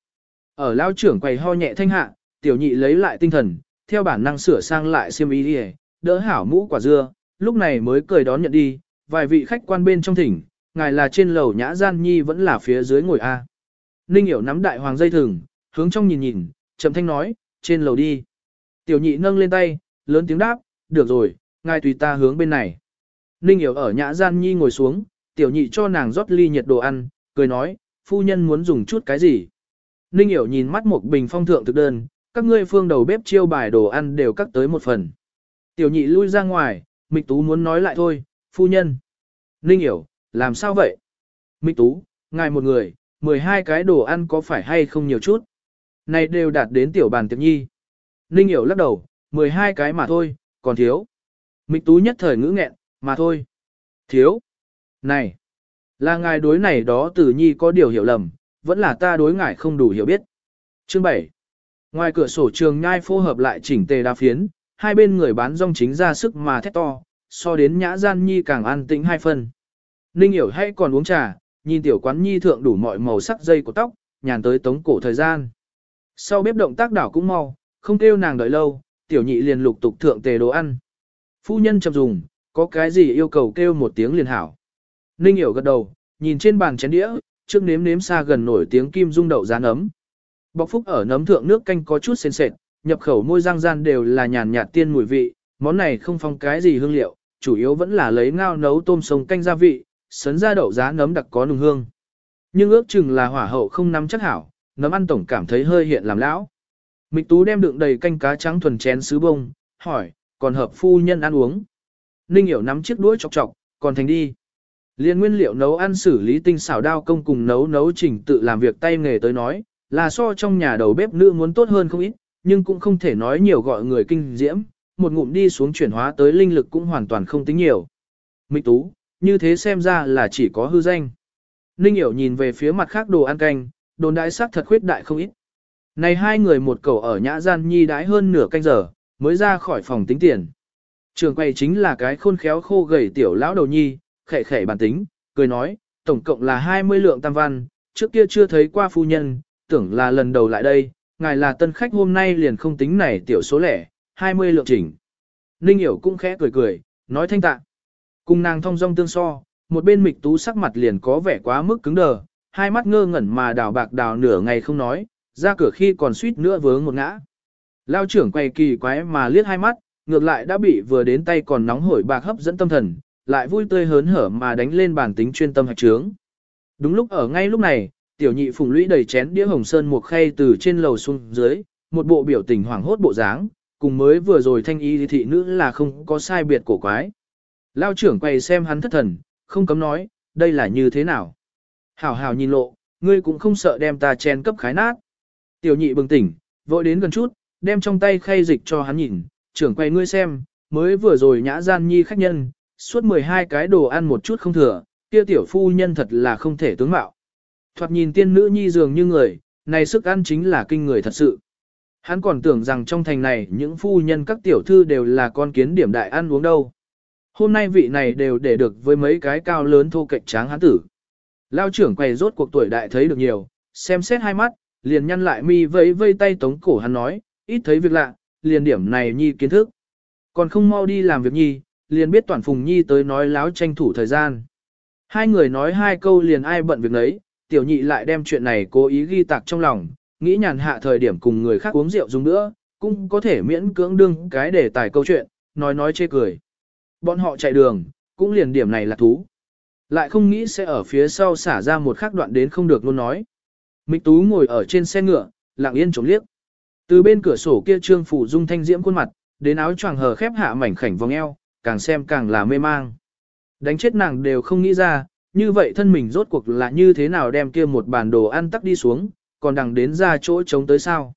Ở lao trưởng quầy ho nhẹ thanh hạ, tiểu nhị lấy lại tinh thần, theo bản năng sửa sang lại xiêm y đi đỡ hảo mũ quả dưa, lúc này mới cười đón nhận đi, vài vị khách quan bên trong thỉnh, ngài là trên lầu nhã gian nhi vẫn là phía dưới ngồi A. Ninh hiểu nắm đại hoàng dây thừng, hướng trong nhìn nhìn, chậm thanh nói, trên lầu đi. Tiểu nhị nâng lên tay, lớn tiếng đáp, được rồi, ngài tùy ta hướng bên này. Ninh hiểu ở nhã gian nhi ngồi xuống, tiểu nhị cho nàng rót ly nhiệt đồ ăn, cười nói, phu nhân muốn dùng chút cái gì. Ninh hiểu nhìn mắt một bình phong thượng thực đơn, các ngươi phương đầu bếp chiêu bài đồ ăn đều cắt tới một phần. Tiểu nhị lui ra ngoài, Mịch Tú muốn nói lại thôi, phu nhân. Ninh hiểu, làm sao vậy? Mịch Tú, ngài một người, 12 cái đồ ăn có phải hay không nhiều chút? Này đều đạt đến tiểu bàn tiệc nhi. Ninh hiểu lắc đầu, 12 cái mà thôi, còn thiếu. Mịch Tú nhất thời ngữ nghẹn, mà thôi. Thiếu. Này, là ngài đối này đó tử nhi có điều hiểu lầm, vẫn là ta đối ngài không đủ hiểu biết. Chương 7. Ngoài cửa sổ trường nhai phô hợp lại chỉnh tề đa phiến, hai bên người bán rong chính ra sức mà thét to, so đến nhã gian nhi càng an tĩnh hai phần. Ninh hiểu hay còn uống trà, nhìn tiểu quán nhi thượng đủ mọi màu sắc dây của tóc, nhàn tới tống cổ thời gian. Sau bếp động tác đảo cũng mau, không kêu nàng đợi lâu, tiểu nhị liền lục tục thượng tề đồ ăn. Phu nhân chậm dùng, có cái gì yêu cầu kêu một tiếng liền hảo. Ninh hiểu gật đầu, nhìn trên bàn chén đĩa, trước nếm nếm xa gần nổi tiếng kim dung đậu rán ấm. Bọc phúc ở nấm thượng nước canh có chút sền sệt, nhập khẩu môi răng gian đều là nhàn nhạt tiên mùi vị, món này không phong cái gì hương liệu, chủ yếu vẫn là lấy ngao nấu tôm sông canh gia vị, sấn ra đậu giá nấm đặc có nùng hương. Nhưng ước chừng là hỏa hậu không nắm chắc hảo, nấm ăn tổng cảm thấy hơi hiện làm lão. Mịch Tú đem đựng đầy canh cá trắng thuần chén sứ bông, hỏi, còn hợp phu nhân ăn uống. Ninh hiểu nắm chiếc đuôi chọc chọc, còn thành đi. Liên nguyên liệu nấu ăn xử lý tinh xảo đao công cùng nấu nấu trình tự làm việc tay nghề tới nói, là so trong nhà đầu bếp nữ muốn tốt hơn không ít, nhưng cũng không thể nói nhiều gọi người kinh diễm, một ngụm đi xuống chuyển hóa tới linh lực cũng hoàn toàn không tính nhiều. Mịch tú, như thế xem ra là chỉ có hư danh. Ninh hiểu nhìn về phía mặt khác đồ ăn canh, đồn đại sắc thật khuyết đại không ít. Này hai người một cầu ở nhã gian nhi đãi hơn nửa canh giờ, mới ra khỏi phòng tính tiền. Trường quay chính là cái khôn khéo khô gầy tiểu lão đầu nhi, khẻ khẻ bản tính, cười nói, tổng cộng là 20 lượng tam văn, trước kia chưa thấy qua phu nhân, tưởng là lần đầu lại đây, ngài là tân khách hôm nay liền không tính này tiểu số lẻ, 20 lượng chỉnh. Ninh hiểu cũng khẽ cười cười, nói thanh tạ. Cùng nàng thông dong tương so, một bên mịch tú sắc mặt liền có vẻ quá mức cứng đờ, hai mắt ngơ ngẩn mà đào bạc đào nửa ngày không nói, ra cửa khi còn suýt nữa vướng một ngã. Lao trưởng quay kỳ quái mà liếc hai mắt, ngược lại đã bị vừa đến tay còn nóng hổi bạc hấp dẫn tâm thần, lại vui tươi hớn hở mà đánh lên bản tính chuyên tâm hạch trướng. Đúng lúc ở ngay lúc này, tiểu nhị phùng lũy đầy chén đĩa hồng sơn một khay từ trên lầu xuống dưới, một bộ biểu tình hoảng hốt bộ dáng, cùng mới vừa rồi thanh y thị nữ là không có sai biệt cổ quái. Lao trưởng quay xem hắn thất thần, không cấm nói, đây là như thế nào. Hảo hảo nhìn lộ, ngươi cũng không sợ đem ta chen cấp khái nát. Tiểu nhị bừng tỉnh, vội đến gần chút, đem trong tay khay dịch cho hắn nhìn, trưởng quay ngươi xem, mới vừa rồi nhã gian nhi khách nhân, suốt 12 cái đồ ăn một chút không thừa, kia tiểu phu nhân thật là không thể tướng mạo. Thoạt nhìn tiên nữ nhi dường như người, này sức ăn chính là kinh người thật sự. Hắn còn tưởng rằng trong thành này những phu nhân các tiểu thư đều là con kiến điểm đại ăn uống đâu. Hôm nay vị này đều để được với mấy cái cao lớn thô cạnh tráng hắn tử. Lao trưởng quầy rốt cuộc tuổi đại thấy được nhiều, xem xét hai mắt, liền nhăn lại mi vẫy vây tay tống cổ hắn nói, ít thấy việc lạ, liền điểm này nhi kiến thức. Còn không mau đi làm việc nhi, liền biết toàn phùng nhi tới nói láo tranh thủ thời gian. Hai người nói hai câu liền ai bận việc nấy, tiểu nhị lại đem chuyện này cố ý ghi tạc trong lòng, nghĩ nhàn hạ thời điểm cùng người khác uống rượu dùng nữa, cũng có thể miễn cưỡng đương cái để tài câu chuyện, nói nói chê cười. Bọn họ chạy đường, cũng liền điểm này là thú. Lại không nghĩ sẽ ở phía sau xả ra một khắc đoạn đến không được luôn nói. Mịch Tú ngồi ở trên xe ngựa, lặng yên chống liếc. Từ bên cửa sổ kia trương phủ dung thanh diễm khuôn mặt, đến áo choàng hờ khép hạ mảnh khảnh vòng eo, càng xem càng là mê mang. Đánh chết nàng đều không nghĩ ra, như vậy thân mình rốt cuộc là như thế nào đem kia một bản đồ ăn tắc đi xuống, còn đằng đến ra chỗ trống tới sao.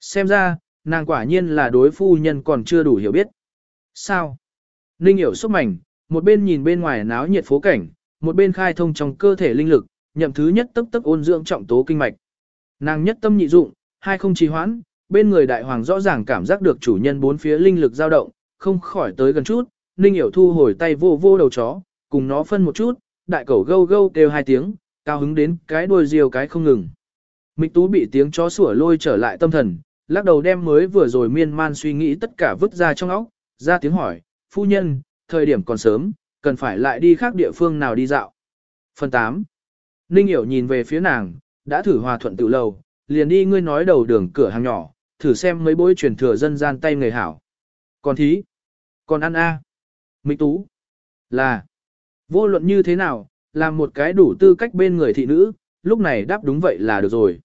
Xem ra, nàng quả nhiên là đối phu nhân còn chưa đủ hiểu biết. Sao? Ninh hiểu xúc mảnh, một bên nhìn bên ngoài náo nhiệt phố cảnh, một bên khai thông trong cơ thể linh lực, nhậm thứ nhất tấp tấp ôn dưỡng trọng tố kinh mạch. Nàng nhất tâm nhị dụng, hai không trì hoãn, bên người đại hoàng rõ ràng cảm giác được chủ nhân bốn phía linh lực dao động, không khỏi tới gần chút, Ninh hiểu thu hồi tay vô vô đầu chó, cùng nó phân một chút, đại cẩu gâu gâu kêu hai tiếng, cao hứng đến cái đuôi diều cái không ngừng. Mịch Tú bị tiếng chó sủa lôi trở lại tâm thần, lắc đầu đem mới vừa rồi miên man suy nghĩ tất cả vứt ra trong óc, ra tiếng hỏi, phu nhân, thời điểm còn sớm, cần phải lại đi khác địa phương nào đi dạo. Phần 8. Ninh Hiểu nhìn về phía nàng, đã thử hòa thuận tự lầu, liền đi ngươi nói đầu đường cửa hàng nhỏ, thử xem mấy bối truyền thừa dân gian tay người hảo. Còn thí, còn ăn a à. Mịch Tú. Là. Vô luận như thế nào, làm một cái đủ tư cách bên người thị nữ, lúc này đáp đúng vậy là được rồi.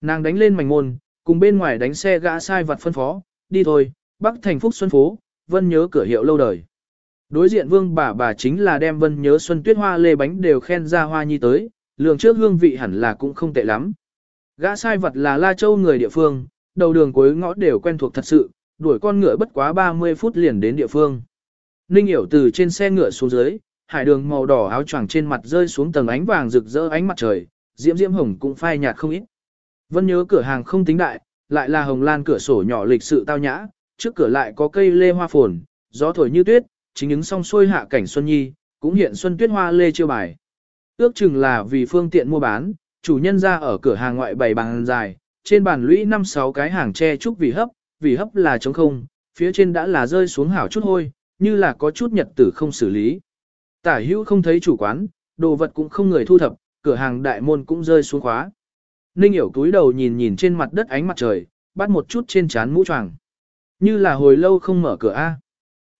Nàng đánh lên mảnh môn, cùng bên ngoài đánh xe gã sai vặt phân phó, đi thôi, bắc thành phúc xuân phố, vân nhớ cửa hiệu lâu đời. Đối diện vương bà bà chính là đem vân nhớ xuân tuyết hoa lê bánh đều khen ra hoa nhi tới, lượng trước hương vị hẳn là cũng không tệ lắm. Gã sai vật là La Châu người địa phương, đầu đường cuối ngõ đều quen thuộc thật sự, đuổi con ngựa bất quá 30 phút liền đến địa phương. Ninh hiểu từ trên xe ngựa xuống dưới, hải đường màu đỏ áo choàng trên mặt rơi xuống tầng ánh vàng rực rỡ ánh mặt trời, diễm diễm hồng cũng phai nhạt không ít. Vân nhớ cửa hàng không tính đại, lại là hồng lan cửa sổ nhỏ lịch sự tao nhã, trước cửa lại có cây lê hoa phồn, gió thổi như tuyết, chính những song xuôi hạ cảnh xuân nhi, cũng hiện xuân tuyết hoa lê chiêu bài. Ước chừng là vì phương tiện mua bán, chủ nhân ra ở cửa hàng ngoại bày bàn dài, trên bàn lũy năm sáu cái hàng tre trúc vì hấp, vì hấp là trống không, phía trên đã là rơi xuống hảo chút hôi, như là có chút nhật tử không xử lý. Tả hữu không thấy chủ quán, đồ vật cũng không người thu thập, cửa hàng đại môn cũng rơi xuống khóa. Ninh hiểu túi đầu nhìn nhìn trên mặt đất ánh mặt trời, bắt một chút trên chán mũ choàng. Như là hồi lâu không mở cửa A.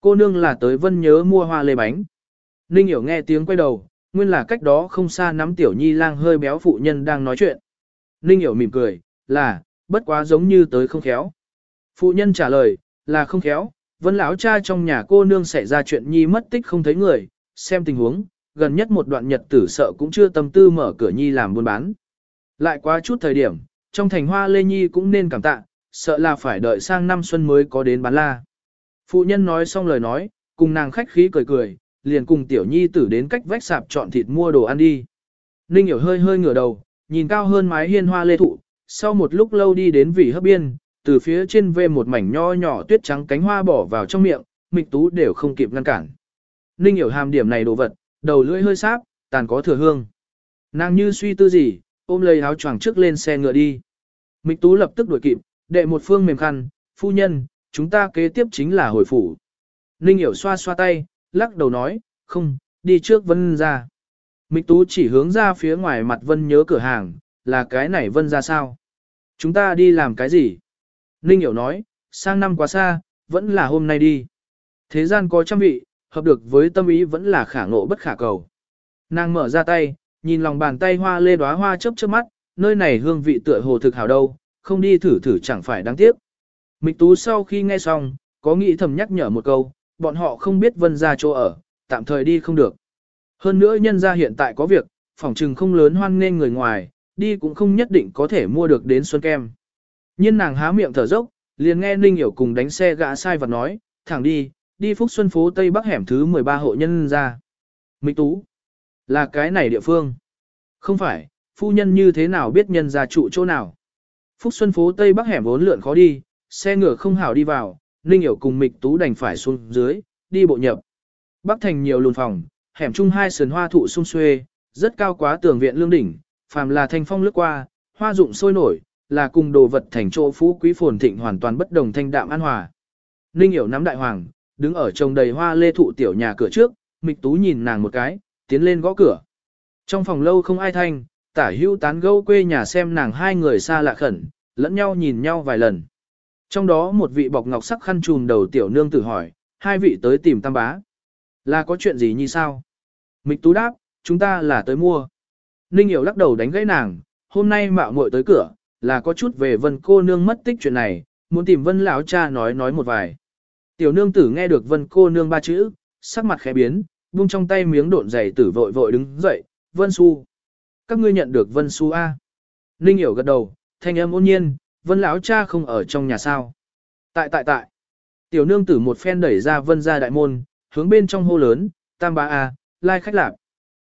Cô nương là tới vân nhớ mua hoa lê bánh. Ninh hiểu nghe tiếng quay đầu, nguyên là cách đó không xa nắm tiểu nhi lang hơi béo phụ nhân đang nói chuyện. Ninh hiểu mỉm cười, là, bất quá giống như tới không khéo. Phụ nhân trả lời, là không khéo, vân lão cha trong nhà cô nương xảy ra chuyện nhi mất tích không thấy người, xem tình huống, gần nhất một đoạn nhật tử sợ cũng chưa tâm tư mở cửa nhi làm buôn bán. Lại quá chút thời điểm, trong thành hoa lê nhi cũng nên cảm tạ, sợ là phải đợi sang năm xuân mới có đến bán la. Phụ nhân nói xong lời nói, cùng nàng khách khí cười cười, liền cùng tiểu nhi tử đến cách vách sạp chọn thịt mua đồ ăn đi. Ninh hiểu hơi hơi ngửa đầu, nhìn cao hơn mái hiên hoa lê thụ, sau một lúc lâu đi đến vị hấp biên, từ phía trên vê một mảnh nho nhỏ tuyết trắng cánh hoa bỏ vào trong miệng, mịch tú đều không kịp ngăn cản. Ninh hiểu hàm điểm này đồ vật, đầu lưỡi hơi sáp, tàn có thừa hương. Nàng như suy tư gì, ôm lấy áo choàng trước lên xe ngựa đi. Mịch tú lập tức đuổi kịp, đệ một phương mềm khăn, phu nhân, chúng ta kế tiếp chính là hồi phủ. Ninh hiểu xoa xoa tay, lắc đầu nói, không, đi trước vân ra. Mịch tú chỉ hướng ra phía ngoài mặt vân nhớ cửa hàng, là cái này vân ra sao? Chúng ta đi làm cái gì? Ninh hiểu nói, sang năm quá xa, vẫn là hôm nay đi. Thế gian có trăm vị, hợp được với tâm ý vẫn là khả ngộ bất khả cầu. Nàng mở ra tay, nhìn lòng bàn tay hoa lê đóa hoa chớp chớp mắt, nơi này hương vị tựa hồ thực hảo đâu, không đi thử thử chẳng phải đáng tiếc. Mịch tú sau khi nghe xong, có nghĩ thầm nhắc nhở một câu, bọn họ không biết vân ra chỗ ở, tạm thời đi không được. Hơn nữa nhân gia hiện tại có việc, phòng trừng không lớn hoan nên người ngoài, đi cũng không nhất định có thể mua được đến xuân kem. nhiên nàng há miệng thở dốc, liền nghe Ninh Hiểu cùng đánh xe gã sai vật nói, thẳng đi, đi Phúc Xuân phố Tây Bắc hẻm thứ 13 hộ nhân ra. Mịch Tú, là cái này địa phương. Không phải, phu nhân như thế nào biết nhân gia trụ chỗ nào. Phúc Xuân phố Tây Bắc hẻm vốn lượn khó đi, xe ngựa không hảo đi vào, Ninh Hiểu cùng Mịch Tú đành phải xuống dưới, đi bộ nhập. Bắc thành nhiều lùn phòng, hẻm chung hai sườn hoa thụ sung xuê, rất cao quá tường viện lương đỉnh, phàm là thanh phong lướt qua, hoa dụng sôi nổi, là cùng đồ vật thành chỗ phú quý phồn thịnh hoàn toàn bất đồng thanh đạm an hòa. Ninh Hiểu nắm đại hoàng, đứng ở trồng đầy hoa lê thụ tiểu nhà cửa trước, Mịch Tú nhìn nàng một cái, tiến lên gõ cửa. Trong phòng lâu không ai thanh, tả Hưu tán gẫu quê nhà xem nàng hai người xa lạ khẩn, lẫn nhau nhìn nhau vài lần. Trong đó một vị bọc ngọc sắc khăn trùm đầu tiểu nương tử hỏi, hai vị tới tìm tam bá. Là có chuyện gì như sao? Mịch Tú đáp, chúng ta là tới mua. Ninh Hiểu lắc đầu đánh gãy nàng, hôm nay mạo muội tới cửa, là có chút về vân cô nương mất tích chuyện này, muốn tìm vân lão cha nói nói một vài. Tiểu nương tử nghe được vân cô nương ba chữ, sắc mặt khẽ biến, buông trong tay miếng độn giày tử vội vội đứng dậy, vân su. Các ngươi nhận được vân su A. Ninh hiểu gật đầu, thanh âm ôn nhiên, vân lão cha không ở trong nhà sao. Tại tại tại, tiểu nương tử một phen đẩy ra vân ra đại môn, hướng bên trong hô lớn, tam ba a, lai khách lạc.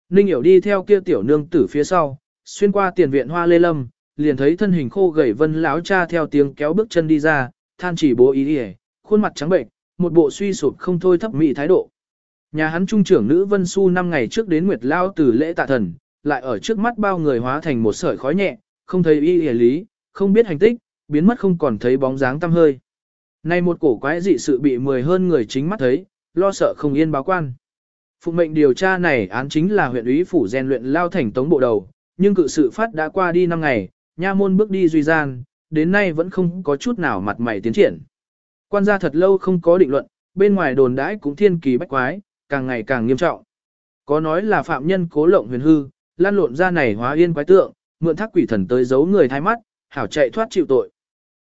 Ninh hiểu đi theo kia tiểu nương tử phía sau, xuyên qua tiền viện hoa lê lâm, liền thấy thân hình khô gầy vân lão cha theo tiếng kéo bước chân đi ra, than chỉ bố ý đi khuôn mặt trắng bệnh, một bộ suy sụp không thôi thấp mị thái độ. Nhà hắn trung trưởng nữ Vân Su năm ngày trước đến Nguyệt Lao từ lễ tạ thần, lại ở trước mắt bao người hóa thành một sợi khói nhẹ, không thấy y hề lý, không biết hành tích, biến mất không còn thấy bóng dáng tăm hơi. Nay một cổ quái dị sự bị mười hơn người chính mắt thấy, lo sợ không yên báo quan. Phụ mệnh điều tra này án chính là huyện ủy phủ rèn luyện lao thành tống bộ đầu, nhưng cự sự phát đã qua đi năm ngày, nha môn bước đi duy gian, đến nay vẫn không có chút nào mặt mày tiến triển. Quan gia thật lâu không có định luận, bên ngoài đồn đãi cũng thiên kỳ bách quái, càng ngày càng nghiêm trọng. Có nói là phạm nhân cố lộng huyền hư, lan lộn ra này hóa yên quái tượng, mượn thác quỷ thần tới giấu người thay mắt, hảo chạy thoát chịu tội.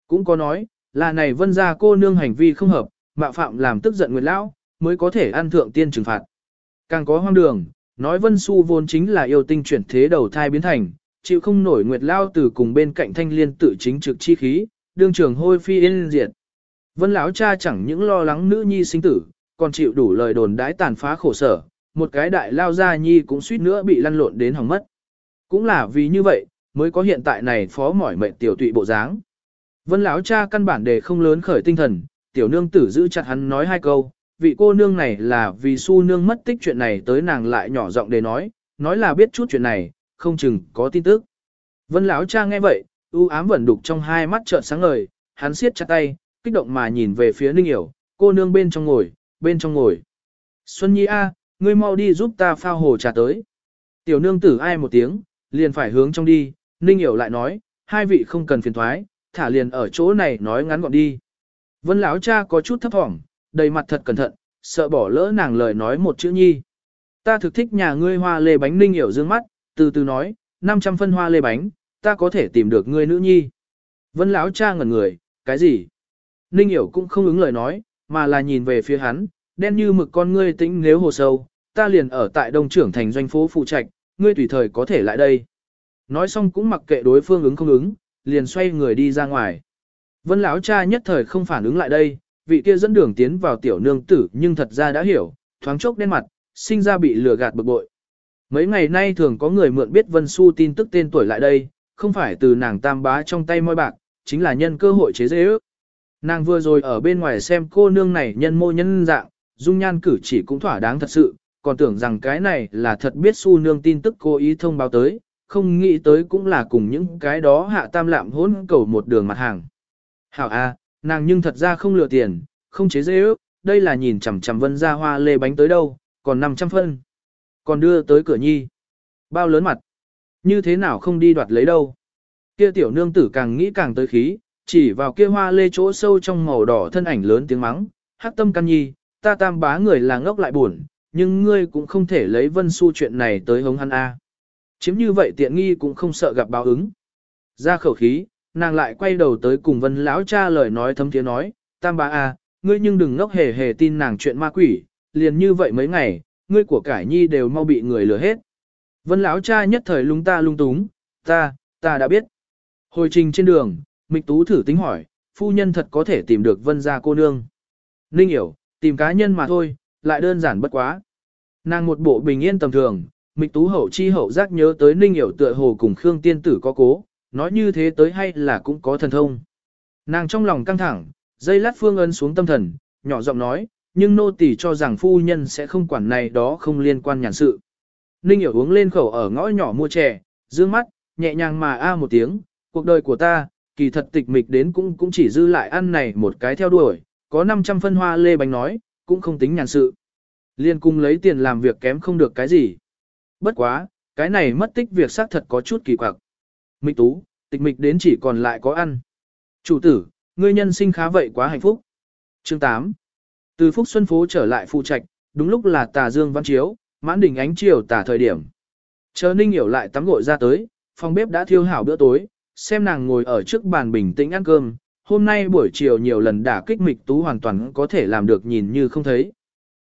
Cũng có nói, là này vân gia cô nương hành vi không hợp, mạo phạm làm tức giận người lão, mới có thể ăn thượng tiên trừng phạt. Càng có hoang đường, nói vân su vốn chính là yêu tinh chuyển thế đầu thai biến thành, chịu không nổi nguyệt lao từ cùng bên cạnh thanh liên tự chính trực chi khí, đương trường hôi phi yên diệt. Vân lão cha chẳng những lo lắng nữ nhi sinh tử, còn chịu đủ lời đồn đãi tàn phá khổ sở, một cái đại lao gia nhi cũng suýt nữa bị lăn lộn đến hỏng mất. Cũng là vì như vậy, mới có hiện tại này phó mỏi mệt tiểu tụy bộ dáng. Vân lão cha căn bản để không lớn khởi tinh thần, tiểu nương tử giữ chặt hắn nói hai câu, vị cô nương này là vì su nương mất tích chuyện này tới nàng lại nhỏ giọng để nói, nói là biết chút chuyện này, không chừng có tin tức. Vân lão cha nghe vậy, u ám vẫn đục trong hai mắt trợn sáng ngời, hắn siết chặt tay, kích động mà nhìn về phía Ninh Hiểu, cô nương bên trong ngồi, bên trong ngồi. Xuân Nhi A, ngươi mau đi giúp ta phao hồ trà tới. Tiểu nương tử ai một tiếng, liền phải hướng trong đi, Ninh Hiểu lại nói, hai vị không cần phiền thoái, thả liền ở chỗ này nói ngắn gọn đi. Vân lão cha có chút thấp thỏm, đầy mặt thật cẩn thận, sợ bỏ lỡ nàng lời nói một chữ nhi. Ta thực thích nhà ngươi hoa lê bánh Ninh Hiểu dương mắt, từ từ nói, 500 phân hoa lê bánh, ta có thể tìm được ngươi nữ nhi. Vân lão cha ngẩn người, cái gì? Ninh Hiểu cũng không ứng lời nói, mà là nhìn về phía hắn, đen như mực con ngươi tĩnh nếu hồ sâu, ta liền ở tại đông trưởng thành doanh phố phụ trạch, ngươi tùy thời có thể lại đây. Nói xong cũng mặc kệ đối phương ứng không ứng, liền xoay người đi ra ngoài. Vân lão cha nhất thời không phản ứng lại đây, vị kia dẫn đường tiến vào tiểu nương tử nhưng thật ra đã hiểu, thoáng chốc đen mặt, sinh ra bị lừa gạt bực bội. Mấy ngày nay thường có người mượn biết Vân Xu tin tức tên tuổi lại đây, không phải từ nàng tam bá trong tay môi bạc, chính là nhân cơ hội chế dễ ước. Nàng vừa rồi ở bên ngoài xem cô nương này nhân mô nhân dạng, dung nhan cử chỉ cũng thỏa đáng thật sự, còn tưởng rằng cái này là thật biết su nương tin tức cố ý thông báo tới, không nghĩ tới cũng là cùng những cái đó hạ tam lạm hỗn cầu một đường mặt hàng. Hảo a, nàng nhưng thật ra không lừa tiền, không chế dễ ước, đây là nhìn chằm chằm vân ra hoa lê bánh tới đâu, còn 500 phân. Còn đưa tới cửa nhi. Bao lớn mặt. Như thế nào không đi đoạt lấy đâu. Kia tiểu nương tử càng nghĩ càng tới khí, chỉ vào kia hoa lê chỗ sâu trong màu đỏ thân ảnh lớn tiếng mắng, hắc tâm căn nhi, ta tam bá người là ngốc lại buồn, nhưng ngươi cũng không thể lấy vân su chuyện này tới hống hắn A. Chiếm như vậy tiện nghi cũng không sợ gặp báo ứng. Ra khẩu khí, nàng lại quay đầu tới cùng vân lão cha lời nói thấm tiếng nói, tam bà A, ngươi nhưng đừng ngốc hề hề tin nàng chuyện ma quỷ, liền như vậy mấy ngày, ngươi của cải nhi đều mau bị người lừa hết. Vân lão cha nhất thời lung ta lung túng, ta, ta đã biết. Hồi trình trên đường, Mịch Tú thử tính hỏi, phu nhân thật có thể tìm được vân gia cô nương. Ninh hiểu, tìm cá nhân mà thôi, lại đơn giản bất quá. Nàng một bộ bình yên tầm thường, Mịch Tú hậu chi hậu giác nhớ tới Ninh hiểu tựa hồ cùng Khương tiên tử có cố, nói như thế tới hay là cũng có thần thông. Nàng trong lòng căng thẳng, dây lát phương ấn xuống tâm thần, nhỏ giọng nói, nhưng nô tỳ cho rằng phu nhân sẽ không quản này đó không liên quan nhàn sự. Ninh hiểu uống lên khẩu ở ngõ nhỏ mua chè, dương mắt, nhẹ nhàng mà a một tiếng, cuộc đời của ta, kỳ thật tịch mịch đến cũng cũng chỉ dư lại ăn này một cái theo đuổi, có 500 phân hoa lê bánh nói, cũng không tính nhàn sự. Liên cung lấy tiền làm việc kém không được cái gì. Bất quá, cái này mất tích việc xác thật có chút kỳ quặc. Mịch tú, tịch mịch đến chỉ còn lại có ăn. Chủ tử, ngươi nhân sinh khá vậy quá hạnh phúc. Chương 8. Từ Phúc Xuân Phố trở lại phụ trạch, đúng lúc là tà dương văn chiếu, mãn đỉnh ánh chiều tà thời điểm. Chờ Ninh hiểu lại tắm gội ra tới, phòng bếp đã thiêu hảo bữa tối, xem nàng ngồi ở trước bàn bình tĩnh ăn cơm, hôm nay buổi chiều nhiều lần đả kích mịch tú hoàn toàn có thể làm được nhìn như không thấy.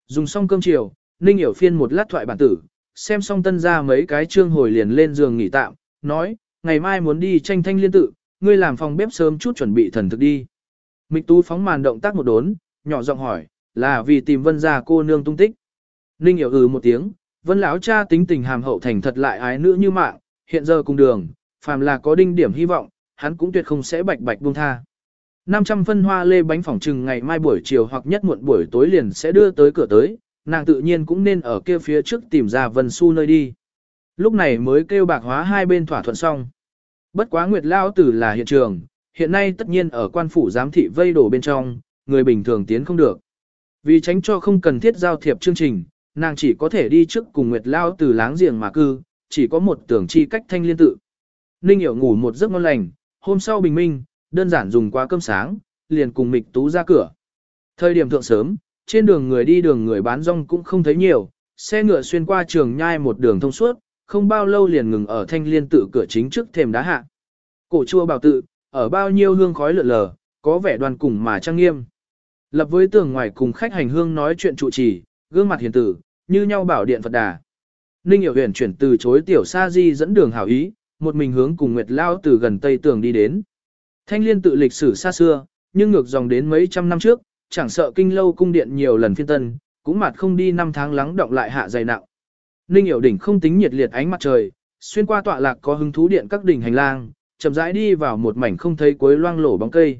Dùng xong cơm chiều, Ninh hiểu phiên một lát thoại bản tử, xem xong tân ra mấy cái chương hồi liền lên giường nghỉ tạm, nói, ngày mai muốn đi tranh thanh liên tự, ngươi làm phòng bếp sớm chút chuẩn bị thần thực đi. Mịch Tú phóng màn động tác một đốn, nhỏ giọng hỏi, là vì tìm Vân gia cô nương tung tích. Ninh hiểu ừ một tiếng, Vân lão cha tính tình hàm hậu thành thật lại ái nữ như mạng, hiện giờ cùng đường, phàm là có đinh điểm hy vọng, hắn cũng tuyệt không sẽ bạch bạch buông tha. 500 phân hoa lê bánh phỏng trừng ngày mai buổi chiều hoặc nhất muộn buổi tối liền sẽ đưa tới cửa tới, nàng tự nhiên cũng nên ở kia phía trước tìm ra Vân Xu nơi đi. Lúc này mới kêu bạc hóa hai bên thỏa thuận xong. Bất quá Nguyệt Lao Tử là hiện trường, hiện nay tất nhiên ở quan phủ giám thị vây đổ bên trong, người bình thường tiến không được. Vì tránh cho không cần thiết giao thiệp chương trình, nàng chỉ có thể đi trước cùng Nguyệt Lao Tử láng giềng mà cư, chỉ có một tưởng chi cách thanh liên tự. Ninh hiểu ngủ một giấc ngon lành, hôm sau bình minh, đơn giản dùng qua cơm sáng, liền cùng Mịch Tú ra cửa. Thời điểm thượng sớm, trên đường người đi đường người bán rong cũng không thấy nhiều, xe ngựa xuyên qua trường nhai một đường thông suốt, không bao lâu liền ngừng ở thanh liên tự cửa chính trước thềm đá hạ. Cổ chùa bảo tự, ở bao nhiêu hương khói lượn lờ, có vẻ đoàn cùng mà trang nghiêm. Lập với tường ngoài cùng khách hành hương nói chuyện trụ trì, gương mặt hiền tử, như nhau bảo điện Phật đà. Ninh Hiểu Huyền chuyển từ chối tiểu sa di dẫn đường hảo ý, một mình hướng cùng Nguyệt Lao từ gần tây tường đi đến. Thanh liên tự lịch sử xa xưa, nhưng ngược dòng đến mấy trăm năm trước, chẳng sợ kinh lâu cung điện nhiều lần phiên tân, cũng mặt không đi năm tháng lắng động lại hạ dày nặng. Ninh Hiểu đỉnh không tính nhiệt liệt ánh mặt trời, xuyên qua tọa lạc có hứng thú điện các đỉnh hành lang, chậm rãi đi vào một mảnh không thấy cuối loang lổ bóng cây.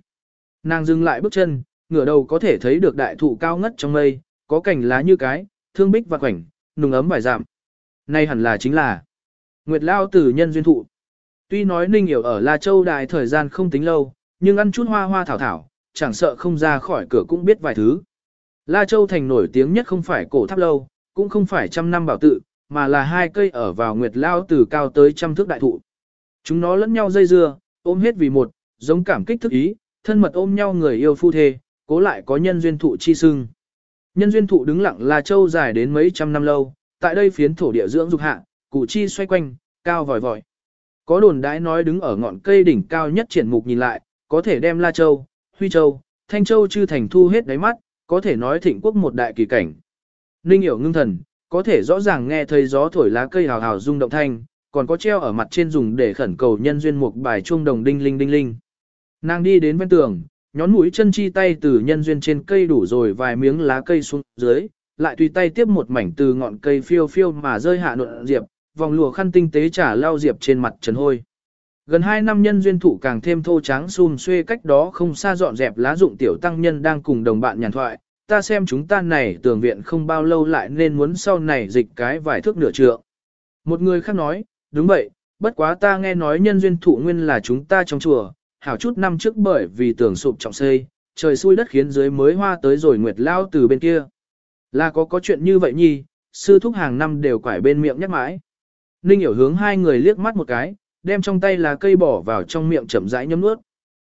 Nàng dừng lại bước chân, ngửa đầu có thể thấy được đại thụ cao ngất trong mây, có cành lá như cái, thương bích và quảnh, nùng ấm vài dặm. Nay hẳn là chính là Nguyệt Lao tử nhân duyên thụ. Tuy nói Ninh Hiểu ở La Châu đại thời gian không tính lâu, nhưng ăn chút hoa hoa thảo thảo, chẳng sợ không ra khỏi cửa cũng biết vài thứ. La Châu thành nổi tiếng nhất không phải cổ tháp lâu, cũng không phải trăm năm bảo tự, mà là hai cây ở vào Nguyệt Lao từ cao tới trăm thước đại thụ. Chúng nó lẫn nhau dây dưa, ôm hết vì một, giống cảm kích thức ý, thân mật ôm nhau người yêu phu thê, cố lại có nhân duyên thụ chi sưng. Nhân duyên thụ đứng lặng là Châu dài đến mấy trăm năm lâu, tại đây phiến thổ địa dưỡng dục hạ, cụ chi xoay quanh, cao vòi vòi. Có đồn đãi nói đứng ở ngọn cây đỉnh cao nhất triển mục nhìn lại, có thể đem La Châu, Huy Châu, Thanh Châu chư thành thu hết đáy mắt, có thể nói thịnh quốc một đại kỳ cảnh. Ninh hiểu ngưng thần, có thể rõ ràng nghe thấy gió thổi lá cây hào hào rung động thanh, còn có treo ở mặt trên dùng để khẩn cầu nhân duyên một bài chuông đồng đinh linh đinh linh. Nàng đi đến bên tường, nhón mũi chân chi tay từ nhân duyên trên cây đủ rồi vài miếng lá cây xuống dưới, lại tùy tay tiếp một mảnh từ ngọn cây phiêu phiêu mà rơi hạ nộn diệp, vòng lùa khăn tinh tế trả lao diệp trên mặt trần hôi. Gần 2 năm nhân duyên thụ càng thêm thô trắng xùm xuê cách đó không xa dọn dẹp lá dụng tiểu tăng nhân đang cùng đồng bạn nhàn thoại, ta xem chúng ta này tường viện không bao lâu lại nên muốn sau này dịch cái vài thước nửa trượng. Một người khác nói, đúng vậy, bất quá ta nghe nói nhân duyên thụ nguyên là chúng ta trong chùa, hảo chút năm trước bởi vì tường sụp trọng xây, trời xui đất khiến dưới mới hoa tới rồi nguyệt lao từ bên kia. Là có có chuyện như vậy nhi, sư thúc hàng năm đều quải bên miệng nhắc mãi. Ninh hiểu hướng hai người liếc mắt một cái, đem trong tay lá cây bỏ vào trong miệng chậm rãi nhấm nuốt.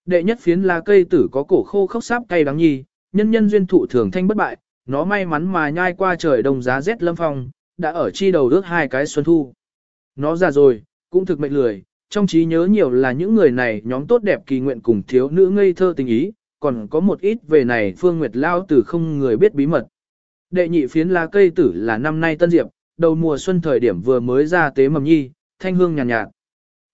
Đệ nhất phiến lá cây tử có cổ khô khốc sáp cay đắng nhi, nhân nhân duyên thụ thường thanh bất bại, nó may mắn mà nhai qua trời đông giá rét lâm phong, đã ở chi đầu ước hai cái xuân thu. Nó già rồi, cũng thực mệnh lười, trong trí nhớ nhiều là những người này nhóm tốt đẹp kỳ nguyện cùng thiếu nữ ngây thơ tình ý, còn có một ít về này Phương Nguyệt Lao tử không người biết bí mật. Đệ nhị phiến lá cây tử là năm nay tân diệp, đầu mùa xuân thời điểm vừa mới ra tế mầm nhi, thanh hương nhàn nhạt, nhạt.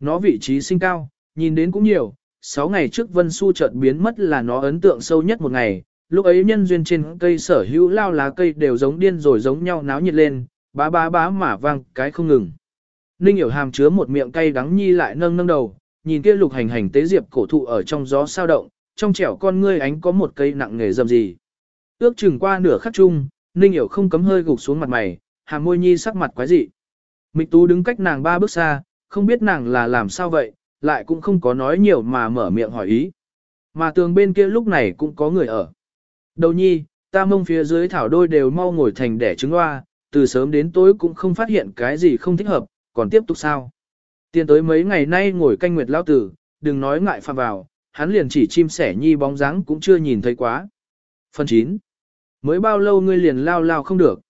Nó vị trí sinh cao, nhìn đến cũng nhiều, 6 ngày trước Vân Su chợt biến mất là nó ấn tượng sâu nhất một ngày, lúc ấy nhân duyên trên cây sở hữu lao lá cây đều giống điên rồi giống nhau náo nhiệt lên, bá bá bá mà vang cái không ngừng. Ninh hiểu hàm chứa một miệng cay đắng nhi lại nâng nâng đầu, nhìn kia lục hành hành tế diệp cổ thụ ở trong gió sao động, trong trẻo con ngươi ánh có một cây nặng nghề dầm gì. Ước chừng qua nửa khắc chung, Ninh hiểu không cấm hơi gục xuống mặt mày, hàm môi nhi sắc mặt quái dị. Mịch Tú đứng cách nàng ba bước xa, không biết nàng là làm sao vậy, lại cũng không có nói nhiều mà mở miệng hỏi ý. Mà tường bên kia lúc này cũng có người ở. Đầu nhi, ta mông phía dưới thảo đôi đều mau ngồi thành đẻ trứng hoa, từ sớm đến tối cũng không phát hiện cái gì không thích hợp, còn tiếp tục sao. Tiến tới mấy ngày nay ngồi canh nguyệt lao tử, đừng nói ngại phạm vào, hắn liền chỉ chim sẻ nhi bóng dáng cũng chưa nhìn thấy quá. Phần 9. Mới bao lâu ngươi liền lao lao không được.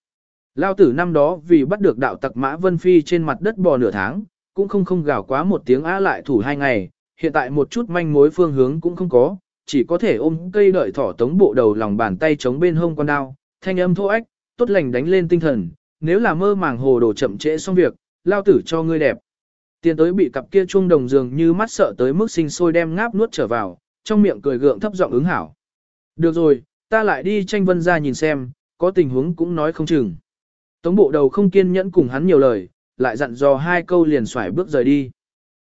Lao tử năm đó vì bắt được đạo tặc Mã Vân Phi trên mặt đất bò nửa tháng, cũng không không gào quá một tiếng á lại thủ hai ngày, hiện tại một chút manh mối phương hướng cũng không có, chỉ có thể ôm cây đợi thỏ tống bộ đầu lòng bàn tay chống bên hông con đao, thanh âm thô ách, tốt lành đánh lên tinh thần, nếu là mơ màng hồ đồ chậm trễ xong việc, lao tử cho ngươi đẹp. Tiền tới bị cặp kia chuông đồng dường như mắt sợ tới mức sinh sôi đem ngáp nuốt trở vào, trong miệng cười gượng thấp giọng ứng hảo. Được rồi, ta lại đi tranh vân ra nhìn xem, có tình huống cũng nói không chừng. Tống bộ đầu không kiên nhẫn cùng hắn nhiều lời, lại dặn dò hai câu liền xoải bước rời đi.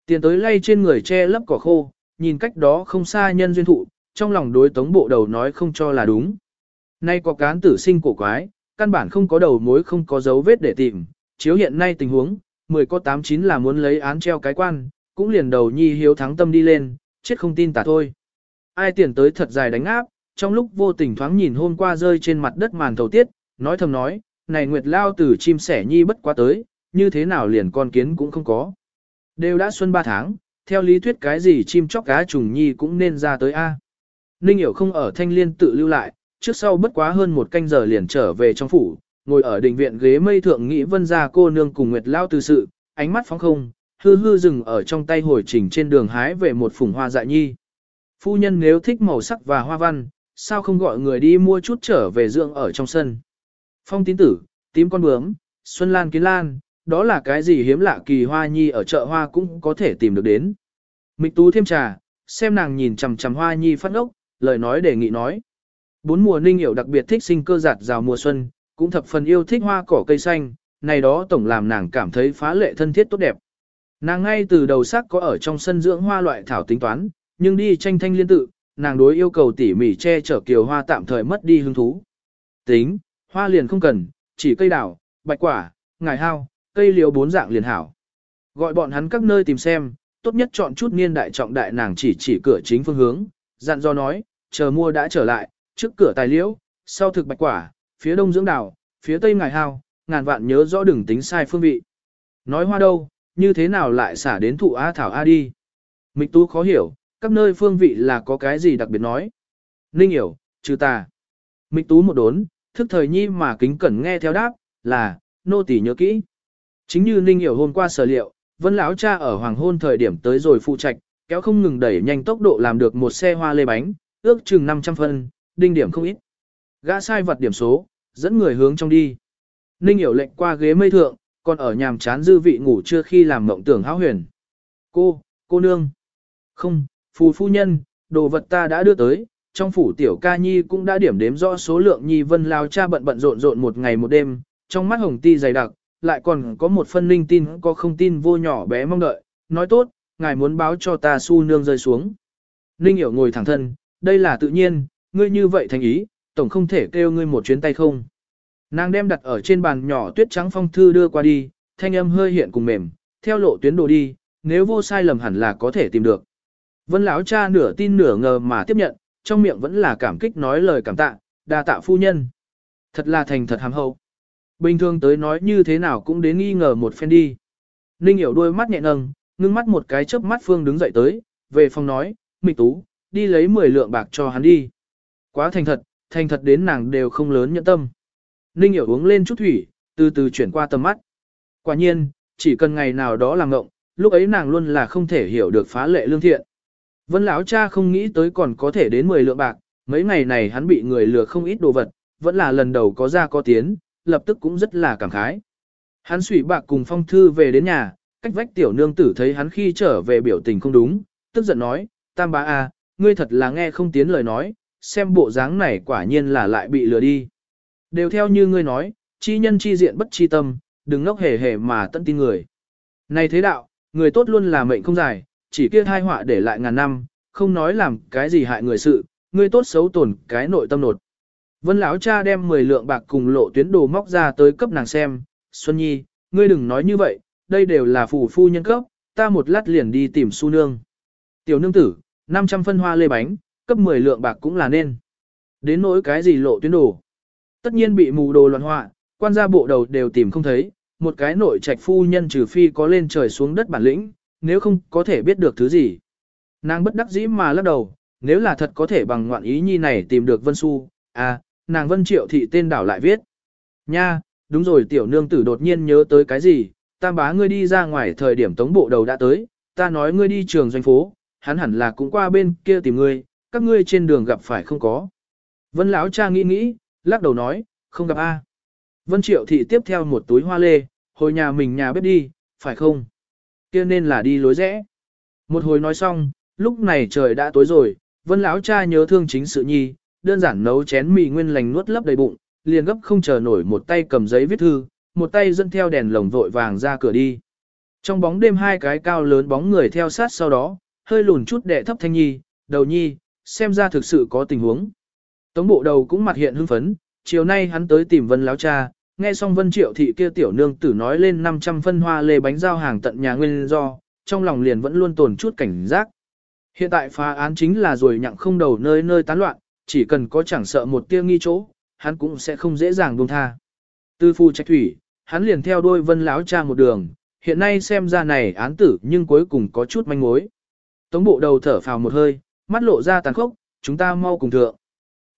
Tiền tới lay trên người che lấp cỏ khô, nhìn cách đó không xa nhân duyên thụ, trong lòng đối tống bộ đầu nói không cho là đúng. Nay có cán tử sinh cổ quái, căn bản không có đầu mối không có dấu vết để tìm, chiếu hiện nay tình huống, 10 có 89 là muốn lấy án treo cái quan, cũng liền đầu nhi hiếu thắng tâm đi lên, chết không tin tả thôi. Ai tiền tới thật dài đánh áp, trong lúc vô tình thoáng nhìn hôm qua rơi trên mặt đất màn thầu tiết, nói thầm nói, này nguyệt lao tử chim sẻ nhi bất quá tới, như thế nào liền con kiến cũng không có. Đều đã xuân 3 tháng, theo lý thuyết cái gì chim chóc cá trùng nhi cũng nên ra tới A. Ninh hiểu không ở thanh liên tự lưu lại, trước sau bất quá hơn một canh giờ liền trở về trong phủ, ngồi ở đình viện ghế mây thượng nghĩ vân ra cô nương cùng nguyệt lao từ sự, ánh mắt phóng không, hư hư dừng ở trong tay hồi trình trên đường hái về một phùng hoa dại nhi. Phu nhân nếu thích màu sắc và hoa văn, sao không gọi người đi mua chút trở về dưỡng ở trong sân. Phong tín tử, tím con bướm, xuân lan kiến lan, đó là cái gì hiếm lạ kỳ hoa nhi ở chợ hoa cũng có thể tìm được đến. Mịch tú thêm trà, xem nàng nhìn chằm chằm hoa nhi phát ốc, lời nói đề nghị nói. Bốn mùa ninh hiểu đặc biệt thích sinh cơ giạt rào mùa xuân, cũng thập phần yêu thích hoa cỏ cây xanh, này đó tổng làm nàng cảm thấy phá lệ thân thiết tốt đẹp. Nàng ngay từ đầu sắc có ở trong sân dưỡng hoa loại thảo tính toán, nhưng đi tranh thanh liên tự, nàng đối yêu cầu tỉ mỉ che chở kiều hoa tạm thời mất đi hứng thú. Tính, hoa liền không cần, chỉ cây đào, bạch quả, ngải hao, cây liễu bốn dạng liền hảo. Gọi bọn hắn các nơi tìm xem, tốt nhất chọn chút niên đại trọng đại nàng chỉ chỉ cửa chính phương hướng, dặn do nói, chờ mua đã trở lại, trước cửa tài liễu, sau thực bạch quả, phía đông dưỡng đảo phía tây ngải hao, ngàn vạn nhớ rõ đừng tính sai phương vị. Nói hoa đâu, như thế nào lại xả đến thụ A Thảo A đi. Mịch tú khó hiểu, các nơi phương vị là có cái gì đặc biệt nói. Ninh hiểu, trừ ta. Mịch tú một đốn, thức thời nhi mà kính cẩn nghe theo đáp, là, nô tỳ nhớ kỹ. Chính như Ninh hiểu hôm qua sở liệu, vân lão cha ở hoàng hôn thời điểm tới rồi phụ trạch, kéo không ngừng đẩy nhanh tốc độ làm được một xe hoa lê bánh, ước chừng 500 phân, đinh điểm không ít. Gã sai vật điểm số, dẫn người hướng trong đi. Ninh hiểu lệnh qua ghế mây thượng, còn ở nhàm chán dư vị ngủ chưa khi làm mộng tưởng hão huyền. Cô, cô nương. Không, phù phu nhân, đồ vật ta đã đưa tới, trong phủ tiểu ca nhi cũng đã điểm đếm rõ số lượng nhi vân lao cha bận bận rộn rộn một ngày một đêm, trong mắt hồng ti dày đặc, lại còn có một phân linh tin có không tin vô nhỏ bé mong đợi, nói tốt, ngài muốn báo cho ta su nương rơi xuống. Ninh hiểu ngồi thẳng thân, đây là tự nhiên, ngươi như vậy thành ý, tổng không thể kêu ngươi một chuyến tay không. Nàng đem đặt ở trên bàn nhỏ tuyết trắng phong thư đưa qua đi, thanh âm hơi hiện cùng mềm, theo lộ tuyến đồ đi, nếu vô sai lầm hẳn là có thể tìm được. Vân lão cha nửa tin nửa ngờ mà tiếp nhận, trong miệng vẫn là cảm kích nói lời cảm tạ, đa tạ phu nhân. Thật là thành thật hàm hậu. Bình thường tới nói như thế nào cũng đến nghi ngờ một phen đi. Ninh hiểu đôi mắt nhẹ nâng, ngưng mắt một cái chớp mắt phương đứng dậy tới, về phòng nói, mịch tú, đi lấy 10 lượng bạc cho hắn đi. Quá thành thật, thành thật đến nàng đều không lớn nhẫn tâm. Ninh hiểu uống lên chút thủy, từ từ chuyển qua tầm mắt. Quả nhiên, chỉ cần ngày nào đó làm ngộng, lúc ấy nàng luôn là không thể hiểu được phá lệ lương thiện. Vân lão cha không nghĩ tới còn có thể đến 10 lượng bạc, mấy ngày này hắn bị người lừa không ít đồ vật, vẫn là lần đầu có ra có tiến, lập tức cũng rất là cảm khái. Hắn sủy bạc cùng phong thư về đến nhà, cách vách tiểu nương tử thấy hắn khi trở về biểu tình không đúng, tức giận nói, tam bá a, ngươi thật là nghe không tiến lời nói, xem bộ dáng này quả nhiên là lại bị lừa đi. Đều theo như ngươi nói, chi nhân chi diện bất chi tâm, đừng ngốc hề hề mà tận tin người. Này thế đạo, người tốt luôn là mệnh không dài, chỉ kia hai họa để lại ngàn năm, không nói làm cái gì hại người sự, người tốt xấu tổn cái nội tâm nột. Vân lão cha đem 10 lượng bạc cùng lộ tuyến đồ móc ra tới cấp nàng xem, Xuân Nhi, ngươi đừng nói như vậy, đây đều là phù phu nhân cấp, ta một lát liền đi tìm su nương. Tiểu nương tử, 500 phân hoa lê bánh, cấp 10 lượng bạc cũng là nên. Đến nỗi cái gì lộ tuyến đồ. Tất nhiên bị mù đồ loạn họa, quan gia bộ đầu đều tìm không thấy, một cái nội trạch phu nhân trừ phi có lên trời xuống đất bản lĩnh, nếu không có thể biết được thứ gì. Nàng bất đắc dĩ mà lắc đầu, nếu là thật có thể bằng ngoạn ý nhi này tìm được Vân Xu, à, nàng Vân Triệu thị tên đảo lại viết. Nha, đúng rồi tiểu nương tử đột nhiên nhớ tới cái gì, tam bá ngươi đi ra ngoài thời điểm tống bộ đầu đã tới, ta nói ngươi đi trường doanh phố, hắn hẳn là cũng qua bên kia tìm ngươi, các ngươi trên đường gặp phải không có. Vân lão cha nghĩ nghĩ, lắc đầu nói, không gặp a. Vân Triệu thị tiếp theo một túi hoa lê, hồi nhà mình nhà bếp đi, phải không? kia nên là đi lối rẽ. Một hồi nói xong, lúc này trời đã tối rồi, vân lão cha nhớ thương chính sự nhi, đơn giản nấu chén mì nguyên lành nuốt lấp đầy bụng, liền gấp không chờ nổi một tay cầm giấy viết thư, một tay dẫn theo đèn lồng vội vàng ra cửa đi. Trong bóng đêm hai cái cao lớn bóng người theo sát sau đó, hơi lùn chút đệ thấp thanh nhi, đầu nhi, xem ra thực sự có tình huống. Tống bộ đầu cũng mặt hiện hưng phấn, chiều nay hắn tới tìm vân láo cha, nghe xong vân triệu thị kia tiểu nương tử nói lên 500 phân hoa lê bánh giao hàng tận nhà nguyên do, trong lòng liền vẫn luôn tồn chút cảnh giác. Hiện tại phá án chính là rồi nhặng không đầu nơi nơi tán loạn, chỉ cần có chẳng sợ một tia nghi chỗ, hắn cũng sẽ không dễ dàng buông tha. Từ phu trạch thủy, hắn liền theo đôi vân láo cha một đường, hiện nay xem ra này án tử nhưng cuối cùng có chút manh mối. Tống bộ đầu thở phào một hơi, mắt lộ ra tàn khốc, chúng ta mau cùng thượng.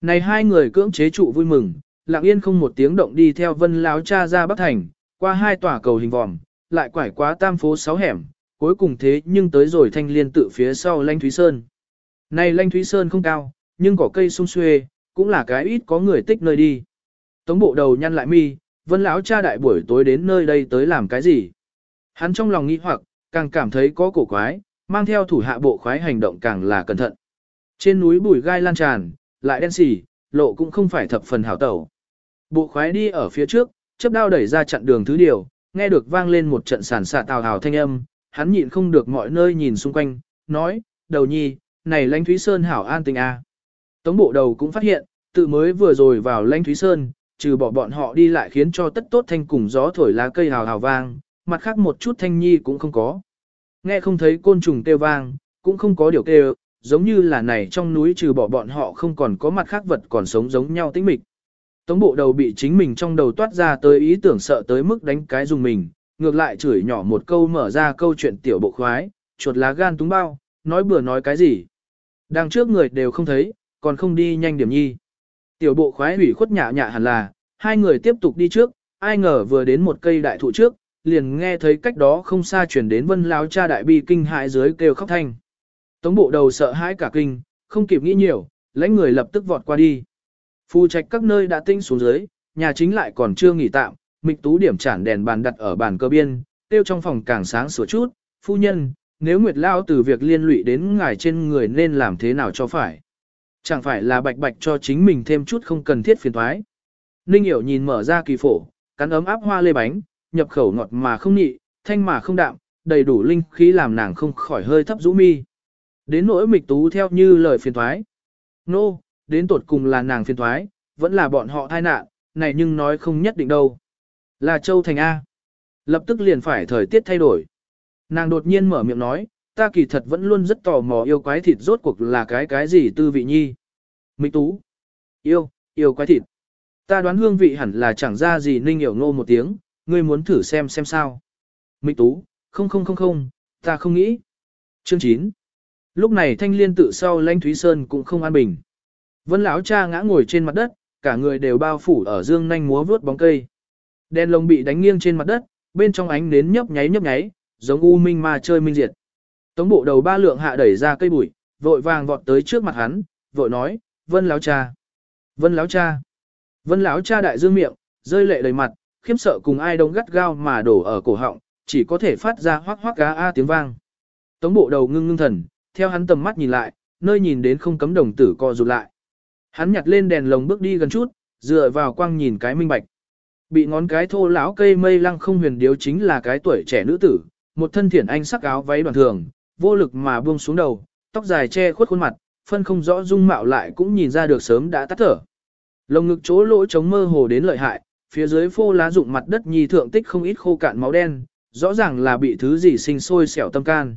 Này hai người cưỡng chế trụ vui mừng, lặng yên không một tiếng động đi theo vân láo cha ra Bắc Thành, qua hai tòa cầu hình vòm, lại quải quá tam phố sáu hẻm, cuối cùng thế nhưng tới rồi thanh liên tự phía sau Lanh Thúy Sơn. Này Lanh Thúy Sơn không cao, nhưng cỏ cây sung xuê, cũng là cái ít có người tích nơi đi. Tống bộ đầu nhăn lại mi, vân lão cha đại buổi tối đến nơi đây tới làm cái gì? Hắn trong lòng nghĩ hoặc, càng cảm thấy có cổ quái, mang theo thủ hạ bộ khoái hành động càng là cẩn thận. Trên núi bùi gai lan tràn, lại đen xỉ, lộ cũng không phải thập phần hảo tẩu. Bộ khoái đi ở phía trước, chấp đao đẩy ra chặn đường thứ điều, nghe được vang lên một trận sàn xạ tào hào thanh âm, hắn nhịn không được mọi nơi nhìn xung quanh, nói, đầu nhi, này lãnh Thúy Sơn hảo an tình a. À. Tống bộ đầu cũng phát hiện, tự mới vừa rồi vào lãnh Thúy Sơn, trừ bỏ bọn họ đi lại khiến cho tất tốt thanh cùng gió thổi lá cây hào hào vang, mặt khác một chút thanh nhi cũng không có. Nghe không thấy côn trùng kêu vang, cũng không có điều kêu, giống như là này trong núi trừ bỏ bọn họ không còn có mặt khác vật còn sống giống nhau tĩnh mịch. Tống bộ đầu bị chính mình trong đầu toát ra tới ý tưởng sợ tới mức đánh cái dùng mình, ngược lại chửi nhỏ một câu mở ra câu chuyện tiểu bộ khoái, chuột lá gan túng bao, nói bừa nói cái gì. Đằng trước người đều không thấy, còn không đi nhanh điểm nhi. Tiểu bộ khoái hủy khuất nhạ nhạ hẳn là, hai người tiếp tục đi trước, ai ngờ vừa đến một cây đại thụ trước, liền nghe thấy cách đó không xa chuyển đến vân lao cha đại bi kinh hãi dưới kêu khóc thanh. Tống bộ đầu sợ hãi cả kinh, không kịp nghĩ nhiều, lãnh người lập tức vọt qua đi. Phu trạch các nơi đã tinh xuống dưới, nhà chính lại còn chưa nghỉ tạm, mịch tú điểm chản đèn bàn đặt ở bàn cơ biên, tiêu trong phòng càng sáng sửa chút, phu nhân, nếu Nguyệt Lao từ việc liên lụy đến ngài trên người nên làm thế nào cho phải. Chẳng phải là bạch bạch cho chính mình thêm chút không cần thiết phiền thoái. Ninh hiểu nhìn mở ra kỳ phổ, cắn ấm áp hoa lê bánh, nhập khẩu ngọt mà không nhị, thanh mà không đạm, đầy đủ linh khí làm nàng không khỏi hơi thấp rũ mi. Đến nỗi mịch tú theo như lời phiền thoái. Nô, no, đến tột cùng là nàng phiền thoái, vẫn là bọn họ thai nạn, này nhưng nói không nhất định đâu. Là Châu Thành A. Lập tức liền phải thời tiết thay đổi. Nàng đột nhiên mở miệng nói, ta kỳ thật vẫn luôn rất tò mò yêu quái thịt rốt cuộc là cái cái gì tư vị nhi. minh tú. Yêu, yêu quái thịt. Ta đoán hương vị hẳn là chẳng ra gì ninh hiểu ngô một tiếng, ngươi muốn thử xem xem sao. minh tú, không không không không, ta không nghĩ. Chương 9. Lúc này thanh liên tự sau lãnh Thúy Sơn cũng không an bình. Vân lão cha ngã ngồi trên mặt đất, cả người đều bao phủ ở dương nhanh múa vướt bóng cây. Đèn lồng bị đánh nghiêng trên mặt đất, bên trong ánh nến nhấp nháy nhấp nháy, giống u minh ma chơi minh diệt. Tống bộ đầu ba lượng hạ đẩy ra cây bụi, vội vàng vọt tới trước mặt hắn, vội nói, "Vân lão cha, Vân lão cha." Vân lão cha đại dương miệng, rơi lệ đầy mặt, khiếp sợ cùng ai đông gắt gao mà đổ ở cổ họng, chỉ có thể phát ra hoắc hoắc gá a tiếng vang. Tống bộ đầu ngưng ngưng thần, theo hắn tầm mắt nhìn lại, nơi nhìn đến không cấm đồng tử co rụt lại. Hắn nhặt lên đèn lồng bước đi gần chút, dựa vào quang nhìn cái minh bạch. Bị ngón cái thô lão cây mây lăng không huyền điếu chính là cái tuổi trẻ nữ tử, một thân thiển anh sắc áo váy đoàn thường, vô lực mà buông xuống đầu, tóc dài che khuất khuôn mặt, phân không rõ dung mạo lại cũng nhìn ra được sớm đã tắt thở. Lồng ngực chỗ lỗ trống mơ hồ đến lợi hại, phía dưới phô lá rụng mặt đất nhi thượng tích không ít khô cạn máu đen, rõ ràng là bị thứ gì sinh sôi xẻo tâm can.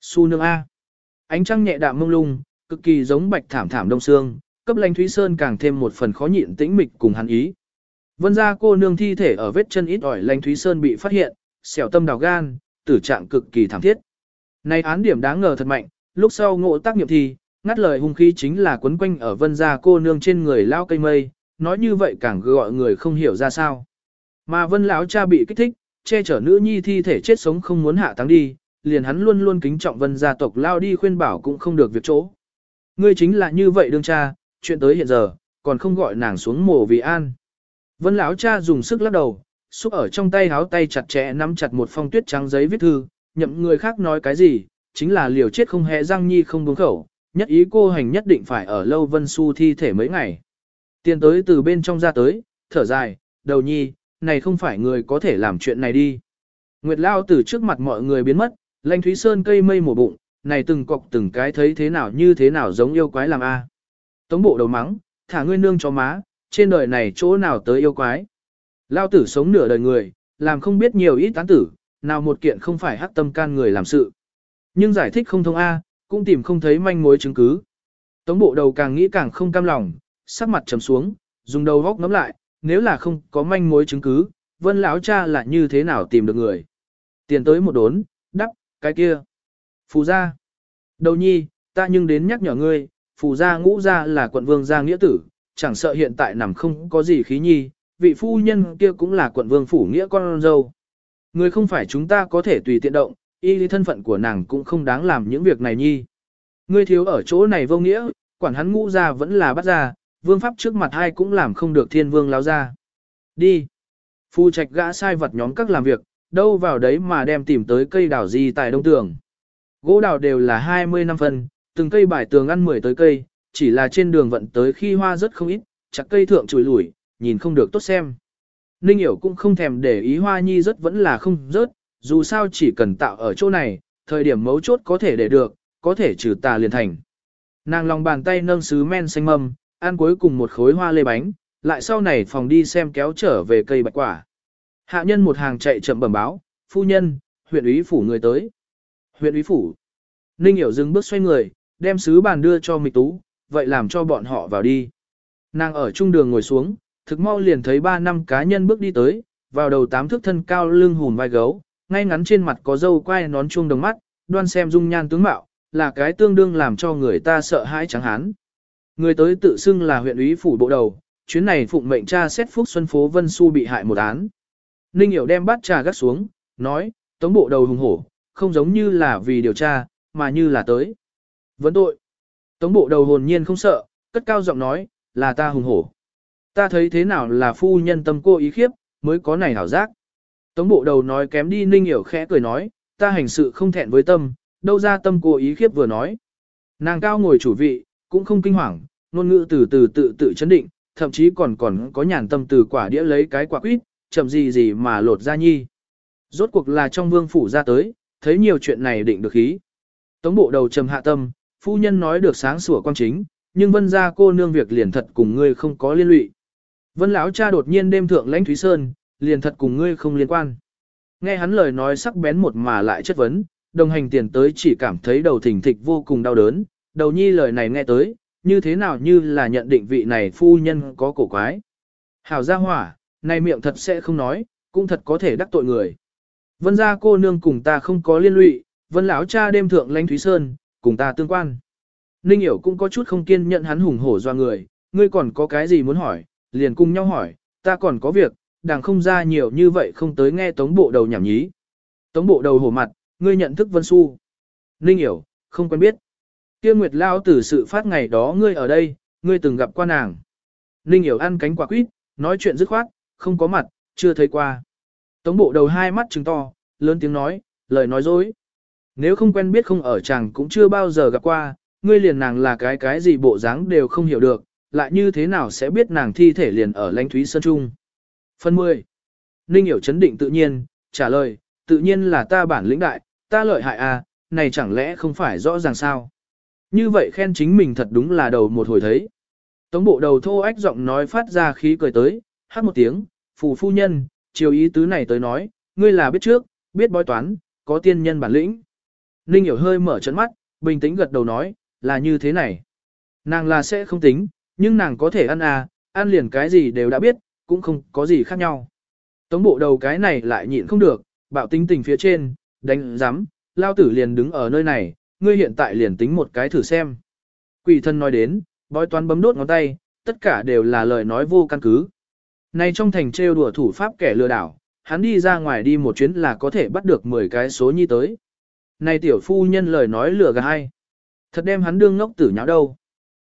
Su nương A. Ánh trăng nhẹ đạm mông lung, cực kỳ giống bạch thảm thảm đông xương, cấp lãnh Thúy Sơn càng thêm một phần khó nhịn tĩnh mịch cùng hắn ý. Vân ra cô nương thi thể ở vết chân ít ỏi lãnh Thúy Sơn bị phát hiện, xẻo tâm đào gan, tử trạng cực kỳ thảm thiết. Này án điểm đáng ngờ thật mạnh, lúc sau ngộ tác nghiệp thì ngắt lời hung khí chính là quấn quanh ở vân gia cô nương trên người lao cây mây, nói như vậy càng gọi người không hiểu ra sao. Mà vân lão cha bị kích thích, che chở nữ nhi thi thể chết sống không muốn hạ táng đi, liền hắn luôn luôn kính trọng vân gia tộc lao đi khuyên bảo cũng không được việc chỗ. Ngươi chính là như vậy đương cha, chuyện tới hiện giờ, còn không gọi nàng xuống mồ vì an. Vân lão cha dùng sức lắc đầu, xúc ở trong tay háo tay chặt chẽ nắm chặt một phong tuyết trắng giấy viết thư, nhậm người khác nói cái gì, chính là liều chết không hề răng nhi không buông khẩu, nhất ý cô hành nhất định phải ở lâu vân su thi thể mấy ngày. Tiền tới từ bên trong ra tới, thở dài, đầu nhi, này không phải người có thể làm chuyện này đi. Nguyệt Lao từ trước mặt mọi người biến mất, Lanh Thúy Sơn cây mây mổ bụng, này từng cọc từng cái thấy thế nào như thế nào giống yêu quái làm a. À. Tống bộ đầu mắng, thả ngươi nương cho má, trên đời này chỗ nào tới yêu quái. Lao tử sống nửa đời người, làm không biết nhiều ít tán tử, nào một kiện không phải hắc tâm can người làm sự. Nhưng giải thích không thông A, cũng tìm không thấy manh mối chứng cứ. Tống bộ đầu càng nghĩ càng không cam lòng, sắc mặt trầm xuống, dùng đầu góc ngắm lại, nếu là không có manh mối chứng cứ, vân lão cha là như thế nào tìm được người. Tiền tới một đốn, đắp, cái kia. Phù gia. Đầu nhi, ta nhưng đến nhắc nhở ngươi, phù gia ngũ gia là quận vương gia nghĩa tử, chẳng sợ hiện tại nằm không có gì khí nhi, vị phu nhân kia cũng là quận vương phủ nghĩa con dâu. Người không phải chúng ta có thể tùy tiện động, y lý thân phận của nàng cũng không đáng làm những việc này nhi. Ngươi thiếu ở chỗ này vô nghĩa, quản hắn ngũ gia vẫn là bắt ra, vương pháp trước mặt hai cũng làm không được thiên vương lao ra. Đi. Phu trạch gã sai vật nhóm các làm việc, đâu vào đấy mà đem tìm tới cây đào gì tại đông tường. Gỗ đào đều là 20 năm phân, từng cây bài tường ăn 10 tới cây, chỉ là trên đường vận tới khi hoa rất không ít, chặt cây thượng chùi lủi, nhìn không được tốt xem. Ninh hiểu cũng không thèm để ý hoa nhi rất vẫn là không rớt, dù sao chỉ cần tạo ở chỗ này, thời điểm mấu chốt có thể để được, có thể trừ tà liền thành. Nàng lòng bàn tay nâng sứ men xanh mâm, ăn cuối cùng một khối hoa lê bánh, lại sau này phòng đi xem kéo trở về cây bạch quả. Hạ nhân một hàng chạy chậm bẩm báo, phu nhân, huyện úy phủ người tới. Huyện úy phủ. Ninh hiểu dừng bước xoay người, đem sứ bàn đưa cho mịch tú, vậy làm cho bọn họ vào đi. Nàng ở trung đường ngồi xuống, thực mau liền thấy ba năm cá nhân bước đi tới, vào đầu tám thước thân cao lưng hùn vai gấu, ngay ngắn trên mặt có dâu quai nón chuông đồng mắt, đoan xem dung nhan tướng mạo, là cái tương đương làm cho người ta sợ hãi trắng hán. Người tới tự xưng là huyện úy phủ bộ đầu, chuyến này phụng mệnh tra xét phúc xuân phố Vân Xu bị hại một án. Ninh Hiểu đem bát trà gắt xuống, nói, tống bộ đầu hùng hổ, không giống như là vì điều tra, mà như là tới. Vấn tội. Tống bộ đầu hồn nhiên không sợ, cất cao giọng nói, là ta hùng hổ. Ta thấy thế nào là phu nhân tâm cô ý khiếp, mới có này hảo giác. Tống bộ đầu nói kém đi ninh hiểu khẽ cười nói, ta hành sự không thẹn với tâm, đâu ra tâm cô ý khiếp vừa nói. Nàng cao ngồi chủ vị, cũng không kinh hoàng, ngôn ngữ từ từ tự tự chấn định, thậm chí còn còn có nhàn tâm từ quả đĩa lấy cái quả quýt, chậm gì gì mà lột ra nhi. Rốt cuộc là trong vương phủ ra tới, thấy nhiều chuyện này định được khí. Tống bộ đầu trầm hạ tâm, phu nhân nói được sáng sủa quan chính, nhưng vân ra cô nương việc liền thật cùng ngươi không có liên lụy. Vân lão cha đột nhiên đêm thượng lãnh Thúy Sơn, liền thật cùng ngươi không liên quan. Nghe hắn lời nói sắc bén một mà lại chất vấn, đồng hành tiền tới chỉ cảm thấy đầu thỉnh thịch vô cùng đau đớn, đầu nhi lời này nghe tới, như thế nào như là nhận định vị này phu nhân có cổ quái. Hảo gia hỏa, này miệng thật sẽ không nói, cũng thật có thể đắc tội người. Vân gia cô nương cùng ta không có liên lụy, vân lão cha đêm thượng lãnh Thúy Sơn, cùng ta tương quan. Ninh hiểu cũng có chút không kiên nhận hắn hùng hổ doa người, ngươi còn có cái gì muốn hỏi, liền cùng nhau hỏi, ta còn có việc, đàng không ra nhiều như vậy không tới nghe tống bộ đầu nhảm nhí. Tống bộ đầu hổ mặt, ngươi nhận thức Vân Xu. Ninh hiểu, không quen biết. tiêu Nguyệt Lao từ sự phát ngày đó ngươi ở đây, ngươi từng gặp qua nàng. Ninh hiểu ăn cánh quả quýt, nói chuyện dứt khoát, không có mặt, chưa thấy qua. Tống bộ đầu hai mắt trừng to, lớn tiếng nói, lời nói dối. Nếu không quen biết không ở chàng cũng chưa bao giờ gặp qua, ngươi liền nàng là cái cái gì bộ dáng đều không hiểu được, lại như thế nào sẽ biết nàng thi thể liền ở lãnh thúy sơn trung. Phần 10. Ninh hiểu chấn định tự nhiên, trả lời, tự nhiên là ta bản lĩnh đại, ta lợi hại à, này chẳng lẽ không phải rõ ràng sao. Như vậy khen chính mình thật đúng là đầu một hồi thấy. Tống bộ đầu thô ách giọng nói phát ra khí cười tới, hát một tiếng, phù phu nhân, chiều ý tứ này tới nói, ngươi là biết trước, biết bói toán, có tiên nhân bản lĩnh. Ninh hiểu hơi mở trận mắt, bình tĩnh gật đầu nói, là như thế này. Nàng là sẽ không tính, nhưng nàng có thể ăn à, ăn liền cái gì đều đã biết, cũng không có gì khác nhau. Tống bộ đầu cái này lại nhịn không được, bạo tính tình phía trên, đánh giám, lao tử liền đứng ở nơi này, ngươi hiện tại liền tính một cái thử xem. Quỷ thân nói đến, bói toán bấm đốt ngón tay, tất cả đều là lời nói vô căn cứ. Này trong thành trêu đùa thủ pháp kẻ lừa đảo, hắn đi ra ngoài đi một chuyến là có thể bắt được 10 cái số nhi tới. Này tiểu phu nhân lời nói lừa gạt hay. Thật đem hắn đương ngốc tử nháo đâu.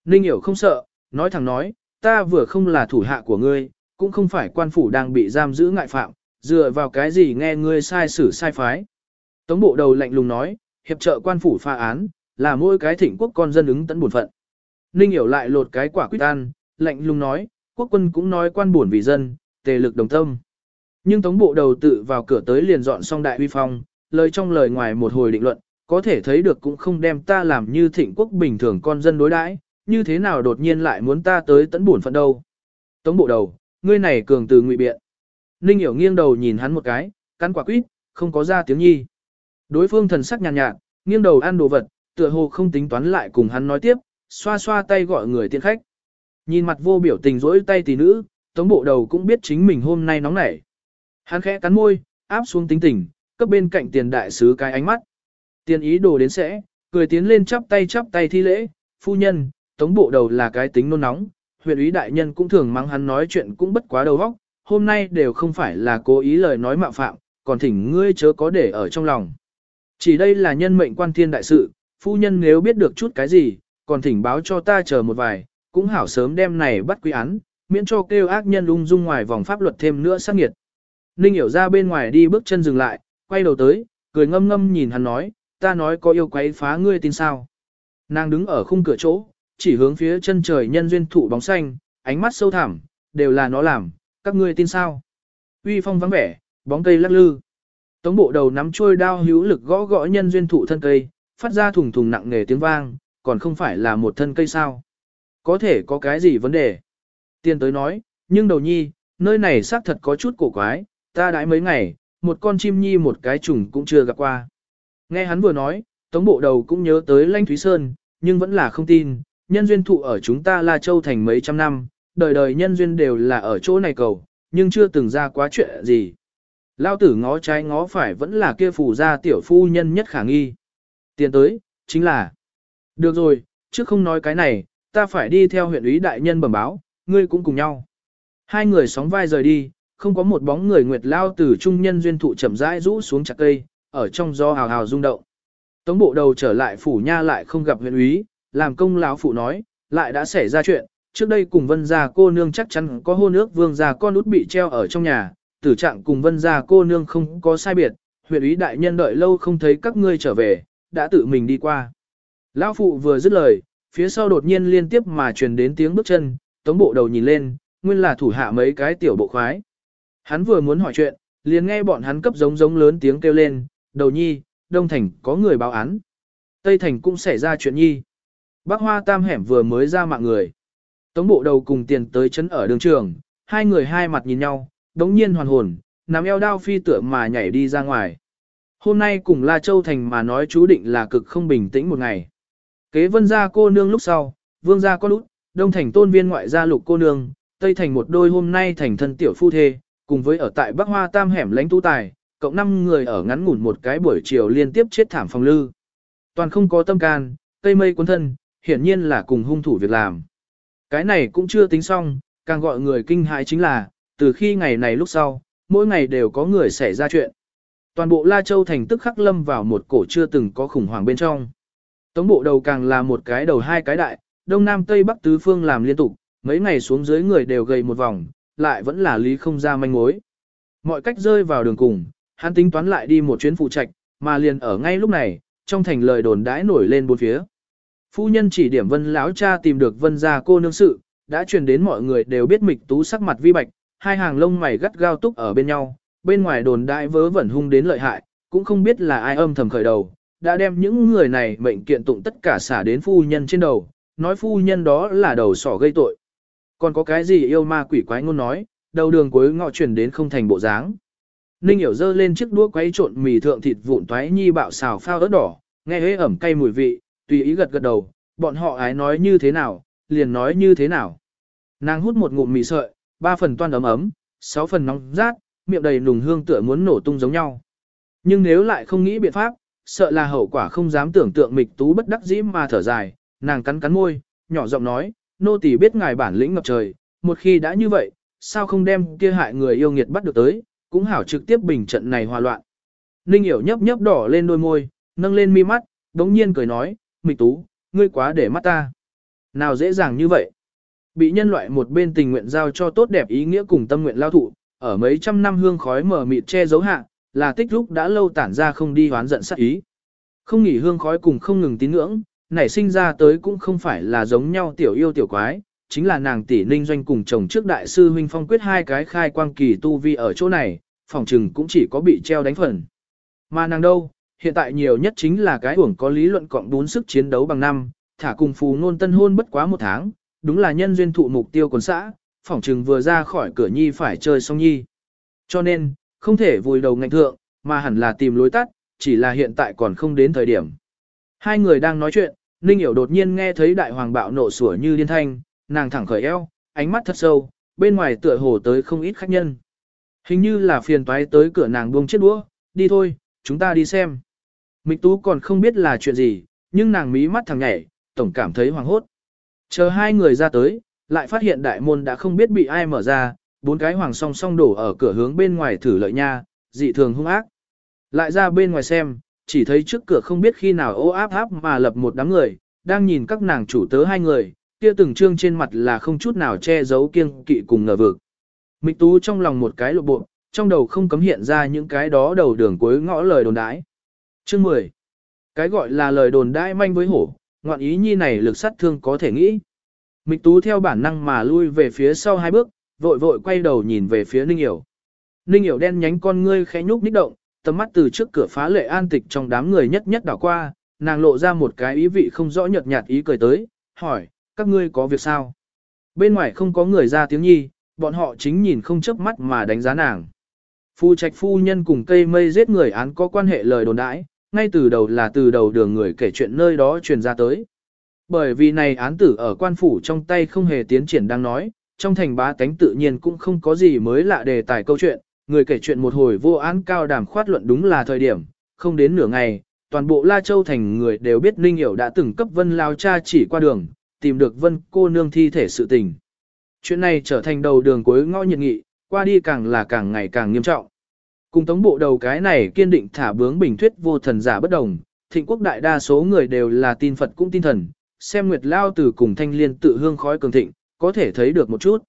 Ninh hiểu không sợ, nói thẳng nói, ta vừa không là thủ hạ của ngươi, cũng không phải quan phủ đang bị giam giữ ngại phạm, dựa vào cái gì nghe ngươi sai xử sai phái. Tống bộ đầu lạnh lùng nói, hiệp trợ quan phủ pha án, là mỗi cái thịnh quốc con dân ứng tấn bổn phận. Ninh hiểu lại lột cái quả quyết an, lạnh lùng nói, quốc quân cũng nói quan buồn vì dân, tề lực đồng tâm. Nhưng tống bộ đầu tự vào cửa tới liền dọn xong đại uy phong, lời trong lời ngoài một hồi định luận, có thể thấy được cũng không đem ta làm như thịnh quốc bình thường con dân đối đãi, như thế nào đột nhiên lại muốn ta tới tấn buồn phận đâu. Tống bộ đầu, ngươi này cường từ ngụy biện. Ninh hiểu nghiêng đầu nhìn hắn một cái, cắn quả quýt, không có ra tiếng nhi. Đối phương thần sắc nhàn nhạt, nhạt, nghiêng đầu ăn đồ vật, tựa hồ không tính toán lại cùng hắn nói tiếp, xoa xoa tay gọi người tiện khách. Nhìn mặt vô biểu tình rỗi tay tỷ nữ, tống bộ đầu cũng biết chính mình hôm nay nóng nảy. Hắn khẽ cắn môi, áp xuống tính tình, cấp bên cạnh tiền đại sứ cái ánh mắt. Tiền ý đồ đến sẽ, cười tiến lên chắp tay chắp tay thi lễ, phu nhân, tống bộ đầu là cái tính nôn nóng, huyện ý đại nhân cũng thường mắng hắn nói chuyện cũng bất quá đầu óc, hôm nay đều không phải là cố ý lời nói mạo phạm, còn thỉnh ngươi chớ có để ở trong lòng. Chỉ đây là nhân mệnh quan thiên đại sự, phu nhân nếu biết được chút cái gì, còn thỉnh báo cho ta chờ một vài, cũng hảo sớm đem này bắt quy án, miễn cho kêu ác nhân lung dung ngoài vòng pháp luật thêm nữa sát nghiệt. Ninh hiểu ra bên ngoài đi bước chân dừng lại, quay đầu tới, cười ngâm ngâm nhìn hắn nói, ta nói có yêu quấy phá ngươi tin sao. Nàng đứng ở khung cửa chỗ, chỉ hướng phía chân trời nhân duyên thụ bóng xanh, ánh mắt sâu thẳm, đều là nó làm, các ngươi tin sao. Uy phong vắng vẻ, bóng cây lắc lư. Tống bộ đầu nắm trôi đao hữu lực gõ gõ nhân duyên thụ thân cây, phát ra thùng thùng nặng nề tiếng vang, còn không phải là một thân cây sao. Có thể có cái gì vấn đề? Tiên tới nói, nhưng đầu nhi, nơi này xác thật có chút cổ quái, ta đãi mấy ngày, một con chim nhi một cái trùng cũng chưa gặp qua. Nghe hắn vừa nói, tống bộ đầu cũng nhớ tới Lanh Thúy Sơn, nhưng vẫn là không tin, nhân duyên thụ ở chúng ta La Châu thành mấy trăm năm, đời đời nhân duyên đều là ở chỗ này cầu, nhưng chưa từng ra quá chuyện gì. Lao tử ngó trái ngó phải vẫn là kia phù gia tiểu phu nhân nhất khả nghi. Tiến tới, chính là. Được rồi, trước không nói cái này, ta phải đi theo huyện ủy đại nhân bẩm báo, ngươi cũng cùng nhau. Hai người sóng vai rời đi, không có một bóng người nguyệt lao từ trung nhân duyên thụ chậm rãi rũ xuống chặt cây, ở trong gió hào hào rung động. Tống bộ đầu trở lại phủ nha lại không gặp huyện úy, làm công lão phụ nói, lại đã xảy ra chuyện, trước đây cùng vân gia cô nương chắc chắn có hôn ước vương gia con út bị treo ở trong nhà, tử trạng cùng vân gia cô nương không có sai biệt, huyện ý đại nhân đợi lâu không thấy các ngươi trở về, đã tự mình đi qua. Lão phụ vừa dứt lời, phía sau đột nhiên liên tiếp mà truyền đến tiếng bước chân, tống bộ đầu nhìn lên, nguyên là thủ hạ mấy cái tiểu bộ khoái. Hắn vừa muốn hỏi chuyện, liền nghe bọn hắn cấp giống giống lớn tiếng kêu lên, đầu nhi, đông thành có người báo án. Tây thành cũng xảy ra chuyện nhi. Bác hoa tam hẻm vừa mới ra mạng người. Tống bộ đầu cùng tiền tới chấn ở đường trường, hai người hai mặt nhìn nhau, đống nhiên hoàn hồn, nắm eo đao phi tựa mà nhảy đi ra ngoài. Hôm nay cùng La Châu Thành mà nói chú định là cực không bình tĩnh một ngày. Kế vân gia cô nương lúc sau, vương gia con út, đông thành tôn viên ngoại gia lục cô nương, tây thành một đôi hôm nay thành thân tiểu phu thê, cùng với ở tại Bắc Hoa Tam hẻm lãnh tu tài, cộng năm người ở ngắn ngủn một cái buổi chiều liên tiếp chết thảm phòng lư. Toàn không có tâm can, cây mây cuốn thân, hiển nhiên là cùng hung thủ việc làm. Cái này cũng chưa tính xong, càng gọi người kinh hãi chính là, từ khi ngày này lúc sau, mỗi ngày đều có người xảy ra chuyện. Toàn bộ La Châu thành tức khắc lâm vào một cổ chưa từng có khủng hoảng bên trong. Tống bộ đầu càng là một cái đầu hai cái đại, đông nam tây bắc tứ phương làm liên tục, mấy ngày xuống dưới người đều gầy một vòng, lại vẫn là lý không ra manh mối. Mọi cách rơi vào đường cùng, hắn tính toán lại đi một chuyến phụ trạch, mà liền ở ngay lúc này, trong thành lời đồn đãi nổi lên bốn phía. Phu nhân chỉ điểm vân lão cha tìm được vân gia cô nương sự, đã truyền đến mọi người đều biết mịch tú sắc mặt vi bạch, hai hàng lông mày gắt gao túc ở bên nhau, bên ngoài đồn đại vớ vẩn hung đến lợi hại, cũng không biết là ai âm thầm khởi đầu, đã đem những người này mệnh kiện tụng tất cả xả đến phu nhân trên đầu, nói phu nhân đó là đầu sỏ gây tội. Còn có cái gì yêu ma quỷ quái ngôn nói, đầu đường cuối ngọ truyền đến không thành bộ dáng. Ninh hiểu dơ lên chiếc đũa quấy trộn mì thượng thịt vụn toái nhi bạo xào phao ớt đỏ, nghe hế ẩm cay mùi vị, tùy ý gật gật đầu, bọn họ ái nói như thế nào, liền nói như thế nào. Nàng hút một ngụm mì sợi, ba phần toan ấm ấm, sáu phần nóng rát, miệng đầy nùng hương tựa muốn nổ tung giống nhau. Nhưng nếu lại không nghĩ biện pháp, sợ là hậu quả không dám tưởng tượng mịch tú bất đắc dĩ mà thở dài, nàng cắn cắn môi, nhỏ giọng nói, nô tỳ biết ngài bản lĩnh ngập trời, một khi đã như vậy, sao không đem kia hại người yêu nghiệt bắt được tới, cũng hảo trực tiếp bình trận này hòa loạn. Ninh hiểu nhấp nhấp đỏ lên đôi môi, nâng lên mi mắt, đống nhiên cười nói, mịch tú, ngươi quá để mắt ta. Nào dễ dàng như vậy. Bị nhân loại một bên tình nguyện giao cho tốt đẹp ý nghĩa cùng tâm nguyện lao thụ, ở mấy trăm năm hương khói mở mịt che giấu hạ, là tích lúc đã lâu tản ra không đi hoán giận sát ý. Không nghỉ hương khói cùng không ngừng tín ngưỡng, nảy sinh ra tới cũng không phải là giống nhau tiểu yêu tiểu quái, chính là nàng tỷ ninh doanh cùng chồng trước đại sư huynh phong quyết hai cái khai quang kỳ tu vi ở chỗ này, phòng trừng cũng chỉ có bị treo đánh phần. Mà nàng đâu, hiện tại nhiều nhất chính là cái uổng có lý luận cộng bốn sức chiến đấu bằng năm, thả cùng phù nôn tân hôn bất quá một tháng, đúng là nhân duyên thụ mục tiêu quần xã, phỏng trừng vừa ra khỏi cửa nhi phải chơi xong nhi. Cho nên, không thể vùi đầu ngạnh thượng, mà hẳn là tìm lối tắt, chỉ là hiện tại còn không đến thời điểm. Hai người đang nói chuyện, Ninh Hiểu đột nhiên nghe thấy đại hoàng bạo nộ sủa như điên thanh, nàng thẳng khởi eo, ánh mắt thật sâu, bên ngoài tựa hồ tới không ít khách nhân. Hình như là phiền toái tới cửa nàng buông chiếc đũa, đi thôi, chúng ta đi xem. Mịch Tú còn không biết là chuyện gì, nhưng nàng mí mắt thằng nhảy, tổng cảm thấy hoàng hốt. Chờ hai người ra tới, lại phát hiện đại môn đã không biết bị ai mở ra, bốn cái hoàng song song đổ ở cửa hướng bên ngoài thử lợi nha, dị thường hung ác. Lại ra bên ngoài xem, chỉ thấy trước cửa không biết khi nào ô áp áp mà lập một đám người, đang nhìn các nàng chủ tớ hai người, kia từng trương trên mặt là không chút nào che giấu kiêng kỵ cùng ngờ vực. Mịch tú trong lòng một cái lộ bộ, trong đầu không cấm hiện ra những cái đó đầu đường cuối ngõ lời đồn đãi. Chương 10. Cái gọi là lời đồn đãi manh với hổ, ngoạn ý nhi này lực sát thương có thể nghĩ. Mịch tú theo bản năng mà lui về phía sau hai bước, vội vội quay đầu nhìn về phía Ninh Hiểu. Ninh Hiểu đen nhánh con ngươi khẽ nhúc nhích động, tầm mắt từ trước cửa phá lệ an tịch trong đám người nhất nhất đảo qua, nàng lộ ra một cái ý vị không rõ nhợt nhạt ý cười tới, hỏi, các ngươi có việc sao? Bên ngoài không có người ra tiếng nhi, bọn họ chính nhìn không chớp mắt mà đánh giá nàng. Phu trạch phu nhân cùng cây mây giết người án có quan hệ lời đồn đãi, ngay từ đầu là từ đầu đường người kể chuyện nơi đó truyền ra tới. Bởi vì này án tử ở quan phủ trong tay không hề tiến triển đang nói, trong thành bá tánh tự nhiên cũng không có gì mới lạ đề tài câu chuyện, người kể chuyện một hồi vô án cao đàm khoát luận đúng là thời điểm, không đến nửa ngày, toàn bộ La Châu thành người đều biết Ninh Hiểu đã từng cấp Vân Lao cha chỉ qua đường, tìm được Vân cô nương thi thể sự tình. Chuyện này trở thành đầu đường cuối ngõ nhiệt nghị, qua đi càng là càng ngày càng nghiêm trọng. Cùng tống bộ đầu cái này kiên định thả bướng bình thuyết vô thần giả bất đồng, thịnh quốc đại đa số người đều là tin Phật cũng tin thần, xem Nguyệt Lao từ cùng thanh liên tự hương khói cường thịnh, có thể thấy được một chút.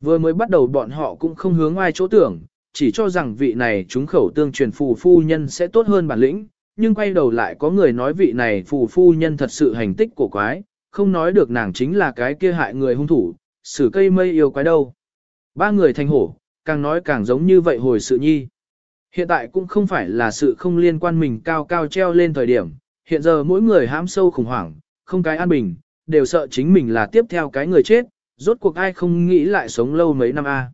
Vừa mới bắt đầu bọn họ cũng không hướng ai chỗ tưởng, chỉ cho rằng vị này chúng khẩu tương truyền phù phu nhân sẽ tốt hơn bản lĩnh, nhưng quay đầu lại có người nói vị này phù phu nhân thật sự hành tích cổ quái, không nói được nàng chính là cái kia hại người hung thủ, xử cây mây yêu quái đâu. Ba người thành hổ, càng nói càng giống như vậy hồi sự nhi. Hiện tại cũng không phải là sự không liên quan mình cao cao treo lên thời điểm, hiện giờ mỗi người hãm sâu khủng hoảng, không cái an bình, đều sợ chính mình là tiếp theo cái người chết, rốt cuộc ai không nghĩ lại sống lâu mấy năm a. À?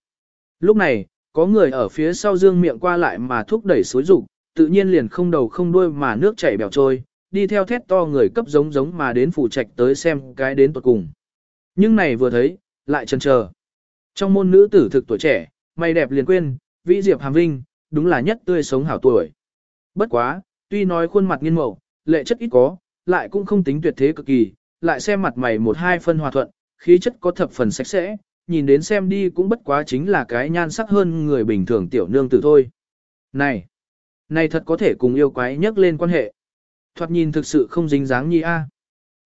Lúc này, có người ở phía sau dương miệng qua lại mà thúc đẩy xối rụng, tự nhiên liền không đầu không đuôi mà nước chảy bèo trôi, đi theo thét to người cấp giống giống mà đến phủ trạch tới xem cái đến tuột cùng. Nhưng này vừa thấy, lại chần chờ. Trong môn nữ tử thực tuổi trẻ, mày đẹp liền quên, vĩ diệp hàm vinh, đúng là nhất tươi sống hảo tuổi. Bất quá, tuy nói khuôn mặt nghiên mẫu, lệ chất ít có, lại cũng không tính tuyệt thế cực kỳ, lại xem mặt mày một hai phân hòa thuận, khí chất có thập phần sạch sẽ, nhìn đến xem đi cũng bất quá chính là cái nhan sắc hơn người bình thường tiểu nương tử thôi. Này, này thật có thể cùng yêu quái nhắc lên quan hệ. Thoạt nhìn thực sự không dính dáng nhi a.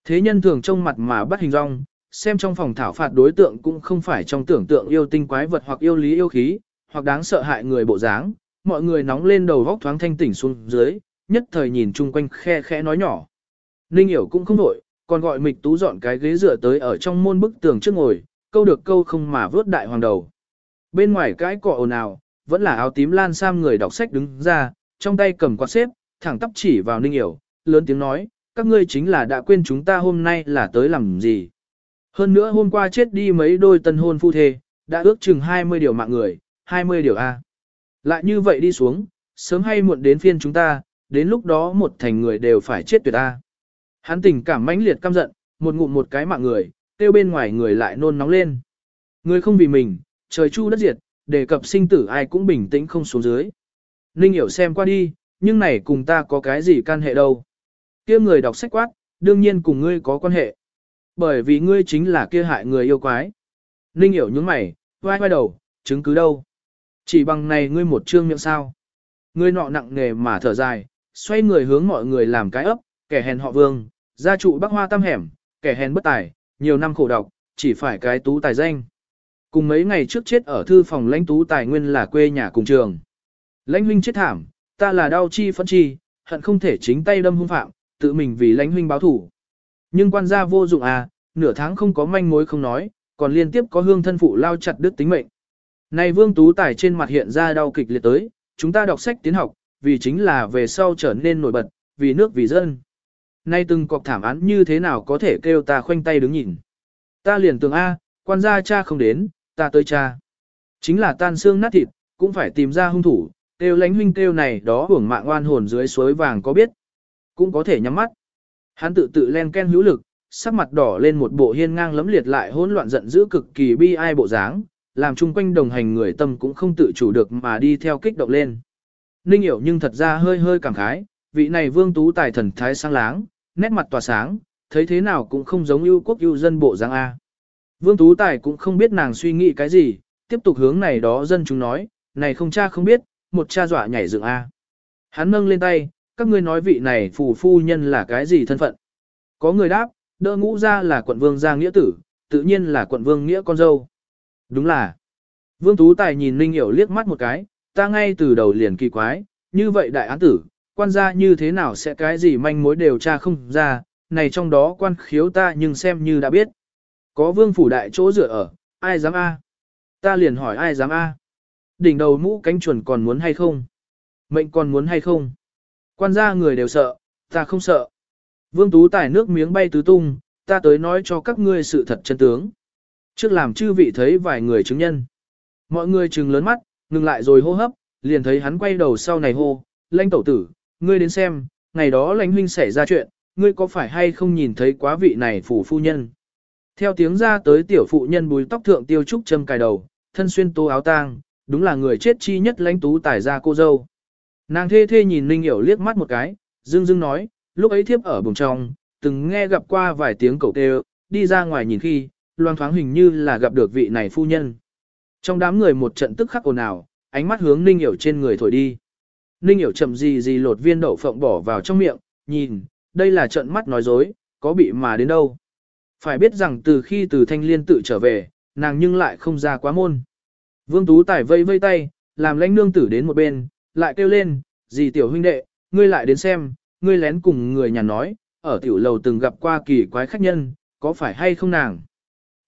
Thế nhân thường trông mặt mà bắt hình rong, xem trong phòng thảo phạt đối tượng cũng không phải trong tưởng tượng yêu tinh quái vật hoặc yêu lý yêu khí, hoặc đáng sợ hại người bộ dáng, mọi người nóng lên đầu góc thoáng thanh tỉnh xuống dưới, nhất thời nhìn chung quanh khe khẽ nói nhỏ. Ninh hiểu cũng không nổi, còn gọi mịch tú dọn cái ghế dựa tới ở trong môn bức tường trước ngồi, câu được câu không mà vớt đại hoàng đầu. Bên ngoài cái cọ ồn ào, vẫn là áo tím lan sam người đọc sách đứng ra, trong tay cầm quạt xếp, thẳng tắp chỉ vào Ninh hiểu, lớn tiếng nói, các ngươi chính là đã quên chúng ta hôm nay là tới làm gì. Hơn nữa hôm qua chết đi mấy đôi tân hôn phu thê, đã ước chừng 20 điều mạng người, 20 điều A. Lại như vậy đi xuống, sớm hay muộn đến phiên chúng ta, đến lúc đó một thành người đều phải chết tuyệt A. Hắn tình cảm mãnh liệt căm giận, một ngụm một cái mạng người, tiêu bên ngoài người lại nôn nóng lên. Người không vì mình, trời chu đất diệt, đề cập sinh tử ai cũng bình tĩnh không xuống dưới. Ninh hiểu xem qua đi, nhưng này cùng ta có cái gì can hệ đâu. kia người đọc sách quát, đương nhiên cùng ngươi có quan hệ. Bởi vì ngươi chính là kia hại người yêu quái. Ninh hiểu những mày, vai vai đầu, chứng cứ đâu. Chỉ bằng này ngươi một trương miệng sao. Ngươi nọ nặng nghề mà thở dài, xoay người hướng mọi người làm cái ấp, kẻ hèn họ vương, gia trụ bắc hoa tam hẻm, kẻ hèn bất tài, nhiều năm khổ độc, chỉ phải cái tú tài danh. Cùng mấy ngày trước chết ở thư phòng lãnh tú tài nguyên là quê nhà cùng trường. Lãnh huynh chết thảm, ta là đau chi phân chi, hận không thể chính tay đâm hung phạm, tự mình vì lãnh huynh báo thủ. Nhưng quan gia vô dụng à, nửa tháng không có manh mối không nói, còn liên tiếp có hương thân phụ lao chặt đứt tính mệnh. Này Vương Tú Tài trên mặt hiện ra đau kịch liệt tới, chúng ta đọc sách tiến học, vì chính là về sau trở nên nổi bật, vì nước vì dân. Nay từng cọc thảm án như thế nào có thể kêu ta khoanh tay đứng nhìn. Ta liền tưởng A, quan gia cha không đến, ta tới cha. Chính là tan xương nát thịt, cũng phải tìm ra hung thủ, kêu lánh huynh kêu này đó hưởng mạng oan hồn dưới suối vàng có biết. Cũng có thể nhắm mắt. Hắn tự tự len ken hữu lực, sắc mặt đỏ lên một bộ hiên ngang lấm liệt lại hỗn loạn giận dữ cực kỳ bi ai bộ dáng, làm chung quanh đồng hành người tâm cũng không tự chủ được mà đi theo kích động lên. Ninh hiểu nhưng thật ra hơi hơi cảm khái, vị này vương tú tài thần thái sáng láng, nét mặt tỏa sáng, thấy thế nào cũng không giống ưu quốc ưu dân bộ dáng A. Vương tú tài cũng không biết nàng suy nghĩ cái gì, tiếp tục hướng này đó dân chúng nói, này không cha không biết, một cha dọa nhảy dựng A. Hắn nâng lên tay, các ngươi nói vị này phù phu nhân là cái gì thân phận. Có người đáp, đỡ ngũ ra là quận vương gia nghĩa tử, tự nhiên là quận vương nghĩa con dâu. Đúng là. Vương Tú Tài nhìn Ninh Hiểu liếc mắt một cái, ta ngay từ đầu liền kỳ quái, như vậy đại án tử, quan gia như thế nào sẽ cái gì manh mối đều tra không ra, này trong đó quan khiếu ta nhưng xem như đã biết. Có vương phủ đại chỗ dựa ở, ai dám A? Ta liền hỏi ai dám A? Đỉnh đầu mũ cánh chuẩn còn muốn hay không? Mệnh còn muốn hay không? Quan gia người đều sợ, ta không sợ. Vương Tú Tài nước miếng bay tứ tung, ta tới nói cho các ngươi sự thật chân tướng. Trước làm chư vị thấy vài người chứng nhân. Mọi người trừng lớn mắt, ngừng lại rồi hô hấp, liền thấy hắn quay đầu sau này hô, lãnh tẩu tử, ngươi đến xem, ngày đó lãnh huynh xảy ra chuyện, ngươi có phải hay không nhìn thấy quá vị này phủ phu nhân. Theo tiếng ra tới tiểu phụ nhân bùi tóc thượng tiêu trúc châm cài đầu, thân xuyên tô áo tang, đúng là người chết chi nhất lãnh tú tài ra cô dâu. Nàng thê thê nhìn Ninh Hiểu liếc mắt một cái, dưng dưng nói, lúc ấy thiếp ở bồng trong, từng nghe gặp qua vài tiếng cầu tê đi ra ngoài nhìn khi, Loan thoáng hình như là gặp được vị này phu nhân. Trong đám người một trận tức khắc ồn ào, ánh mắt hướng Ninh Hiểu trên người thổi đi. Ninh Hiểu chậm gì gì lột viên đậu phộng bỏ vào trong miệng, nhìn, đây là trận mắt nói dối, có bị mà đến đâu. Phải biết rằng từ khi từ thanh liên tự trở về, nàng nhưng lại không ra quá môn. Vương Tú Tài vây vây tay, làm lãnh nương tử đến một bên, lại kêu lên, gì tiểu huynh đệ, ngươi lại đến xem, ngươi lén cùng người nhà nói, ở tiểu lầu từng gặp qua kỳ quái khách nhân, có phải hay không nàng.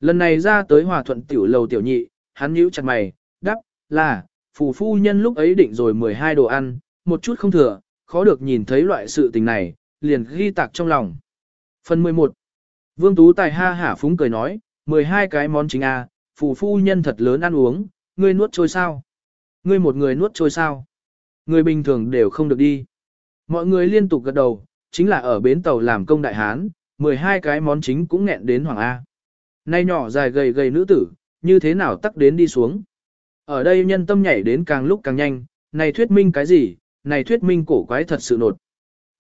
Lần này ra tới hòa thuận tiểu lầu tiểu nhị, hắn nhíu chặt mày, đáp, là, phù phu nhân lúc ấy định rồi 12 đồ ăn, một chút không thừa, khó được nhìn thấy loại sự tình này, liền ghi tạc trong lòng. Phần 11 Vương Tú Tài ha hả phúng cười nói, 12 cái món chính A, phù phu nhân thật lớn ăn uống, ngươi nuốt trôi sao? Ngươi một người nuốt trôi sao? Người bình thường đều không được đi. Mọi người liên tục gật đầu, chính là ở bến tàu làm công đại hán, 12 cái món chính cũng nghẹn đến Hoàng A. Nay nhỏ dài gầy gầy nữ tử, như thế nào tắc đến đi xuống. Ở đây nhân tâm nhảy đến càng lúc càng nhanh, này thuyết minh cái gì, này thuyết minh cổ quái thật sự nột.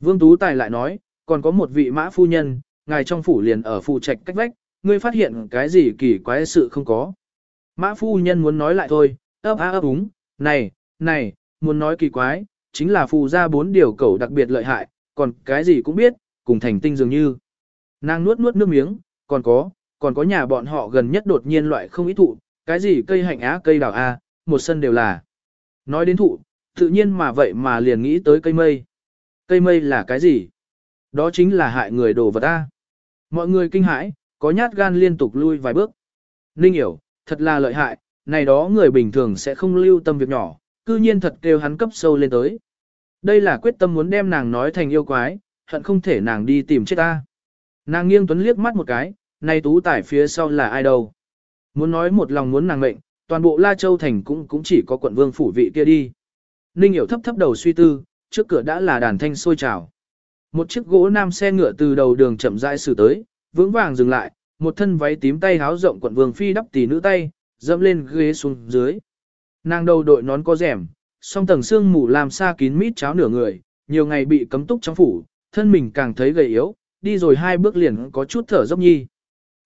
Vương Tú Tài lại nói, còn có một vị mã phu nhân, ngài trong phủ liền ở phụ trạch cách vách, ngươi phát hiện cái gì kỳ quái sự không có. Mã phu nhân muốn nói lại thôi, ấp á ấp úng, này, này, muốn nói kỳ quái, chính là phù ra bốn điều cầu đặc biệt lợi hại, còn cái gì cũng biết, cùng thành tinh dường như. Nàng nuốt nuốt nước miếng, còn có, còn có nhà bọn họ gần nhất đột nhiên loại không ý thụ, cái gì cây hạnh á cây đào a, một sân đều là. Nói đến thụ, tự nhiên mà vậy mà liền nghĩ tới cây mây. Cây mây là cái gì? Đó chính là hại người đồ vật a. Mọi người kinh hãi, có nhát gan liên tục lui vài bước. Ninh hiểu, thật là lợi hại, này đó người bình thường sẽ không lưu tâm việc nhỏ, cư nhiên thật kêu hắn cấp sâu lên tới. Đây là quyết tâm muốn đem nàng nói thành yêu quái, hận không thể nàng đi tìm chết ta. Nàng nghiêng tuấn liếc mắt một cái, nay tú tải phía sau là ai đâu. Muốn nói một lòng muốn nàng mệnh, toàn bộ La Châu Thành cũng cũng chỉ có quận vương phủ vị kia đi. Ninh hiểu thấp thấp đầu suy tư, trước cửa đã là đàn thanh sôi trào. Một chiếc gỗ nam xe ngựa từ đầu đường chậm rãi xử tới, vững vàng dừng lại, một thân váy tím tay háo rộng quận vương phi đắp tỷ nữ tay, dẫm lên ghế xuống dưới. Nàng đầu đội nón có rèm, song tầng xương mù làm xa kín mít cháo nửa người, nhiều ngày bị cấm túc trong phủ, thân mình càng thấy gầy yếu, đi rồi hai bước liền có chút thở dốc nhi.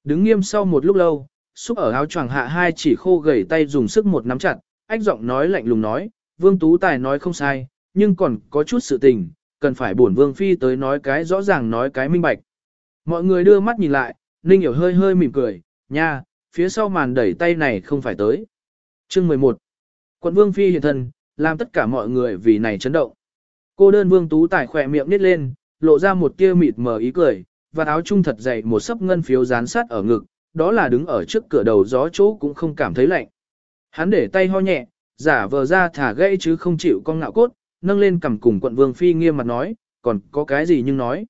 Đứng nghiêm sau một lúc lâu, xúc ở áo choàng hạ hai chỉ khô gầy tay dùng sức một nắm chặt, ách giọng nói lạnh lùng nói, Vương Tú Tài nói không sai, nhưng còn có chút sự tình, cần phải bổn Vương Phi tới nói cái rõ ràng nói cái minh bạch. Mọi người đưa mắt nhìn lại, Ninh hiểu hơi hơi mỉm cười, nha, phía sau màn đẩy tay này không phải tới. Chương 11 Quận Vương Phi hiện thân, làm tất cả mọi người vì này chấn động. Cô đơn vương tú tài khỏe miệng nít lên, lộ ra một tia mịt mờ ý cười, và áo trung thật dày một sấp ngân phiếu dán sát ở ngực, đó là đứng ở trước cửa đầu gió chỗ cũng không cảm thấy lạnh. Hắn để tay ho nhẹ, giả vờ ra thả gãy chứ không chịu con ngạo cốt, nâng lên cầm cùng quận vương phi nghiêm mặt nói, còn có cái gì nhưng nói.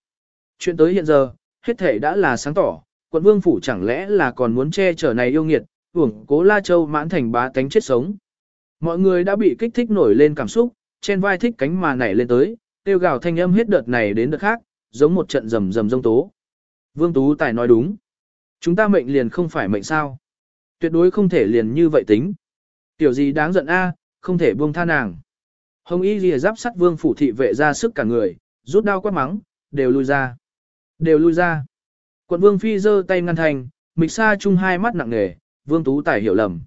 Chuyện tới hiện giờ, hết thể đã là sáng tỏ, quận vương phủ chẳng lẽ là còn muốn che chở này yêu nghiệt, hưởng cố La Châu mãn thành bá tánh chết sống. Mọi người đã bị kích thích nổi lên cảm xúc, trên vai thích cánh mà nảy lên tới, tiêu gào thanh âm hết đợt này đến đợt khác, giống một trận rầm rầm rông tố. Vương Tú Tài nói đúng. Chúng ta mệnh liền không phải mệnh sao. Tuyệt đối không thể liền như vậy tính. Tiểu gì đáng giận a, không thể buông tha nàng. Hồng Y lìa giáp sắt vương phủ thị vệ ra sức cả người, rút đao quát mắng, đều lui ra. Đều lui ra. Quận vương phi giơ tay ngăn thành, mịch sa chung hai mắt nặng nề, vương tú tài hiểu lầm.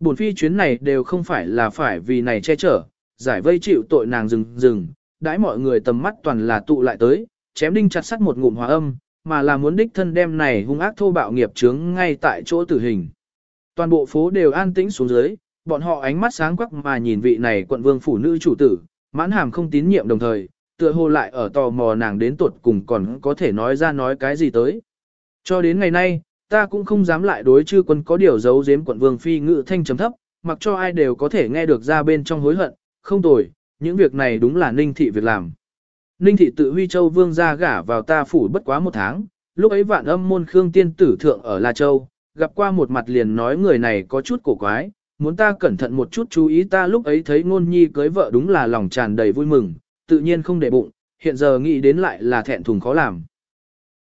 Bổn phi chuyến này đều không phải là phải vì này che chở, giải vây chịu tội nàng dừng dừng, đãi mọi người tầm mắt toàn là tụ lại tới, chém đinh chặt sắt một ngụm hòa âm, mà là muốn đích thân đem này hung ác thô bạo nghiệp chướng ngay tại chỗ tử hình. Toàn bộ phố đều an tĩnh xuống dưới, bọn họ ánh mắt sáng quắc mà nhìn vị này quận vương phủ nữ chủ tử, mãn hàm không tín nhiệm đồng thời, tựa hồ lại ở tò mò nàng đến tuột cùng còn có thể nói ra nói cái gì tới. Cho đến ngày nay, ta cũng không dám lại đối chư quân có điều giấu giếm quận vương phi ngự thanh chấm thấp, mặc cho ai đều có thể nghe được ra bên trong hối hận, không tồi, những việc này đúng là ninh thị việc làm. Ninh thị tự huy châu vương ra gả vào ta phủ bất quá một tháng, lúc ấy vạn âm môn khương tiên tử thượng ở La Châu, gặp qua một mặt liền nói người này có chút cổ quái, muốn ta cẩn thận một chút chú ý ta lúc ấy thấy ngôn nhi cưới vợ đúng là lòng tràn đầy vui mừng, tự nhiên không để bụng, hiện giờ nghĩ đến lại là thẹn thùng khó làm.